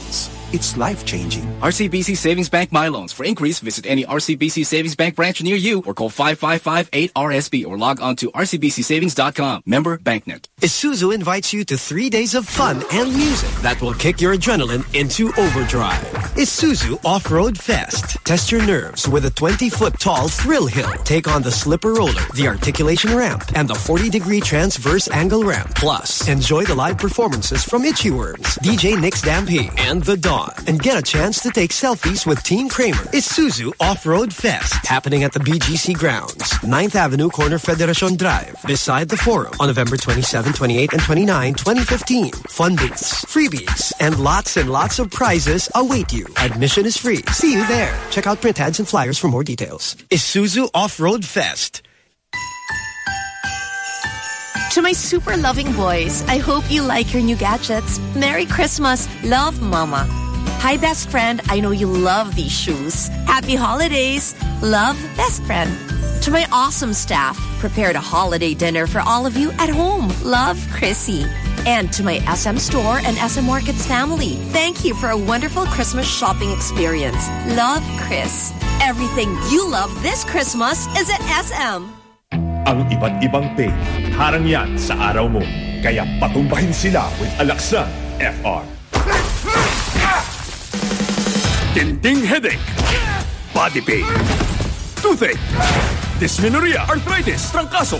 It's life-changing. RCBC Savings Bank My Loans. For inquiries, visit any RCBC Savings Bank branch near you or call 555-8RSB or log on to rcbcsavings.com. Member BankNet. Isuzu invites you to three days of fun and music that will kick your adrenaline into overdrive. Isuzu Off-Road Fest. Test your nerves with a 20-foot tall thrill hill. Take on the slipper roller, the articulation ramp, and the 40-degree transverse angle ramp. Plus, enjoy the live performances from Itchy Worms, DJ Nix Damn P, and The Dawn. And get a chance to take selfies with Team Kramer. Isuzu Off-Road Fest. Happening at the BGC grounds. 9th Avenue, corner Federation Drive. Beside the Forum on November 27, 28, and 29, 2015. Fun booths, freebies, and lots and lots of prizes await you. Admission is free. See you there. Check out print ads and flyers for more details. Isuzu Off-Road Fest. To my super loving boys, I hope you like your new gadgets. Merry Christmas. Love, Mama. Hi, best friend. I know you love these shoes. Happy holidays. Love, best friend. To my awesome staff, prepared a holiday dinner for all of you at home. Love, Chrissy. And to my SM Store and SM Markets family, thank you for a wonderful Christmas shopping experience. Love, Chris. Everything you love this Christmas is at SM. Ang iba't ibang pain, harang yan sa araw mo. Kaya patumbahin sila with Alaxan FR. Tinting headache, body pain, toothache, dysmenorrhea, arthritis, trangkaso.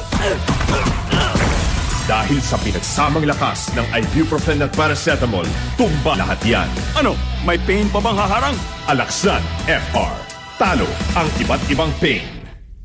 Dahil sa pinagsamang lakas ng ibuprofen at paracetamol, tumba lahat yan. Ano, may pain pa bang haharang? Alaxan FR. Talo ang iba't ibang pain.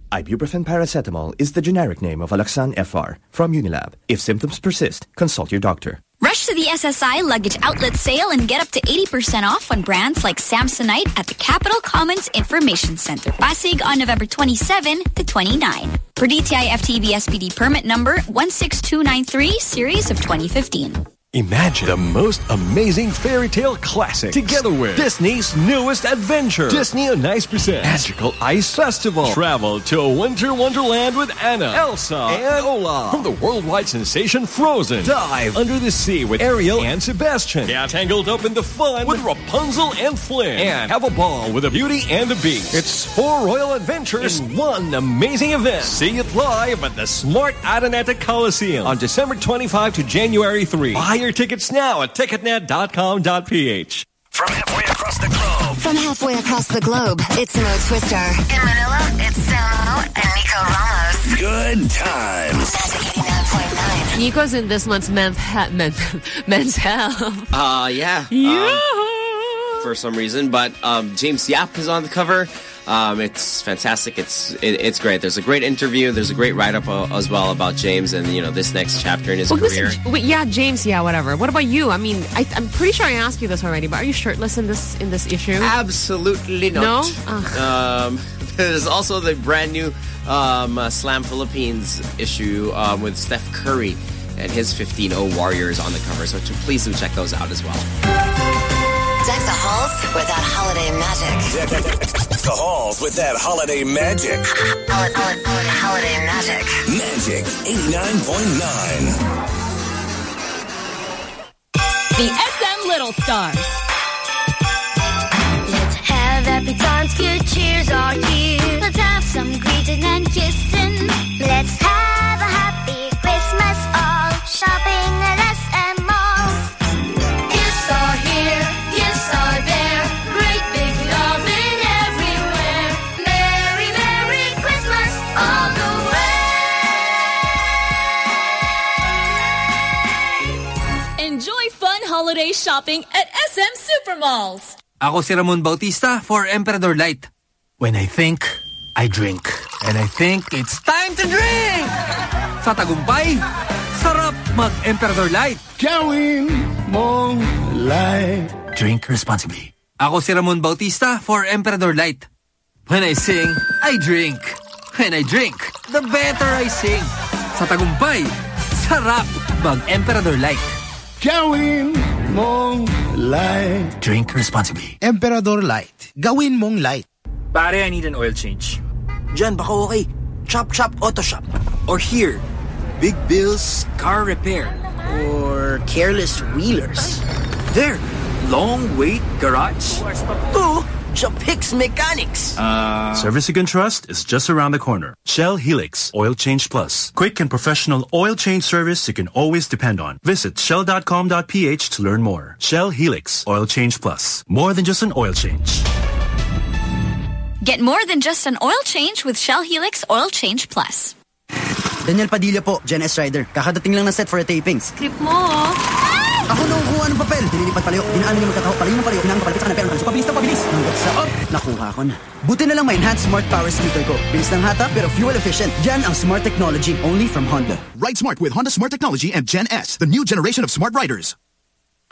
Ibuprofen paracetamol is the generic name of Alaxan FR from Unilab. If symptoms persist, consult your doctor. Rush to the SSI Luggage Outlet Sale and get up to 80% off on brands like Samsonite at the Capitol Commons Information Center, Pasig on November 27 to 29. For DTI FTB SPD permit number 16293 series of 2015. Imagine the most amazing fairy tale classic together with Disney's newest adventure. Disney on Ice presents Magical Ice Festival. Travel to a winter wonderland with Anna, Elsa, and Olaf. From the worldwide sensation Frozen. Dive under the sea with Ariel and Sebastian. Get tangled up in the fun with Rapunzel and Flynn. And have a ball with the Beauty and the Beast. It's four royal adventures in one amazing event. See it live at the Smart Araneta Coliseum on December 25 to January 3. Buy your tickets now at ticketnet.com.ph. From halfway across the globe. From halfway across the globe, it's Mo Twister. In Manila, it's Samo and Nico Ramos. Good times. Nico's in this month's men's, he- men, men's health. Uh, yeah. Yeah. Um, for some reason, but um, James Yap is on the cover. Um, it's fantastic. It's it, it's great. There's a great interview. There's a great write up uh, as well about James and you know this next chapter in his Well, career. listen, wait, yeah, James, yeah, whatever. What about you? I mean, I, I'm pretty sure I asked you this already, but are you shirtless in this in this issue? Absolutely not. No. Um, there's also the brand new um, uh, Slam Philippines issue um, with Steph Curry and his 15-0 Warriors on the cover. So to, please do check those out as well. Deck the halls with that holiday magic. The halls with that holiday magic. Hol- hol- hol- holiday magic. Magic 89.9. The SM Little Stars. Let's have happy times, good cheers are here. Let's have some greeting and kissing. Let's have holiday shopping at SM Supermalls. Ako si Ramon Bautista for Emperador Light. When I think, I drink. And I think it's time to drink! Sa tagumpay, sarap mag-Emperador Light. Gawin mong light. Drink responsibly. Ako si Ramon Bautista for Emperador Light. When I sing, I drink. When I drink, the better I sing. Sa tagumpay, sarap mag-Emperador Light. Gawin mong light. Drink responsibly. Emperador Light. Gawin mong light. Pare, I need an oil change. Diyan, baka okay. Chop Chop Auto Shop. Or here, Big Bill's Car Repair. Or Careless Wheelers. There, Long Wait Garage. To Japix Mechanics. Uh, Service you can trust is just around the corner. Shell Helix Oil Change Plus. Quick and professional oil change service you can always depend on. Visit shell.com.ph to learn more. Shell Helix Oil Change Plus. More than just an oil change. Get more than just an oil change with Shell Helix Oil Change Plus. Daniel Padilla po, Gen S Rider. Kakadating lang na set for a taping. Script mo. Ako na kuha ng papel. Dinilipad palayo. Dinaan niya magkataho. Palayo ng palayo. Pinang papalipit sa kanan. Pero pabilis na pabilis. Hanggat sa up. Nakuha ko na. Buti na lang may enhanced smart power scooter ko. Bilis ng hata pero fuel efficient. Yan ang smart technology only from Honda. Ride smart with Honda Smart Technology and Gen S, the new generation of smart riders.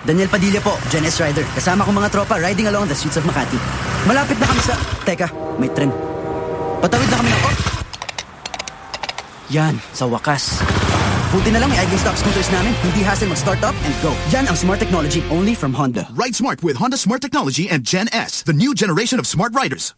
Daniel Padilla po, Gen S Rider. Kasama ko mga tropa riding along the streets of Makati. Malapit na kami sa... Teka, may tren. Patawid na kami ng... Oh! Yan, sa wakas. Buti na lang may idling stop scooters namin. Hindi hassle mag-start up and go. Yan ang smart technology only from Honda. Ride smart with Honda Smart Technology and Gen S, the new generation of smart riders.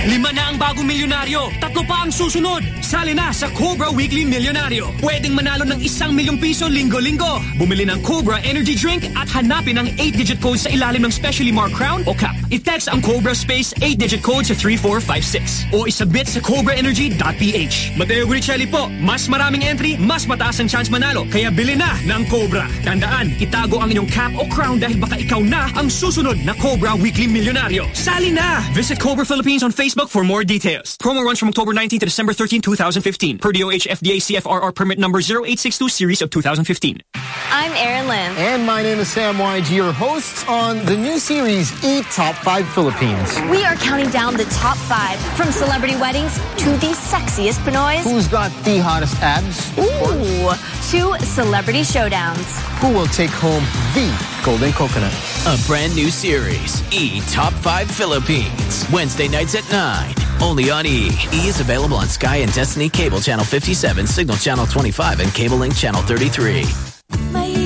Lima na ang bagong milyonaryo. Tatlo pa ang susunod. Sali na sa Cobra Weekly Milyonaryo. Pwedeng manalo ng isang milyong piso linggo-linggo. Bumili ng Cobra Energy Drink at hanapin ang 8-digit code sa ilalim ng specially marked crown o cap. I-text ang Cobra Space 8-digit code sa 3456 o isabit sa cobraenergy.ph. Mateo Guricelli po. Mas maraming entry, mas mataas ang chance manalo. Kaya bili na ng Cobra. Tandaan, itago ang inyong cap o crown dahil baka ikaw na ang susunod na Cobra Weekly Milyonaryo. Sali na! Visit Cobra Philippines on Facebook for more details. Promo runs from October 19 to December 13, 2015. Per DOH FDA CFRR permit number 0862 series of 2015. I'm Erin Lim. And my name is Sam YG, your hosts on the new series E Top 5 Philippines. We are counting down the top five from celebrity weddings to the sexiest Pinoys. Who's got the hottest abs? Ooh, to celebrity showdowns. Who will take home the golden coconut? A brand new series, E Top 5 Philippines. Wednesday nights at 9. Only on E. E is available on Sky and Destiny Cable Channel 57, Signal Channel 25, and Cable Link Channel 33. May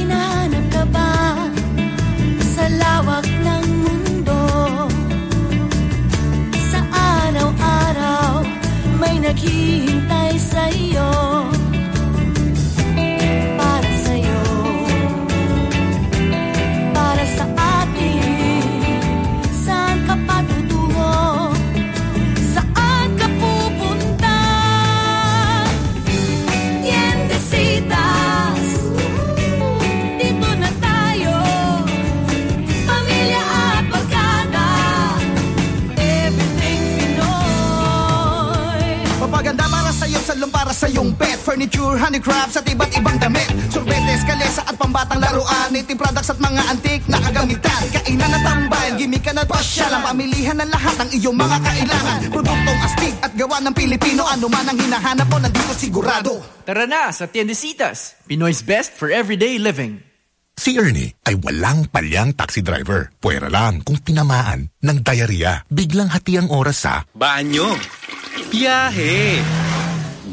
furniture, handicrafts at iba't ibang damit Sorbetes, kalesa at pambatang laruan Native products at mga antik na kagamitan Kainan at tambayan, gimikan at pasyalan Pamilihan ng lahat ng iyong mga kailangan Produktong astig at gawa ng Pilipino Ano man ang hinahanap mo, nandito sigurado Tara na sa Tiendesitas, Pinoy's best for everyday living. Si Ernie ay walang palyang taxi driver. Pwera lang kung tinamaan ng diarrhea. Biglang hati ang oras sa Banyo. Biyahe.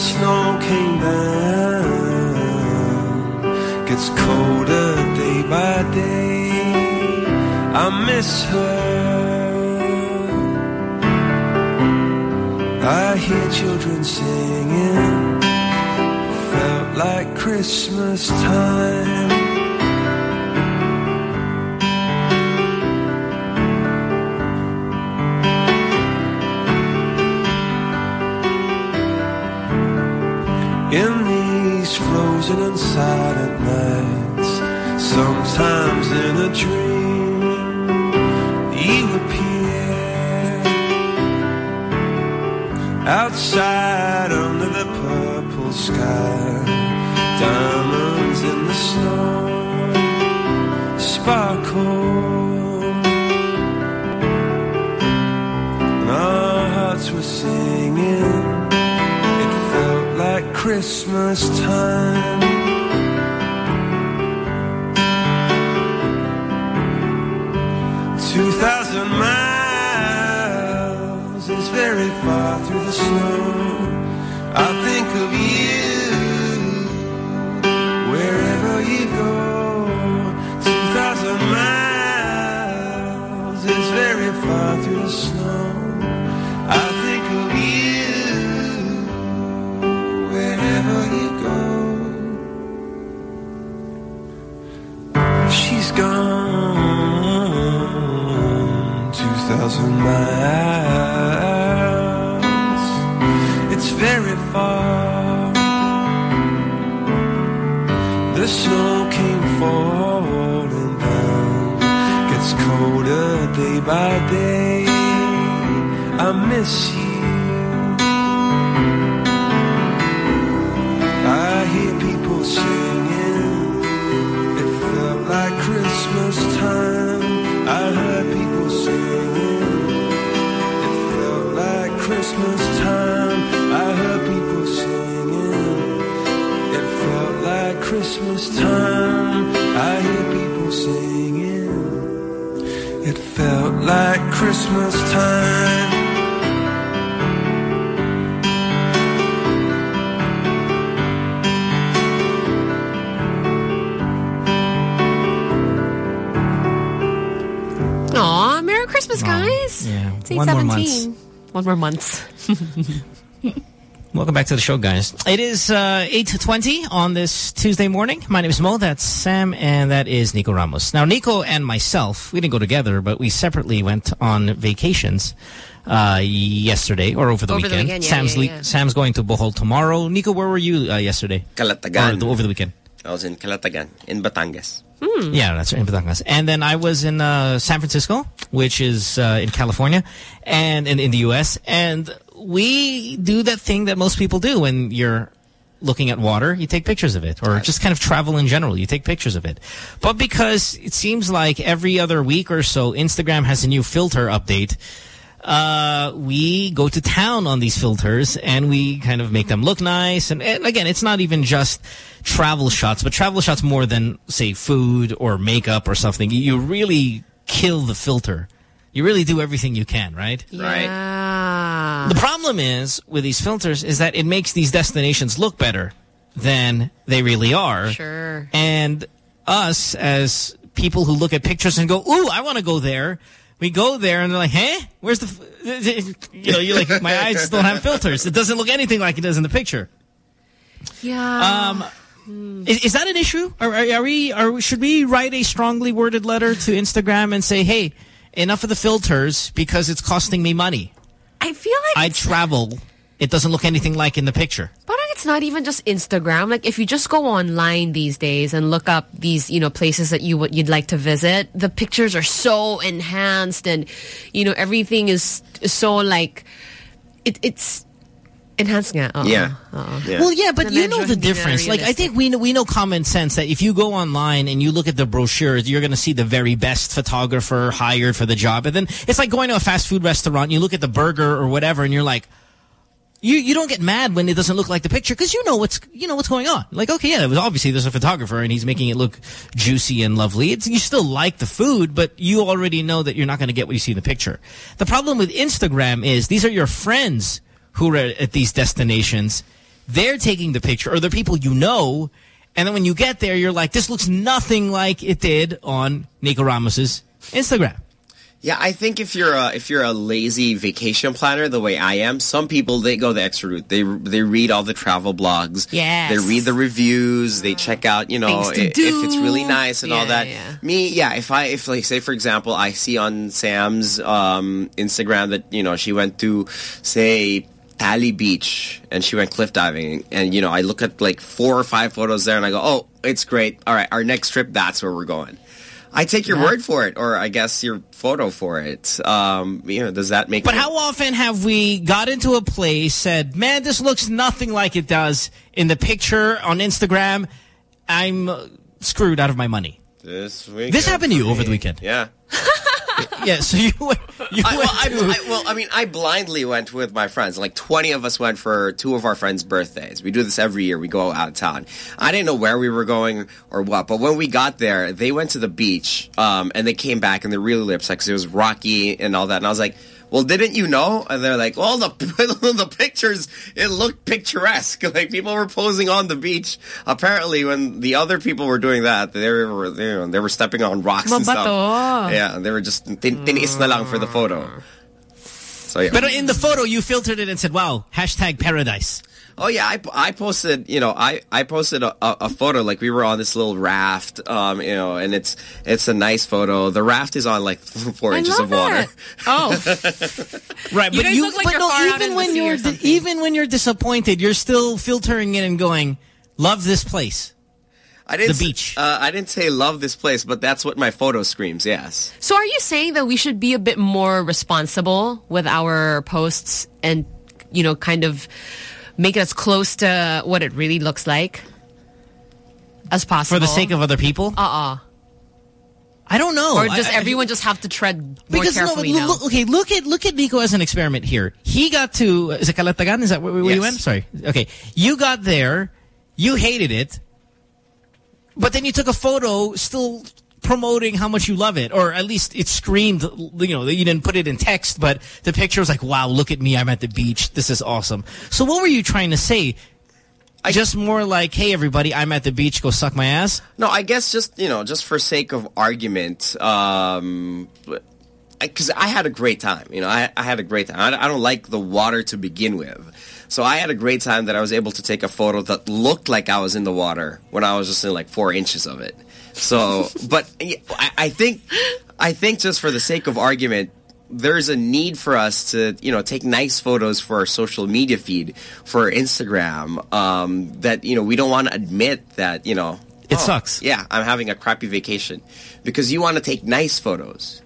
snow came down, gets colder day by day. I miss her. I hear children singing felt like Christmas time. Silent nights, sometimes in a dream, you appear outside under the purple sky, diamonds in the snow sparkle, and our hearts were singing. It felt like Christmas time. Miles. It's very far. The snow came falling down, gets colder day by day. I miss. Christmas time. Aw, Merry Christmas, guys. Yeah, It's one more 817. One more month. Welcome back to the show, guys. It is uh, 8.20 on this Tuesday morning. My name is Mo, that's Sam, and that is Nico Ramos. Now, Nico and myself, we didn't go together, but we separately went on vacations uh, yesterday or over the Over the weekend. weekend, yeah, Sam's, yeah, yeah. Sam's going to Bohol tomorrow. Nico, where were you uh, yesterday? Calatagan. Or the- over the weekend? I was in Calatagan, in Batangas. Yeah, that's right, in Batangas. And then I was in uh, San Francisco, which is uh, in California, and in, in the U.S. And we do that thing that most people do when you're looking at water, you take pictures of it, or just kind of travel in general, you take pictures of it. But because it seems like every other week or so, Instagram has a new filter update, uh, we go to town on these filters and we kind of make them look nice. And, and again, it's not even just travel shots, but travel shots more than, say, food or makeup or something. You really kill the filter. You really do everything you can, right? Yeah. The problem is with these filters is that it makes these destinations look better than they really are. Sure. And us as people who look at pictures and go, ooh, I want to go there. We go there and they're like, hey, where's the, f-? you know, you're like, my eyes don't have filters. It doesn't look anything like it does in the picture. Yeah. Um, is, is that an issue? Are, are, are we, are, we- should we write a strongly worded letter to Instagram and say, hey, enough of the filters because it's costing me money. I feel like I travel. It doesn't look anything like in the picture. But it's not even just Instagram. Like if you just go online these days and look up these, you know, places that you would you'd like to visit, the pictures are so enhanced and you know everything is so like it, it's enhanced nga. Oo. Yeah. Oo. Well, yeah, but Na you know the difference. Like, I think we know, we know common sense that if you go online and you look at the brochures, you're going to see the very best photographer hired for the job. And then it's like going to a fast food restaurant, you look at the burger or whatever, and you're like, you you don't get mad when it doesn't look like the picture because you know what's you know what's going on. Like, okay, yeah, it was obviously there's a photographer and he's making it look juicy and lovely. It's you still like the food, but you already know that you're not going to get what you see in the picture. The problem with Instagram is these are your friends who are at these destinations. They're taking the picture, or they're people you know, and then when you get there, you're like, this looks nothing like it did on Nico Ramos's Instagram. Yeah, I think if you're a if you're a lazy vacation planner, the way I am, some people they go the extra route. They they read all the travel blogs. Yes. They read the reviews. They check out, you know, Things if it's really nice and all that. yeah. Me, yeah. If I if like say for example, I see on Sam's um, Instagram that you know she went to say. Tally Beach and she went cliff diving and you know I look at like four or five photos there and I go oh it's great all right our next trip that's where we're going I take your Yeah. word for it, or I guess your photo for it. Um, you know, does that make? But how often have we got into a place, said, man, this looks nothing like it does in the picture on Instagram. I'm uh, screwed out of my money. This week. This happened to you over the weekend. Yeah. yeah, so you went, you I, well, I. I, well, I mean, I blindly went with my friends. Like 20 of us went for two of our friends' birthdays. We do this every year. We go out of town. I didn't know where we were going or what, but when we got there, they went to the beach, um, and they came back and they're really upset because it was rocky and all that. And I was like, well, didn't you know? And they're like, well, the the pictures, it looked picturesque. Like people were posing on the beach. Apparently, when the other people were doing that, they were they, were- they were stepping on rocks and stuff. Mabato. Yeah, they were just tin tiniis na lang for the photo. So yeah. But in the photo, you filtered it and said, wow, hashtag paradise. Oh yeah, I, I posted, you know, I, I posted a, a, a photo like we were on this little raft, um, you know, and it's it's a nice photo. The raft is on like four I inches love of water. it. Oh. Right, You but guys you, look like but you're no, far even the when you're or di- something. even when you're disappointed, you're still filtering it and going, love this place. I didn't The s- beach. Uh, I didn't say love this place, but that's what my photo screams. Yes. So are you saying that we should be a bit more responsible with our posts and, you know, kind of make it as close to what it really looks like as possible? For the sake of other people? Uh-uh. I don't know. Or does I- I- everyone just have to tread more Because no, look, now? okay, look at look at Nico as an experiment here. He got to is it Calatagan? Is that where, where you Yes. went? Sorry. Okay, you got there, you hated it, but then you took a photo, still promoting how much you love it, or at least it screamed. You know, you didn't put it in text, but the picture was like, "Wow, look at me! I'm at the beach. This is awesome." So, what were you trying to say? Just more like, "Hey, everybody, I'm at the beach. Go suck my ass." No, I guess just you know, just for sake of argument, um, because I had a great time. You know, I, I had a great time. I, I don't like the water to begin with, so I had a great time that I was able to take a photo that looked like I was in the water when I was just in like four inches of it. So, but I, I think, I think just for the sake of argument. There's a need for us to, you know, take nice photos for our social media feed, for Instagram. Um, that you know, we don't want to admit that, you know, It oh, sucks. Yeah, I'm having a crappy vacation because you want to take nice photos.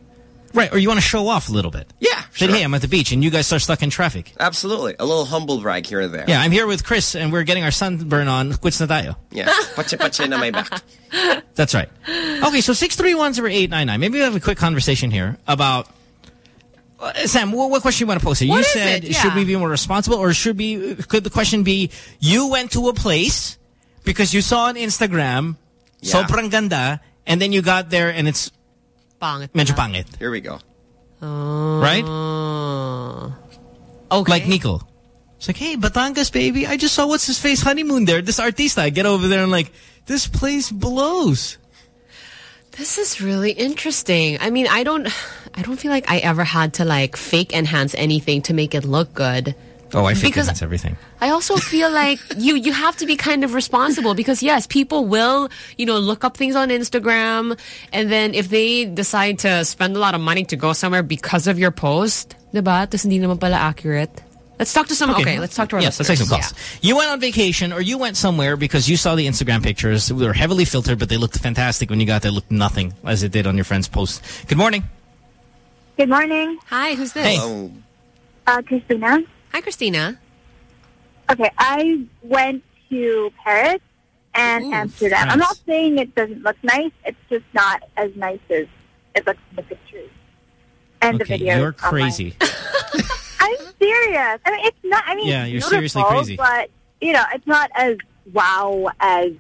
Right, or you want to show off a little bit. Yeah, Say, sure. hey, I'm at the beach, and you guys are stuck in traffic. Absolutely, a little humble brag here and there. Yeah, I'm here with Chris, and we're getting our sunburn on. Quits na tayo. yeah. Pache pache na may back. That's right. Okay, so 6310899. Maybe we have a quick conversation here about Uh, Sam, what, what question you want to pose here? What you said, it? should we be more responsible or should be, could the question be, you went to a place because you saw on Instagram, Yeah. sobrang ganda, and then you got there and it's Pangit. medyo pangit. Here we go. Oh. Right? Okay. Like Nico. It's like, hey, Batangas, baby, I just saw what's his face honeymoon there. This artista. I get over there and like, this place blows. This is really interesting. I mean, I don't, I don't feel like I ever had to like fake enhance anything to make it look good. Oh, I think Because- that's everything. I also feel like you you have to be kind of responsible because yes, people will you know look up things on Instagram, and then if they decide to spend a lot of money to go somewhere because of your post, diba? Tapos hindi naman pala accurate. Let's talk to some. Okay, let's talk to our yes, let's take some listeners. calls. You went on vacation or you went somewhere because you saw the Instagram pictures. They were heavily filtered, but they looked fantastic when you got there. Looked nothing as it did on your friend's post. Good morning. Good morning. Hi, who's this? Hey. Uh, Christina. Hi, Christina. Okay, I went to Paris and Amsterdam. I'm not saying it doesn't look nice. It's just not as nice as it looks in the pictures and the Okay, videos. you're crazy. I'm serious. I mean, it's not. I mean, Yeah, you're seriously crazy. But you know, it's not as wow as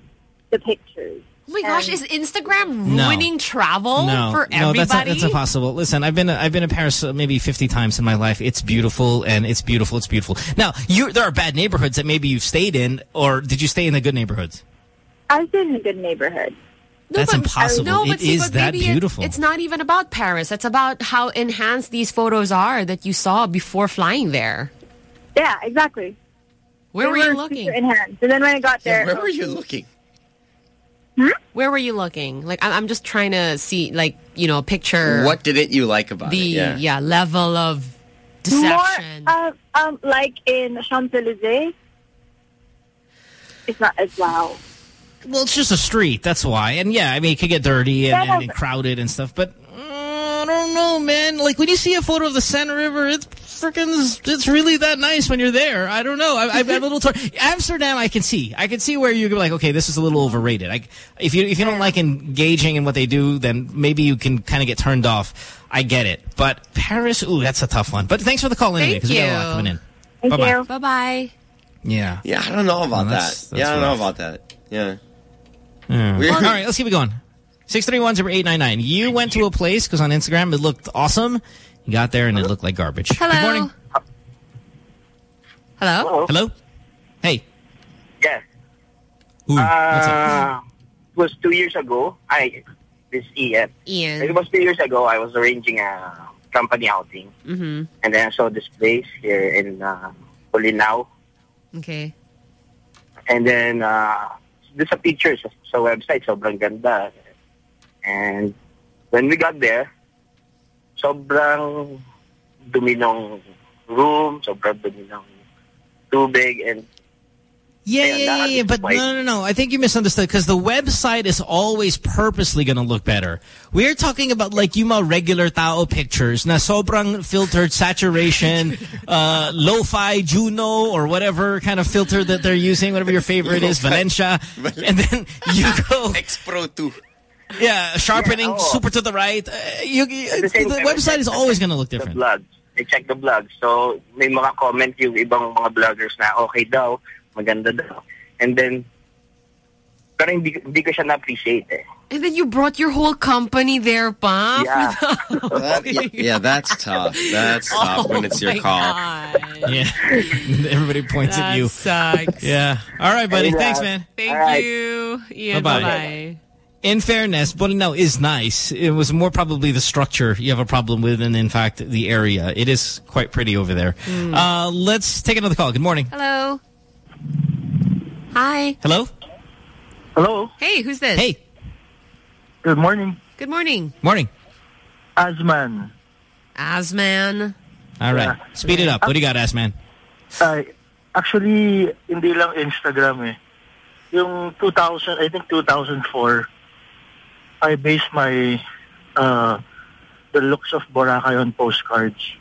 the pictures. Oh my gosh, is Instagram No. ruining travel no, for no, everybody? that's that's impossible. Listen, I've been I've been to Paris uh, maybe 50 times in my life. It's beautiful and it's beautiful. It's beautiful. Now, you there are bad neighborhoods that maybe you've stayed in, or did you stay in the good neighborhoods? I stayed in a good neighborhood. That's but- impossible. No, It but see, is but that maybe it- beautiful. it's not even about Paris. It's about how enhanced these photos are that you saw before flying there. Yeah, exactly. Where They were you super looking? Enhanced. And then when I got there, where were you looking? Where were you looking? Like, I'm, I'm just trying to see, like, you know, a picture What didn't you like about the it? yeah. level of deception. More, uh, um, like in Champs Elysees, it's not as wow. Well, it's just a street. That's why. And yeah, I mean, it could get dirty and, and, and crowded and stuff. But I don't know, man. Like when you see a photo of the Seine River, it's freaking. It's really that nice when you're there. I don't know. I, I've been a little. Tor- Amsterdam, I can see. I can see where you could be like, okay, this is a little overrated. Like if you if you don't like engaging in what they do, then maybe you can kind of get turned off. I get it. But Paris, ooh, that's a tough one. But thanks for the call anyway, Thank because we got a lot you. coming in. Thank Bye-bye. you. Bye bye. Yeah. Yeah, I don't know about Oh, that's- that. that's yeah, I don't know about that. Yeah. Yeah. Weird. All right, let's keep it going. 631-0899. You went to a place because on Instagram it looked awesome. You got there and it looked like garbage. Hello. Good morning. Hello. Hello. Hey. Yes. Ooh, what's up? Uh, it was two years ago. I this Ian. Ian. It was two years ago. I was arranging a company outing, Mm-hmm. and then I saw this place here in uh, Bolinao, Okay. and then uh, there's a picture sa, sa website. Sobrang ganda. And when we got there, sobrang dumi ng room, sobrang dumi ng tubig, and Yeah, yeah, yeah, yeah, but no, no, no. I think you misunderstood because the website is always purposely going to look better. We're talking about like you mga regular tao pictures na sobrang filtered saturation, uh, lo-fi, Juno, or whatever kind of filter that they're using, whatever your favorite is, Valencia. And then you go... X Pro 2. Yeah, sharpening Yeah, oo. super to the right. Uh, you, the the time, website is always going to look the different. blogs. I check the blogs. So, may mga comment yung ibang mga bloggers na okay daw, maganda daw. And then, pero hindi, hindi ko siya na-appreciate eh. And then you brought your whole company there, pa? Yeah. That- yeah, yeah, that's tough. That's tough when it's your call. God. Yeah. Everybody points at That you. sucks. Yeah. All right, buddy. Thanks, man. Thank All right. you. Ian, Bye-bye. Bye-bye. In fairness, Bolinao is nice. It was more probably the structure you have a problem with than, in fact, the area. It is quite pretty over there. Hmm. Uh, let's take another call. Good morning. Hello. Hi. Hello? Hello. Hey, who's this? Hey. Good morning. Good morning. Morning. Asman. Asman. All right. Speed it up. What do you got, ass man? Ay, actually, hindi lang Instagram eh. Yung 2000, I think 2004, I base my, uh, the looks of Boracay on postcards.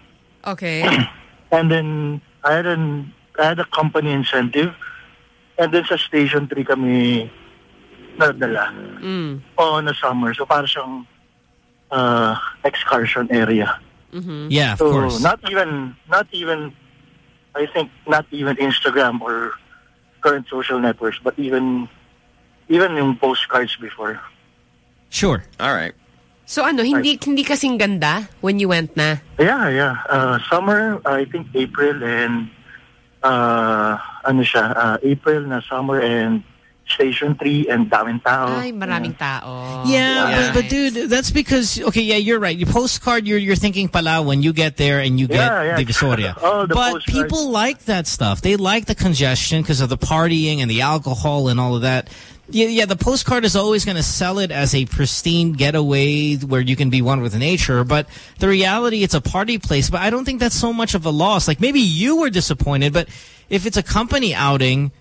Okay. And then, I had, an, I had a company incentive. And then sa Station 3 kami nadala. Mm. O na summer. So para siyang uh, excursion area. Mm-hmm. Yeah, of so course. not even, not even, I think not even Instagram or current social networks, but even, even yung postcards before. Sure. All right. So ano, hindi hindi kasing ganda when you went na? Yeah, yeah. Uh, summer, I think April and uh, ano siya, uh, April na summer and Station 3 and daming tao. Ay, maraming tao. Yeah, But, but dude, that's because okay, yeah, you're right. Your postcard, you're you're thinking pala when you get there and you get Yeah, yeah. Divisoria. Oh, the but postcards. people like that stuff. They like the congestion because of the partying and the alcohol and all of that. Yeah, yeah. The postcard is always going to sell it as a pristine getaway where you can be one with nature. But the reality, it's a party place. But I don't think that's so much of a loss. Like maybe you were disappointed, but if it's a company outing.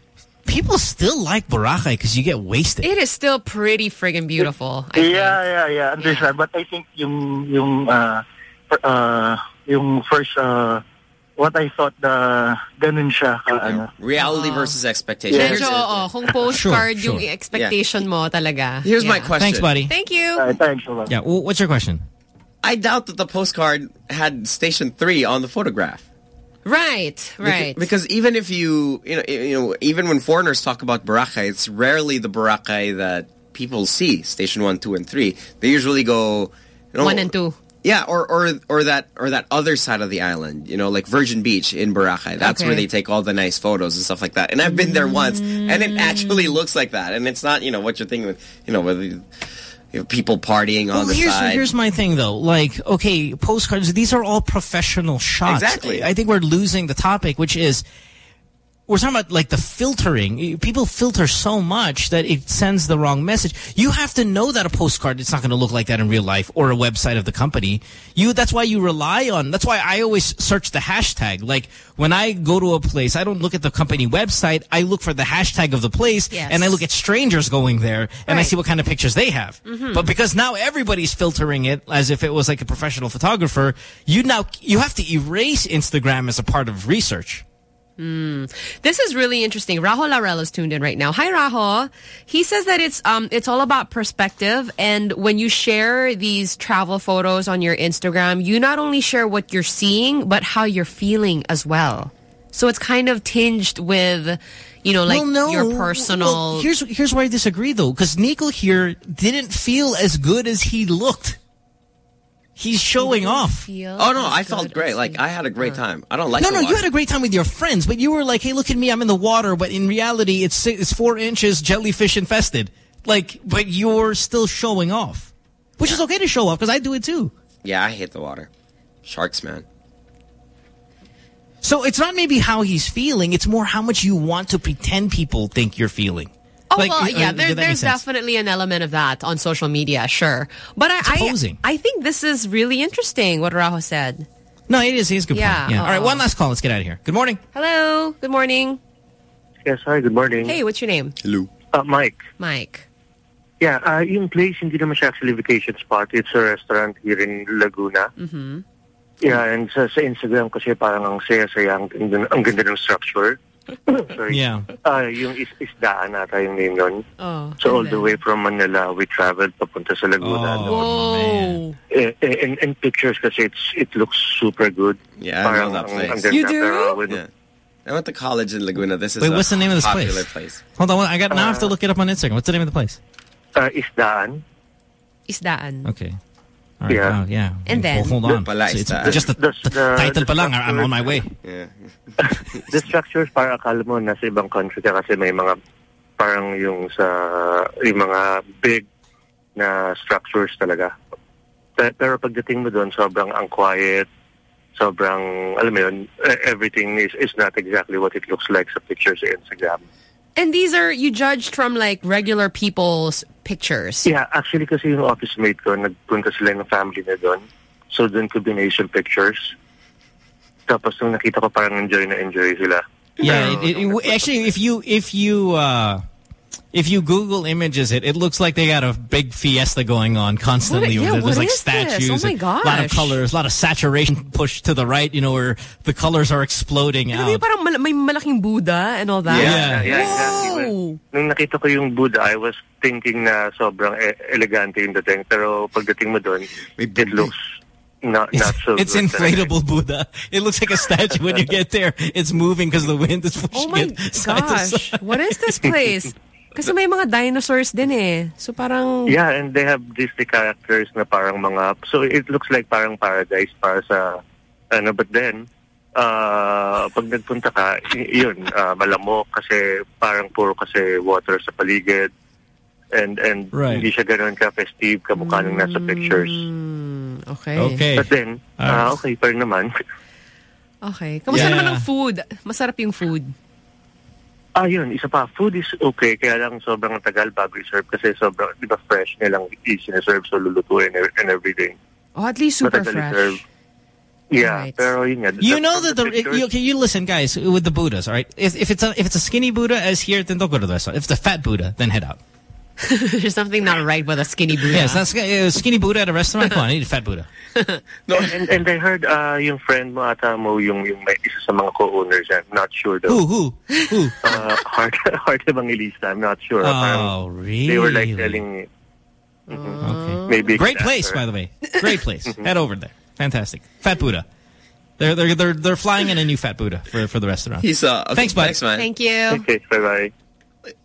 People still like Boracay because you get wasted. It is still pretty friggin' beautiful. I yeah, yeah, yeah. Understand. But I think yung yung uh, per- uh, yung first uh, what I thought the ganun siya ka, ano. Reality ah. versus expectation. Medyo, oo, kung postcard Sure, yung sure. expectation mo talaga. Here's my question. Thanks, buddy. Thank you. thanks. Yeah. Well, what's your question? I doubt that the postcard had Station 3 on the photograph. Right, right. Beca- Because even if you, you know, you know, even when foreigners talk about Boracay, it's rarely the Boracay that people see. Station one, two, and three. They usually go, you know, One and two. Yeah, or or or that or that other side of the island, you know, like Virgin Beach in Boracay. That's where they take all the nice photos and stuff like that. And I've been there once, and it mm. actually looks like that. And it's not, you know, what you're thinking, you know, whether you know, people partying on Well, the here's, side. here's my thing, though. Like, okay, postcards, these are all professional shots. Exactly. I think we're losing the topic, which is we're talking about, like, the filtering. People filter so much that it sends the wrong message. You have to know that a postcard, it's not going to look like that in real life or a website of the company. You That's why you rely on, that's why I always search the hashtag. Like, when I go to a place, I don't look at the company website. I look for the hashtag of the place, Yes. and I look at strangers going there, and I see what kind of pictures they have. Mhm. But because now everybody's filtering it as if it was like a professional photographer, you now you have to erase Instagram as a part of research. Mm. This is really interesting. Raho Larella's tuned in right now. Hi, Raho. He says that it's um it's all about perspective, and when you share these travel photos on your Instagram, you not only share what you're seeing, but how you're feeling as well. So it's kind of tinged with, you know, like well, no. your personal. Well, here's here's where I disagree though, because Nico here didn't feel as good as he looked. He's showing off. oh no, I felt great. Like I had a great time. I don't like no, the no, you had a great time with your friends, but you were like, "Hey, look at me, I'm in the water." But in reality, it's it's four inches jellyfish infested. Like, but you're still showing off, which is okay to show off because I do it too. Yeah, I hate the water. Sharks, man. So it's not maybe how he's feeling; it's more how much you want to pretend people think you're feeling. Oh Like, well, uh, yeah. did There, there's definitely an element of that on social media, sure. But I. I, I think this is really interesting what Raho said. No, it is. It is a good Yeah, point. Yeah. All right, uh-oh. one last call. Let's get out of here. Good morning. Hello. Good morning. Yes, hi, good morning. Hey, what's your name? Hello. Uh, Mike. Mike. Yeah, uh, yung place hindi naman siya actually vacation spot. It's a restaurant here in Laguna. Mm-hmm. Yeah, and sa, sa Instagram kasi parang ang saya-saya, ang ganda, ang ganda ng structure. Sorry. Yeah. Ah, yung is isdaan nata yung name nun. Oh. So all the way from Manila, we traveled papunta sa Laguna. Whoa. Eh, eh, in, in pictures kasi it's, it looks super good. Yeah, I know that place. ang ganda, You do? with- Yeah. I went to college in Laguna. This is Wait, a what's the name of this popular place? Hold on, I got now. I have to look it up on Instagram. What's the name of the place? Uh, isdaan. Isdaan. Okay. All right. Yeah. wow, yeah. And then? Hold on. Pala, So it's Isdaan. just the, The- the the- title the pa lang. I'm on my way. Yeah. The structures para akala mo nasa ibang country ka kasi may mga parang yung sa yung mga big na structures talaga. Pero pagdating mo doon, sobrang ang quiet, sobrang, alam mo yun, everything is, is not exactly what it looks like sa pictures sa Instagram. And these are you judged from like regular people's pictures. Yeah, actually kasi yung office mate ko, nagpunta sila ng family na doon. So doon combination pictures. Tapos nung nakita ko parang enjoy na enjoy sila. Yeah. It, it, it- actually, if you if you uh, if you Google images, it it looks like they got a big fiesta going on constantly. What- yeah, over. There's what like is this? Oh statues, Oh my and a lot of colors, a lot of saturation pushed to the right. You know, where the colors are exploding Alam mo yung out. parang mal- may malaking Buddha and all that. Yeah, yeah, exactly. Whoa. Nung nakita ko yung Buddha, I was thinking na sobrang e- elegante yung dating. Pero pagdating mo doon, it looks not not so. Good. It's good. inflatable Buddha. It looks like a statue when you get there. It's moving because the wind is oh pushing Oh my it gosh. What is this place? Kasi may mga dinosaurs din eh. So parang... Yeah, and they have Disney characters na parang mga so it looks like parang paradise para sa ano but then uh, pag nagpunta ka yun uh, malamok kasi parang puro kasi water sa paligid and and Right. hindi siya ganoon ka festive kamukha nung nasa pictures. Okay. Okay. But then uh, okay pa rin naman. Okay. Kamusta Yeah. naman ang food? Masarap yung food. Ah, yun, isa pa, food is okay, kaya lang sobrang tagal bago i-serve kasi sobrang, di ba, fresh nilang i-serve, so lulutuin and and everything. Oh, at least super Matagal fresh. i-serve. Yeah, pero yun nga. You know that the pictures- you, okay. You listen, guys, with the Buddhas. All right, if, if it's a if it's a skinny Buddha as here, then don't go to the restaurant. If it's a fat Buddha, then head out. There's something not right with a skinny Buddha. Yes, that's uh, skinny Buddha at a restaurant. Come on, I need a fat Buddha. No, and, and I heard uh, yung friend mo ata mo yung, yung may isa sa mga co-owners yan. Not sure though. Who who who? Uh, hard hard Evangelista. I'm not sure. Oh, Parang They were like really? telling me. Okay. Maybe Great place, after. by the way. Great place. Head over there. Fantastic. Fat Buddha. They're they're they're they're flying in a new Fat Buddha for for the restaurant. He's uh. okay, Thanks, bud. Thanks, man. Thank you. Okay, bye bye.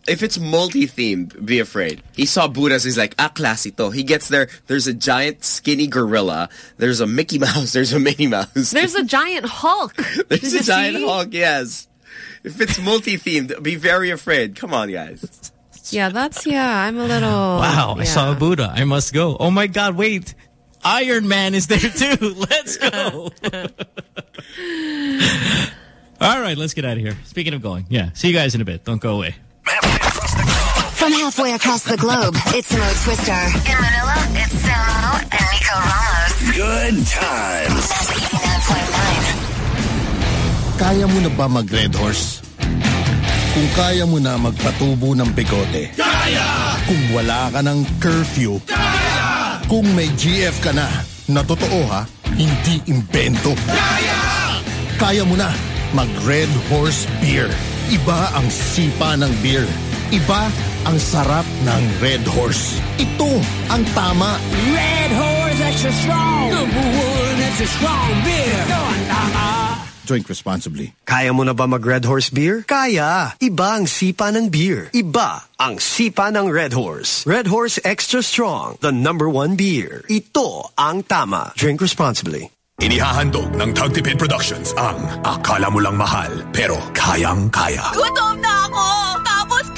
If it's multi-themed, be afraid. He saw Buddhas. He's like, ah, clasito. He gets there. There's a giant, skinny gorilla. There's a Mickey Mouse. There's a Minnie Mouse. There's a giant Hulk. There's Did a giant see? Hulk. Yes. If it's multi-themed, be very afraid. Come on, guys. Yeah, that's, yeah, I'm a little... Wow, I saw a Buddha. I must go. Oh my God! Wait, Iron Man is there too. Let's go. All right, let's get out of here. Speaking of going, yeah. See you guys in a bit. Don't go away. From halfway across the globe, it's Mo Twister. In Manila, it's Samo and Nico Ramos. Good times. Kaya mo na ba mag-red horse? Kung kaya mo na magpatubo ng bigote. Kaya! Kung wala ka ng curfew. Kaya! Kung may GF ka na, na totoo ha, hindi imbento. Kaya! Kaya mo na mag-red horse beer. Iba ang sipa ng beer. Iba ang sarap ng red horse. Ito ang tama. Red Horse Extra Strong. Number one extra strong beer. Drink responsibly. Kaya mo na ba mag-Red Horse beer? Kaya! Iba ang sipa ng beer. Iba ang sipa ng Red Horse. Red Horse Extra Strong, the number one beer. Ito ang tama. Drink responsibly. Inihahandog ng Tagtipid Productions ang Akala mo lang mahal pero kayang-kaya. Gutom na ako!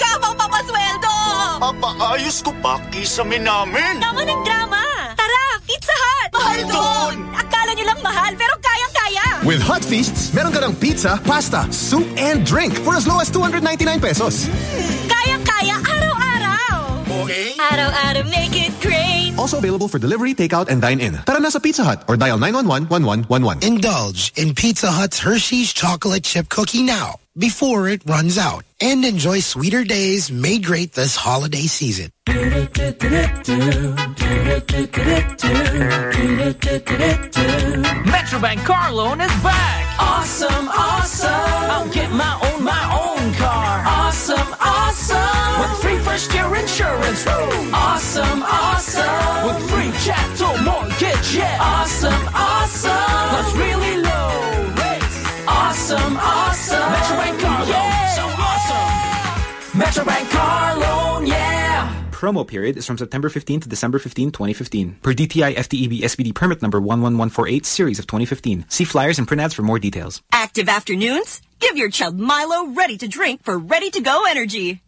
Tapos ka pang papasweldo! Papaayos ko pa kisame namin. Naman ng drama! Tara, Pizza Hut! Mahal doon! Akala nyo lang mahal, pero kayang-kaya! With Hot Feasts, meron ka ng pizza, pasta, soup, and drink for as low as 299 pesos. Hmm. Kayang-kaya araw-araw! Okay. Araw-araw make it great! Also available for delivery, takeout, and dine-in. Tara na sa Pizza Hut or dial 911-1111. Indulge in Pizza Hut's Hershey's chocolate chip cookie now before it runs out. And enjoy sweeter days made great this holiday season. Metrobank car loan is back. Awesome, awesome. I'll get my own, my own car. Awesome, awesome. With free first year insurance. Woo. Awesome, awesome. With free chattel mortgage. Yeah. Awesome, awesome. Plus really low rates. Awesome, awesome. Metrobank car loan. So awesome. Metrobank car loan. Yeah. Promo period is from September 15 to December 15, 2015. Per DTI FTEB SPD permit number 11148 series of 2015. See flyers and print ads for more details. Active afternoons? Give your child Milo ready to drink for ready to go energy.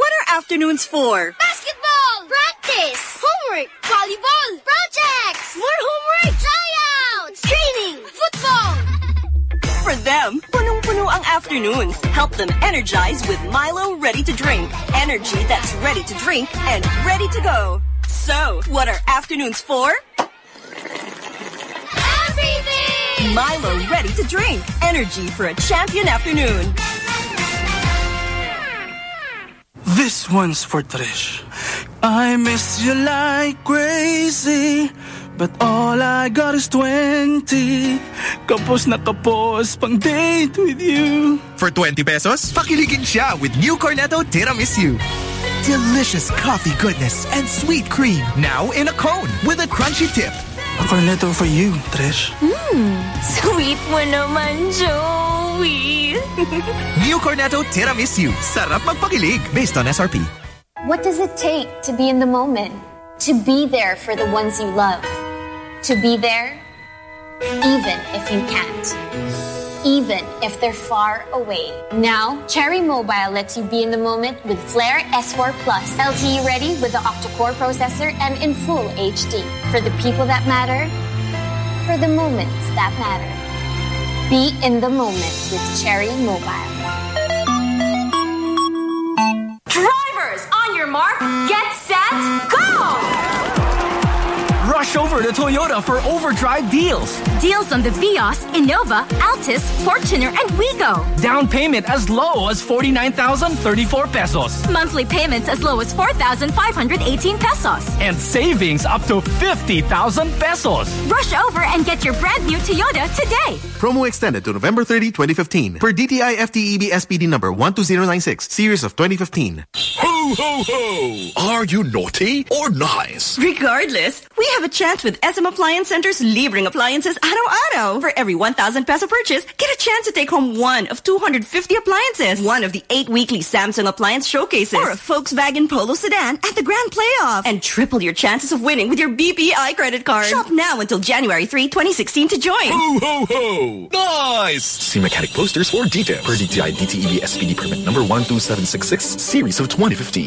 What are afternoons for? Basketball! Practice! Homework! Volleyball! Projects! More homework! Tryouts! Training! Football! For them, punong-puno ang afternoons. Help them energize with Milo Ready to Drink. Energy that's ready to drink and ready to go. So, what are afternoons for? Everything! Milo Ready to Drink. Energy for a champion afternoon. This one's for Trish. I miss you like crazy. But all I got is 20. Kapos na kapos pang date with you. For 20 pesos, pakiligin siya with new Cornetto Tiramisu. Delicious coffee goodness and sweet cream now in a cone with a crunchy tip. A cornetto for you, Trish. Hmm, sweet mo naman, Joey. New Cornetto Tiramisu. Sarap magpakilig. Based on SRP. What does it take to be in the moment? To be there for the ones you love. To be there even if you can't. Even if they're far away. Now, Cherry Mobile lets you be in the moment with Flare S4 Plus. LTE ready with the octa-core processor and in full HD. For the people that matter, for the moments that matter. Be in the moment with Cherry Mobile. Drivers, on your mark, get set, go! Rush over to Toyota for overdrive deals. Deals on the Vios, Innova, Altis, Fortuner, and Wigo. Down payment as low as 49,034 pesos. Monthly payments as low as 4,518 pesos. And savings up to 50,000 pesos. Rush over and get your brand new Toyota today. Promo extended to November 30, 2015. Per DTI FTEB SPD number 12096, series of 2015. Ho, ho, ho! Are you naughty or nice? Regardless, we have a chance with SM Appliance Center's Libreng Appliances Araw-Araw. For every 1,000 peso purchase, get a chance to take home one of 250 appliances, one of the eight weekly Samsung appliance showcases, or a Volkswagen Polo sedan at the Grand Playoff, and triple your chances of winning with your BPI credit card. Shop now until January 3, 2016 to join. Ho, ho, ho! Nice! See mechanic posters for details. Per DTI DTEB SPD permit number 12766, series of 2015.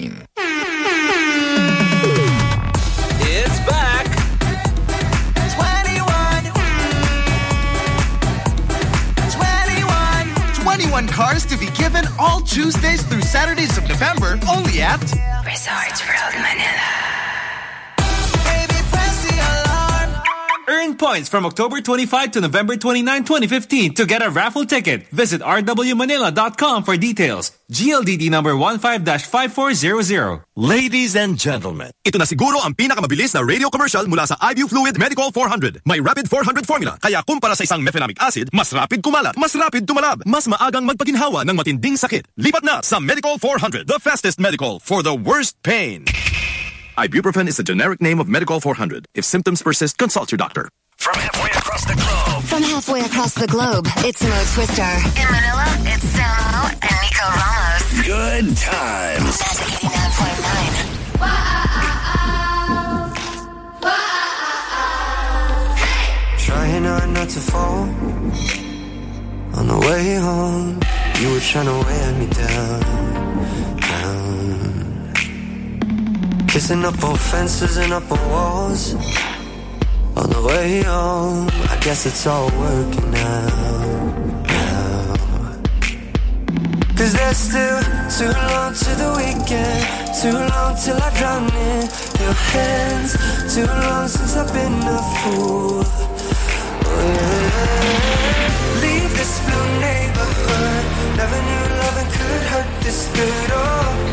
It's back. 21 cars to be given all Tuesdays through Saturdays of November only at Resorts World Manila. Earn points from October 25 to November 29, 2015 to get a raffle ticket. Visit rwmanila.com for details. GLDD number 15-5400. Ladies and gentlemen, ito na siguro ang pinakamabilis na radio commercial mula sa IBU Fluid Medicol 400. May Rapid 400 formula, kaya kumpara sa isang mefenamic acid, mas rapid kumalat, mas rapid tumalab, mas maagang magpaginhawa ng matinding sakit. Lipat na sa Medicol 400, the fastest medical for the worst pain. Ibuprofen is the generic name of Medicol 400. If symptoms persist, consult your doctor. From halfway across the globe. From halfway across the globe, it's Mo Twister. In Manila, it's Samo and Nico Ramos. Good times. that's 89.9 Trying hard not to fall. On the way home, you were trying to wear me down, down. Kissing up on fences and up on walls. On the way home, I guess it's all working out now. Cause there's still too long to the weekend, too long till I drown in your hands, too long since I've been a fool. Oh, yeah. Leave this blue neighborhood, never knew loving could hurt this good. Oh,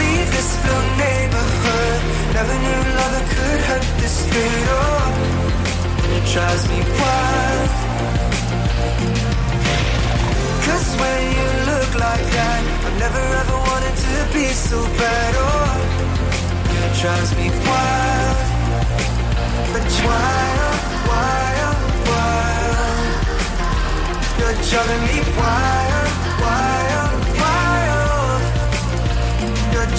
Leave this blue neighborhood, never knew loving could hurt this good. Oh, it drives me wild. Cause when you look like that, I never ever wanted to be so bad. Oh, it drives me wild. But wild, wild, wild. You're driving me wild,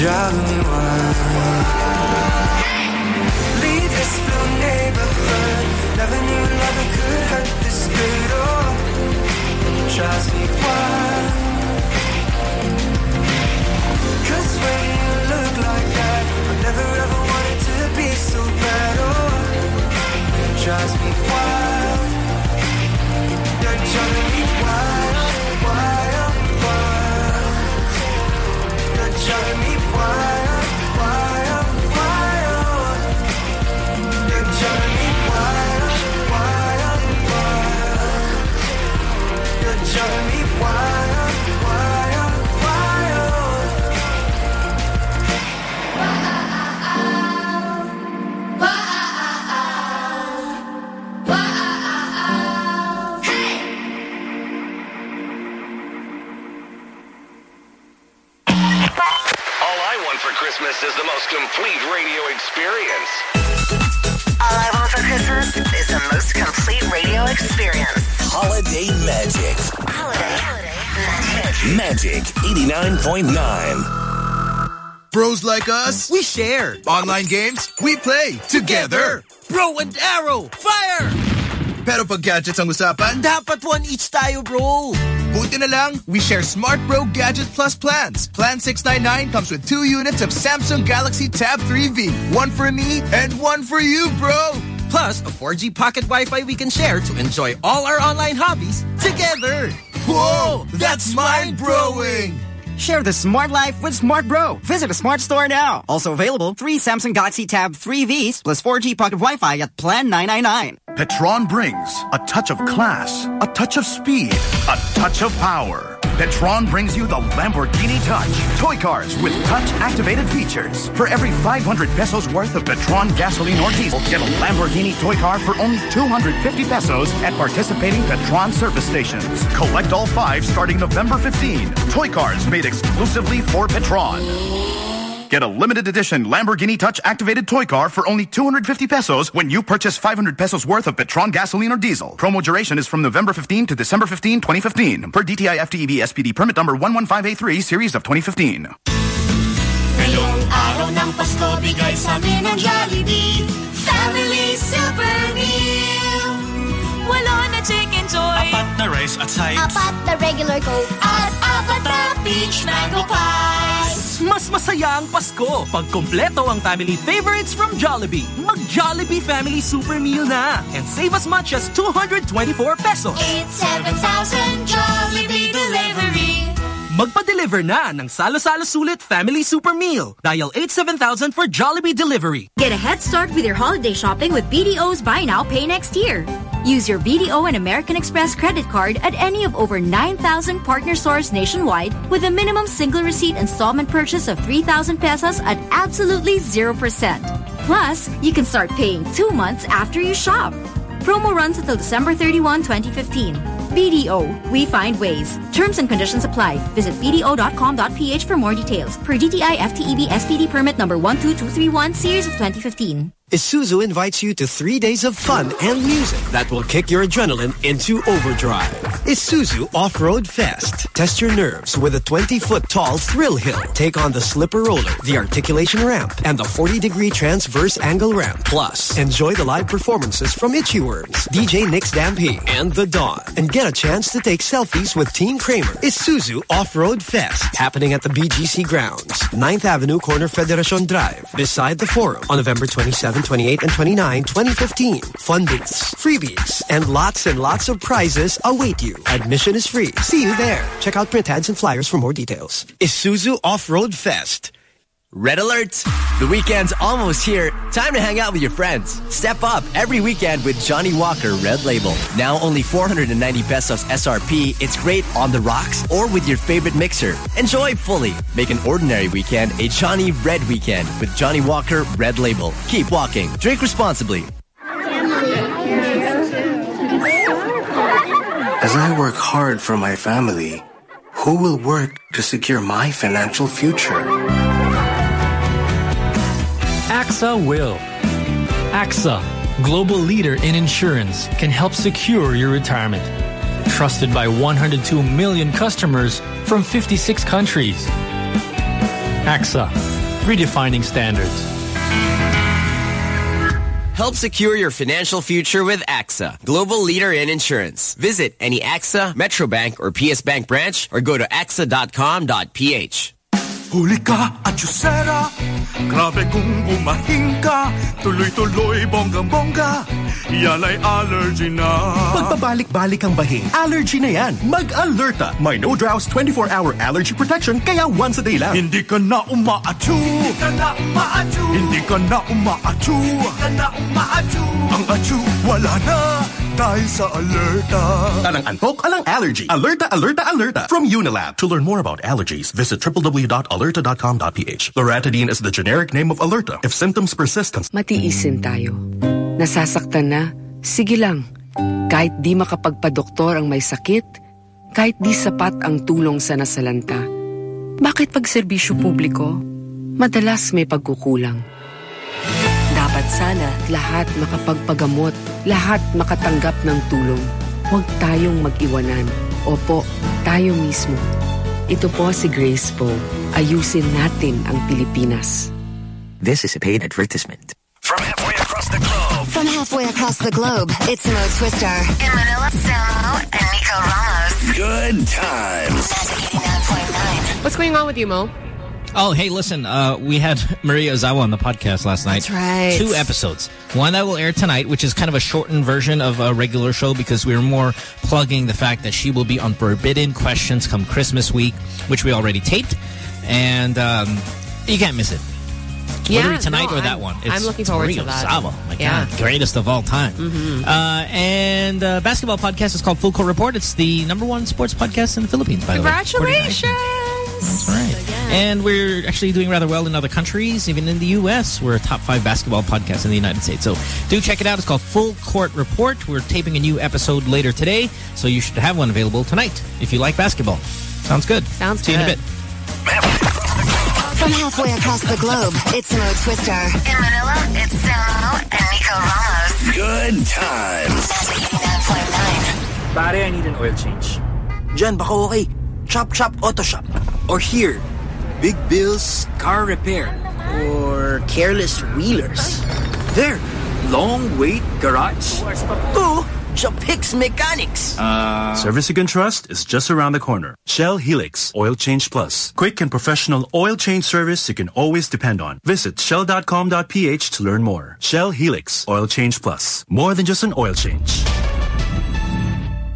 Driving me wild. Leave this blue neighborhood. Never knew love could hurt this good. Oh, drives me wild. Cause when you look like that, I never ever wanted to be so bad. Oh, drives me wild. You're driving me wild, You're me wild, Christmas is the most complete radio experience. All I want for Christmas is the most complete radio experience. Holiday Magic. Holiday Magic 89.9. Bros like us, we share. Online games, we play together. Bro and arrow, fire! Pero pag gadgets ang usapan, Dapat one each tayo, bro. buti na lang, we share Smart Bro Gadget Plus plans. Plan 699 comes with two units of Samsung Galaxy Tab 3V. One for me and one for you, bro. Plus, a 4G pocket Wi-Fi we can share to enjoy all our online hobbies together. Whoa, that's mind broing. Share the smart life with Smart Bro. Visit a smart store now. Also available, three Samsung Galaxy Tab 3Vs plus 4G pocket Wi-Fi at Plan 999. Petron brings a touch of class, a touch of speed, a touch of power. Petron brings you the Lamborghini Touch. Toy cars with touch-activated features. For every 500 pesos worth of Petron gasoline or diesel, get a Lamborghini toy car for only 250 pesos at participating Petron service stations. Collect all five starting November 15. Toy cars made exclusively for Petron. Get a limited edition Lamborghini Touch activated toy car for only 250 pesos when you purchase 500 pesos worth of Petron gasoline or diesel. Promo duration is from November 15 to December 15, 2015. Per DTI FTEB SPD permit number 115A3 series of 2015. Ngayong araw ng Pasko, bigay sa amin ng Jollibee Family Super Meal Walo na Chickenjoy Apat na rice at sides. Apat na regular Coke At apat na peach mango pies Mas masaya ang Pasko pag kompleto ang family favorites from Jollibee. Mag-Jollibee Family Super Meal na and save as much as 224 pesos. 87,000 Jollibee Delivery Magpa-deliver na ng Salo-Salo Sulit Family Super Meal. Dial 87000 for Jollibee Delivery. Get a head start with your holiday shopping with BDO's Buy Now, Pay Next Year. Use your BDO and American Express credit card at any of over 9,000 partner stores nationwide with a minimum single receipt installment purchase of 3,000 pesos at absolutely 0%. Plus, you can start paying two months after you shop. Promo runs until December 31, 2015. BDO, we find ways. Terms and conditions apply. Visit bdo.com.ph for more details. Per DTI FTEB SPD permit number 12231 series of 2015. Isuzu invites you to three days of fun and music that will kick your adrenaline into overdrive. Isuzu Off-Road Fest. Test your nerves with a 20-foot tall thrill hill. Take on the slipper roller, the articulation ramp, and the 40-degree transverse angle ramp. Plus, enjoy the live performances from Itchyworms, DJ Nick Stampede, and The Dawn. And get a chance to take selfies with Team Kramer. Isuzu Off-Road Fest. Happening at the BGC grounds. 9th Avenue Corner Federation Drive. Beside the Forum on November 27, 28, and 29, 2015. Fun booths, freebies, and lots and lots of prizes await you. Admission is free. See you there. Check out print ads and flyers for more details. Isuzu Off-Road Fest. Red alert! The weekend's almost here. Time to hang out with your friends. Step up every weekend with Johnnie Walker Red Label. Now only 490 pesos SRP. It's great on the rocks or with your favorite mixer. Enjoy fully. Make an ordinary weekend a Johnnie Red weekend with Johnnie Walker Red Label. Keep walking. Drink responsibly. As I work hard for my family, who will work to secure my financial future? AXA will. AXA, global leader in insurance, can help secure your retirement. Trusted by 102 million customers from 56 countries. AXA, redefining standards. Help secure your financial future with AXA, global leader in insurance. Visit any AXA, Metrobank, or PS Bank branch or go to axa.com.ph. Huli ka at Yusera Grabe kung bumahing ka. Tuloy-tuloy bonggang-bongga Yan ay allergy na. Pagpabalik-balik ang bahing, allergy na yan. Mag-alerta. May no drows 24-hour allergy protection kaya once a day lang. Hindi ka na umaatu Hindi ka na umaatu Hindi ka na umaatu Hindi ka na umaatu Ang atu wala na dahil sa alerta Alang antok, alang allergy. Allerta, alerta, alerta. From Unilab. To learn more about allergies, visit www.allerta.com.ph. Loratadine is the generic name of Allerta. If symptoms persist, cons- Matiisin tayo. Nasasaktan na, sige lang. Kahit di makapagpadoktor ang may sakit, kahit di sapat ang tulong sa nasalanta. Bakit pag serbisyo publiko, madalas may pagkukulang? Dapat sana lahat makapagpagamot, lahat makatanggap ng tulong. Huwag tayong mag-iwanan. Opo, tayo mismo. Ito po si Grace Poe. Ayusin natin ang Pilipinas. This is a paid advertisement. From halfway across the globe, it's Mo Twister. In Manila, Samo and Nico Ramos. Good times. What's going on with you, Mo? Oh, hey, listen, uh, we had Maria Ozawa on the podcast last night. That's right. Two episodes. One that will air tonight, which is kind of a shortened version of a regular show because we were more plugging the fact that she will be on Forbidden Questions come Christmas week, which we already taped. And um, you can't miss it. Yeah, Whether it's tonight no, or that I'm- one. I'm looking forward Maria to that. Ozawa. My Yeah. God, greatest of all time. Mhm. Uh, and uh, basketball podcast is called Full Court Report. It's the number one sports podcast in the Philippines, by the way. Congratulations! That's right. And we're actually doing rather well in other countries, even in the U.S. We're a top five basketball podcast in the United States. So do check it out. It's called Full Court Report. We're taping a new episode later today, so you should have one available tonight if you like basketball. Sounds good. Sounds See you in a bit. From halfway across the globe, it's Mo Twister. In Manila, it's Samo and Nico Ramos. Good times. Pare, I need an oil change. Diyan, baka okay. Chop Chop Auto Shop. Or here, Big Bill's Car Repair. Or Careless Wheelers. There, Long Wait Garage. To Japix Mechanics. Uh, Service you can trust is just around the corner. Shell Helix Oil Change Plus. Quick and professional oil change service you can always depend on. Visit shell.com.ph to learn more. Shell Helix Oil Change Plus. More than just an oil change.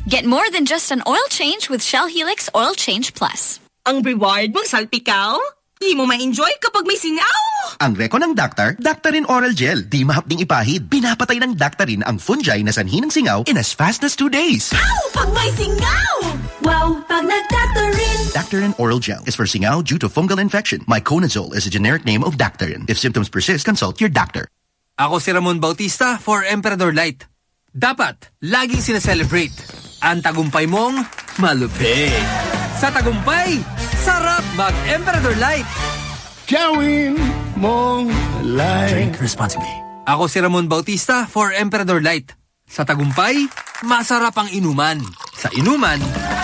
Get more than just an oil change with Shell Helix Oil Change Plus. Ang reward mong salpikaw? Di mo ma-enjoy kapag may singaw! Ang reko ng Daktar, Daktarin Oral Gel. Di mahapding ipahid. Pinapatay ng Daktarin ang fungi na sanhi ng singaw in as fast as two days. Ow! Pag may singaw! Wow! Pag nag-Daktarin! Daktarin Oral Gel is for singaw due to fungal infection. Miconazole is a generic name of Daktarin. If symptoms persist, consult your doctor. Ako si Ramon Bautista for Emperador Light. Dapat, laging sineselebrate. Ang tagumpay mong malupit. Sa tagumpay, sarap mag-Emperador Light. Gawin mong light. Drink responsibly. Ako si Ramon Bautista for Emperador Light. Sa tagumpay, masarap ang inuman. Sa inuman,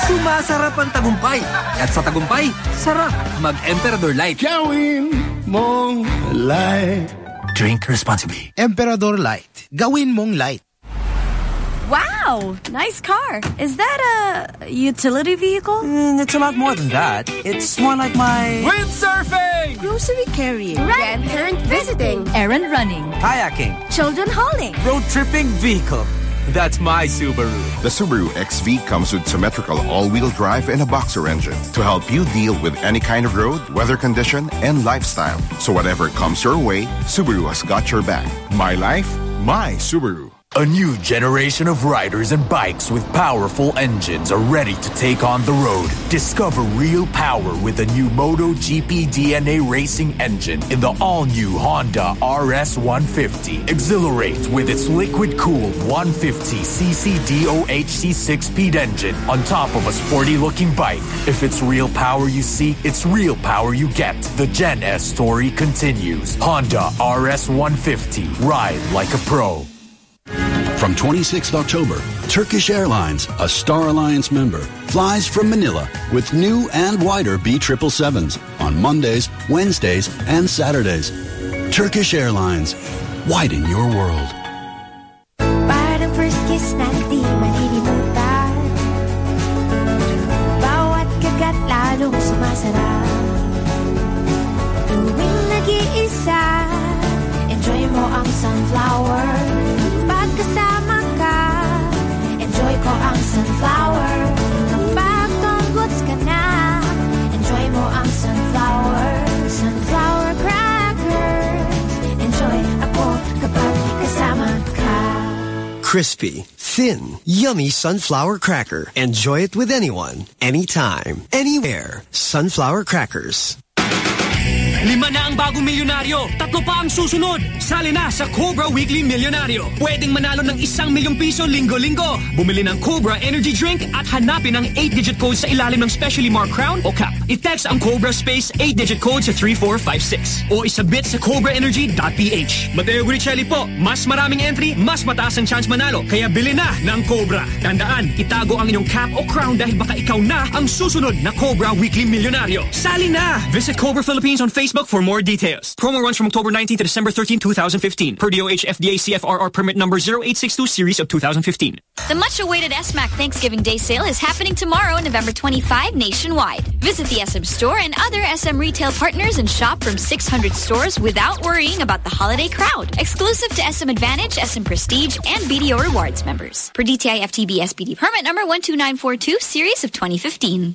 sumasarap ang tagumpay. At sa tagumpay, sarap mag-Emperador Light. Gawin mong light. Drink responsibly. Emperador Light. Gawin mong light. Wow, nice car. Is that a utility vehicle? Mm, it's a lot more than that. It's more like my... Windsurfing! Grocery carrying. Grandparent visiting. Errand running. Kayaking. Children hauling. Road tripping vehicle. That's my Subaru. The Subaru XV comes with symmetrical all-wheel drive and a boxer engine to help you deal with any kind of road, weather condition, and lifestyle. So whatever comes your way, Subaru has got your back. My life, my Subaru. A new generation of riders and bikes with powerful engines are ready to take on the road. Discover real power with the new Moto GP DNA racing engine in the all-new Honda RS 150. Exhilarate with its liquid-cooled 150cc DOHC 6-speed engine on top of a sporty-looking bike. If it's real power you seek, it's real power you get. The Gen S story continues. Honda RS 150. Ride like a pro. From 26th October, Turkish Airlines, a Star Alliance member, flies from Manila with new and wider B777s on Mondays, Wednesdays, and Saturdays. Turkish Airlines, widen your world. Sunflower ko ang sunflower Kapag tunggots ka na Enjoy mo ang sunflower Sunflower crackers Enjoy ako kapag kasama ka Crispy, thin, yummy sunflower cracker. Enjoy it with anyone, anytime, anywhere. Sunflower crackers. Lima na ang bagong milyonaryo. Tatlo pa ang susunod. Sali na sa Cobra Weekly Milyonaryo. Pwedeng manalo ng isang milyong piso linggo-linggo. Bumili ng Cobra Energy Drink at hanapin ang 8-digit code sa ilalim ng specially marked crown o cap. I-text ang Cobra Space 8-digit code sa 3456 o isabit sa cobraenergy.ph. Mateo Guricelli po. Mas maraming entry, mas mataas ang chance manalo. Kaya bili na ng Cobra. Tandaan, itago ang inyong cap o crown dahil baka ikaw na ang susunod na Cobra Weekly Milyonaryo. Sali na! Visit Cobra Philippines on Facebook for more details. Promo runs from October 19 to December 13, 2015. Per DOH FDA CFRR permit number 0862 series of 2015. The much-awaited SMAC Thanksgiving Day sale is happening tomorrow, November 25, nationwide. Visit the SM Store and other SM retail partners and shop from 600 stores without worrying about the holiday crowd. Exclusive to SM Advantage, SM Prestige, and BDO Rewards members. Per DTI FTB SPD permit number 12942 series of 2015.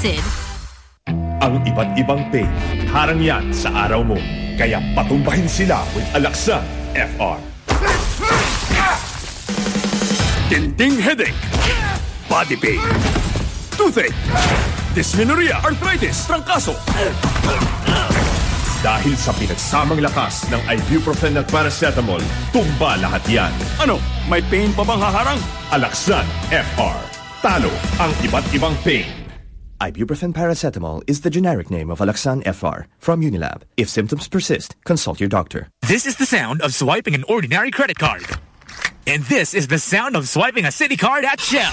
Ang iba't ibang pain, harang yan sa araw mo. Kaya patumbahin sila with Alaksan FR. Tinting headache, body pain, toothache, dysmenorrhea, arthritis, trangkaso. Dahil sa pinagsamang lakas ng ibuprofen at paracetamol, tumba lahat yan. Ano, may pain pa bang haharang? Alaksan FR. Talo ang iba't ibang pain. Ibuprofen paracetamol is the generic name of Alaxan FR from Unilab. If symptoms persist, consult your doctor. This is the sound of swiping an ordinary credit card. And this is the sound of swiping a Citi card at Shell.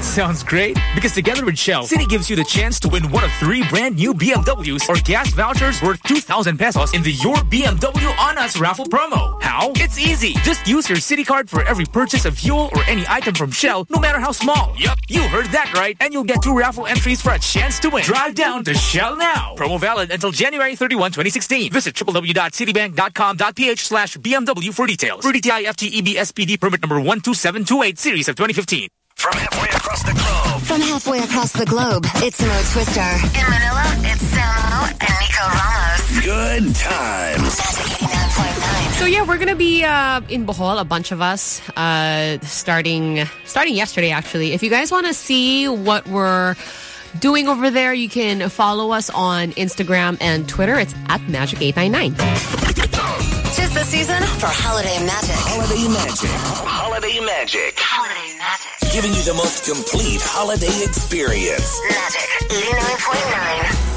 Sounds great because together with Shell, Citi gives you the chance to win one of three brand new BMWs or gas vouchers worth 2,000 pesos in the Your BMW on Us raffle promo. How? It's easy. Just use your Citi card for every purchase of fuel or any item from Shell, no matter how small. Yup, you heard that right. And you'll get two raffle entries for a chance to win. Drive down to Shell now. Promo valid until January 31, 2016. Visit www.citibank.com.ph slash BMW for details. For DTI FTEB SPD permit number 12728 series of 2015. From halfway across the globe. From halfway across the globe, it's Mo Twister. In Manila, it's Samo and Nico Ramos. Good times. So yeah, we're gonna be uh, in Bohol, a bunch of us, uh, starting starting yesterday actually. If you guys want to see what we're doing over there, you can follow us on Instagram and Twitter. It's at Magic899. Tis the season for holiday magic. Holiday magic. Holiday magic. Holiday magic. Giving you the most complete holiday experience. Magic 89.9.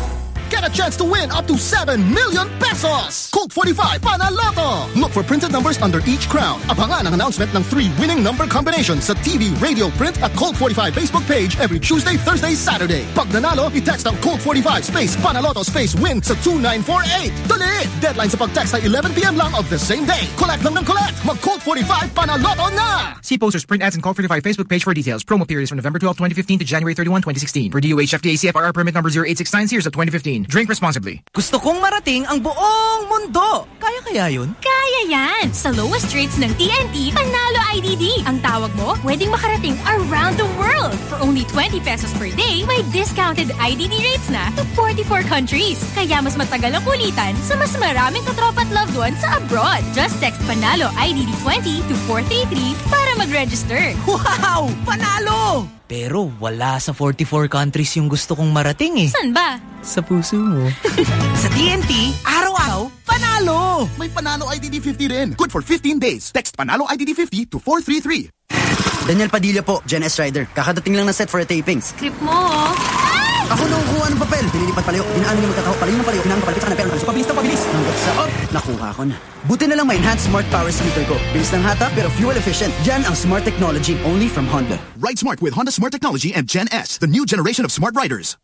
get a chance to win up to 7 million pesos. Colt 45 Panaloto. Look for printed numbers under each crown. Abangan ang announcement ng three winning number combinations sa TV, radio, print at Colt 45 Facebook page every Tuesday, Thursday, Saturday. Pag nanalo, i-text ang Colt 45 space Panaloto space win sa 2948. Dali! Deadline sa pag-text ay 11pm lang of the same day. Collect lang ng collect. Mag Colt 45 Panaloto na! See posters, print ads, and Colt 45 Facebook page for details. Promo periods from November 12, 2015 to January 31, 2016. For DOH FDA CFRR permit number 0869 series of 2015. Drink responsibly. Gusto kong marating ang buong mundo. Kaya kaya yun? Kaya yan! Sa lowest rates ng TNT, Panalo IDD. Ang tawag mo, pwedeng makarating around the world. For only 20 pesos per day, may discounted IDD rates na to 44 countries. Kaya mas matagal ang kulitan sa mas maraming katropa at loved ones sa abroad. Just text Panalo IDD 20 to 433 para mag-register. Wow! Panalo! Pero wala sa 44 countries yung gusto kong marating eh. San ba? Sa puso mo. sa TNT, araw-araw, panalo! May Panalo IDD 50 rin. Good for 15 days. Text Panalo IDD 50 to 433. Daniel Padilla po, Gen S Rider. Kakadating lang na set for a tapings. Script mo, oh. Ako nung kuha ng papel. Pinilipat palayo. Inaan niyo magkataho. Palayo ng palayo. Inaan papalipit sa kanan. Pero so, pabilis na pabilis. Hanggat sa up. Nakuha ko na. Buti na lang may enhanced smart power sweeper ko. Bilis ng hatak pero fuel efficient. Yan ang smart technology only from Honda. Ride smart with Honda Smart Technology and Gen S, the new generation of smart riders.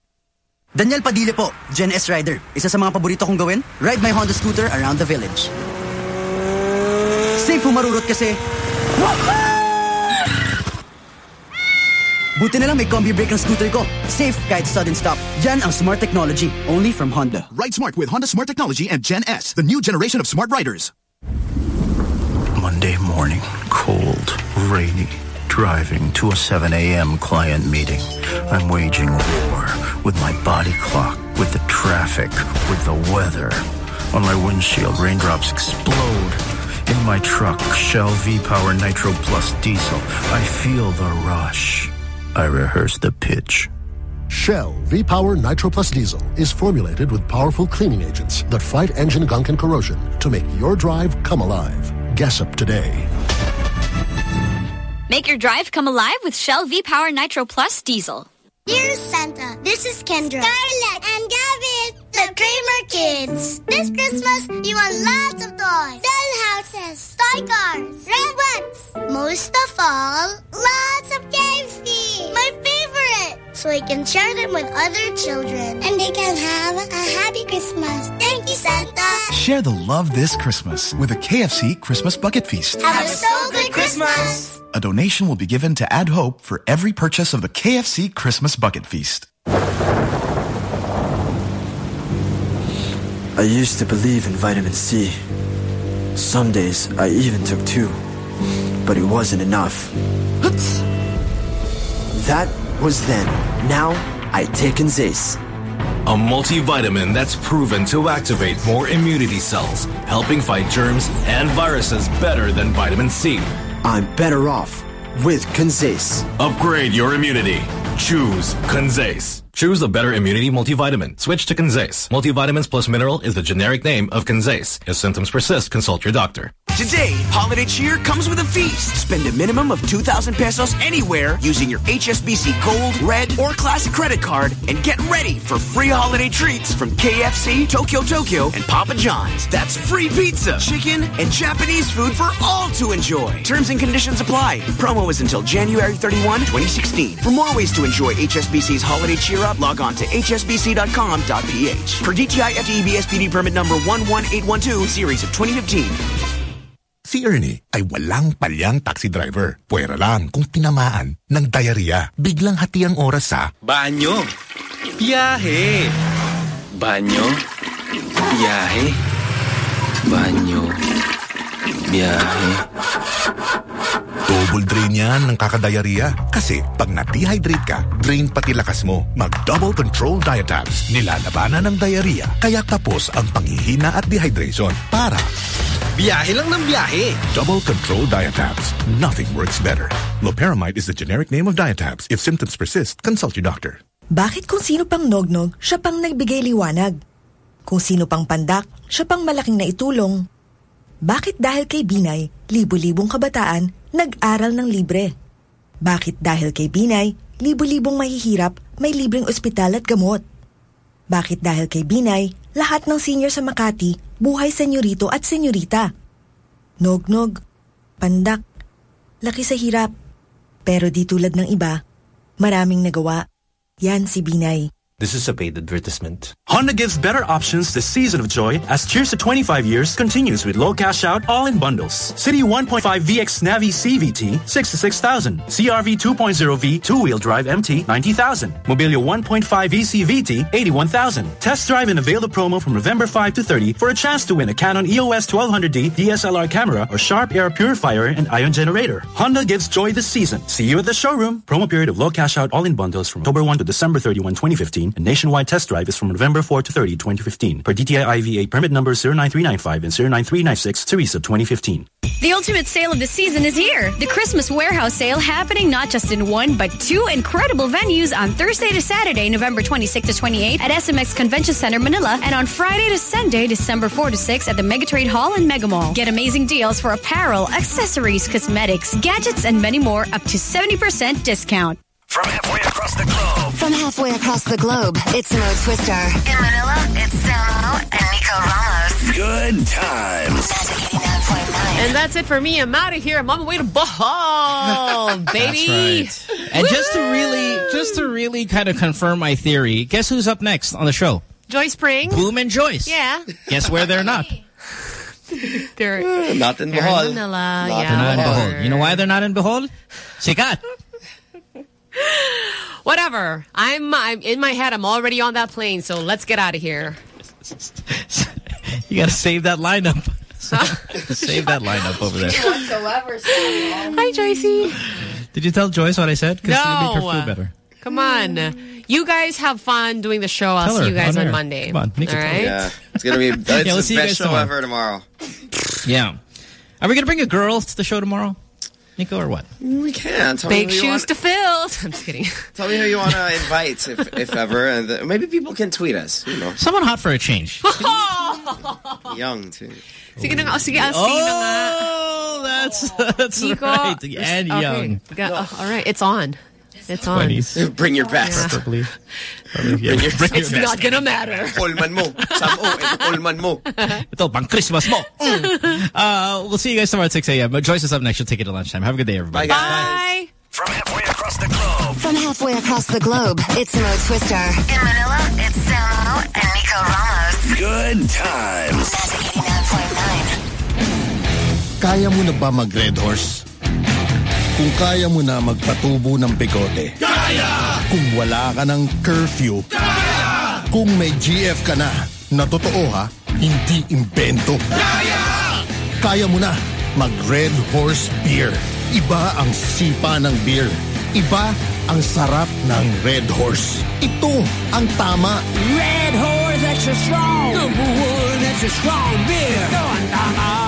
Daniel Padilla po, Gen S Rider. Isa sa mga paborito kong gawin, ride my Honda scooter around the village. Safe humarurot kasi. Buti na lang may combi brake ang scooter ko. Safe kahit sudden stop. Yan ang smart technology, only from Honda. Ride smart with Honda Smart Technology and Gen S, the new generation of smart riders. Monday morning, cold, rainy, driving to a 7 a.m. client meeting. I'm waging war with my body clock, with the traffic, with the weather. On my windshield, raindrops explode. In my truck, Shell V-Power Nitro Plus Diesel, I feel the rush. I rehearse the pitch. Shell V-Power Nitro Plus Diesel is formulated with powerful cleaning agents that fight engine gunk and corrosion to make your drive come alive. Gas up today. Make your drive come alive with Shell V-Power Nitro Plus Diesel. Dear Santa, this is Kendra, Scarlett, and Gavin, the Kramer kids. This Christmas, you want lots of toys, doll houses, toy cars, red ones. Most of all, lots of KFC, my. So I can share them with other children, and they can have a happy Christmas. Thank you, Santa. Share the love this Christmas with a KFC Christmas Bucket Feast. Have a so good Christmas. A donation will be given to Add Hope for every purchase of the KFC Christmas Bucket Feast. I used to believe in vitamin C. Some days I even took two, but it wasn't enough. That was then. Now I take Zace. A multivitamin that's proven to activate more immunity cells, helping fight germs and viruses better than vitamin C. I'm better off with Conzace. Upgrade your immunity. Choose Conzace. Choose the better immunity multivitamin. Switch to Conzace. Multivitamins plus mineral is the generic name of Conzace. If symptoms persist, consult your doctor. Today, holiday cheer comes with a feast. Spend a minimum of 2,000 pesos anywhere using your HSBC Gold, Red, or Classic credit card and get ready for free holiday treats from KFC, Tokyo Tokyo, and Papa John's. That's free pizza, chicken, and Japanese food for all to enjoy. Terms and conditions apply. Promo is until January 31, 2016. For more ways to enjoy HSBC's holiday cheer up, log on to hsbc.com.ph. For DTI FTEB SPD permit number 11812, series of 2015. Si Ernie ay walang palyang taxi driver. Pwera lang kung tinamaan ng diarrhea. Biglang hati ang oras sa Banyo. Biyahe. Banyo. Biyahe. Banyo. Biyahe. Double drain yan ng kakadiarrhea. Kasi pag na-dehydrate ka, drain pati lakas mo. Mag-double control diatabs. Nilalabanan ng diarrhea. Kaya tapos ang panghihina at dehydration para Biyahe lang ng biyahe. Double Control Diatabs. Nothing works better. Loperamide is the generic name of Diatabs. If symptoms persist, consult your doctor. Bakit kung sino pang nognog, siya pang nagbigay liwanag? Kung sino pang pandak, siya pang malaking naitulong? Bakit dahil kay Binay, libo-libong kabataan nag-aral ng libre? Bakit dahil kay Binay, libo-libong mahihirap may libreng ospital at gamot? Bakit dahil kay Binay, lahat ng senior sa Makati, buhay senyorito at senyorita. Nog-nog, pandak, laki sa hirap. Pero di tulad ng iba, maraming nagawa. Yan si Binay. This is a paid advertisement. Honda gives better options this season of joy as Cheers to 25 years continues with low cash out all in bundles. City 1.5 VX Navi CVT 66,000. CRV 2.0V two-wheel drive MT 90,000. Mobilio 1.5 ECVT 81,000. Test drive and avail the promo from November 5 to 30 for a chance to win a Canon EOS 1200D DSLR camera or Sharp Air purifier and ion generator. Honda gives joy this season. See you at the showroom. Promo period of low cash out all in bundles from October 1 to December 31, 2015 and nationwide test drive is from November 4 to 30, 2015. Per DTI IVA permit number 09395 and 09396 Teresa 2015. The ultimate sale of the season is here. The Christmas warehouse sale happening not just in one, but two incredible venues on Thursday to Saturday, November 26 to 28 at SMX Convention Center, Manila, and on Friday to Sunday, December 4 to 6 at the Megatrade Hall and Megamall. Get amazing deals for apparel, accessories, cosmetics, gadgets, and many more up to 70% discount. From halfway across the globe. From halfway across the globe, it's Mo Twister. In Manila, it's Samo and Nico Ramos. Good times. And that's it for me. I'm out of here. I'm on my way to Bohol, baby. That's right. And just to really, just to really kind of confirm my theory, guess who's up next on the show? Joy Spring. Boom and Joyce. Yeah. Guess where they're not? They're, Not in they're Bohol. in Manila. They're yeah. not in Bohol. You know why they're not in Bohol? Sikat. Whatever. I'm, I'm in my head. I'm already on that plane. So let's get out of here. You got to save that lineup. save that lineup over there. Whatsoever. Hi, Joycey. Did you tell Joyce what I said? Because it'll make her No. feel better. Come on. You guys have fun doing the show. I'll Tell see you guys on on. Monday. Come on, make it All tell her. right? Yeah, it's gonna be that's Yeah, we'll the see you best guys show tomorrow. ever tomorrow. Yeah. Are we going to bring a girl to the show tomorrow? Nico, or what? We can. Tell Big me shoes want, to fill. I'm just kidding. Tell me who you want to invite, if, if ever, and maybe people can tweet us. You know, Someone hot for a change. young too. Sige na nga. Sige, ah, I'll see na nga. Oh, that's that's Nico. right. And Okay. young. Got- oh, all right. It's on. It's on. 20s. Bring your best. Probably. Probably, yeah. Bring your, Bring your It's best. not gonna matter. Pullman mo. Sam O and Pullman mo. Ito, pang Christmas mo. uh, we'll see you guys tomorrow at 6 a.m. But Joyce is up next. She'll take it at lunchtime. Have a good day, everybody. Bye. From halfway across the globe. From halfway across the globe, it's Mo Twister. In Manila, it's Samo and Nico Ramos. Good times. Kaya mo na ba mag-red horse? Kung kaya mo na magpatubo ng bigote. Kaya! Kung wala ka ng curfew. Kaya! Kung may GF ka na, na totoo ha, hindi imbento. Kaya! Kaya mo na mag-red horse beer. Iba ang sipa ng beer. Iba ang sarap ng red horse. Ito ang tama. Red Horse Extra Strong. Number one extra strong beer. Go on, Tama.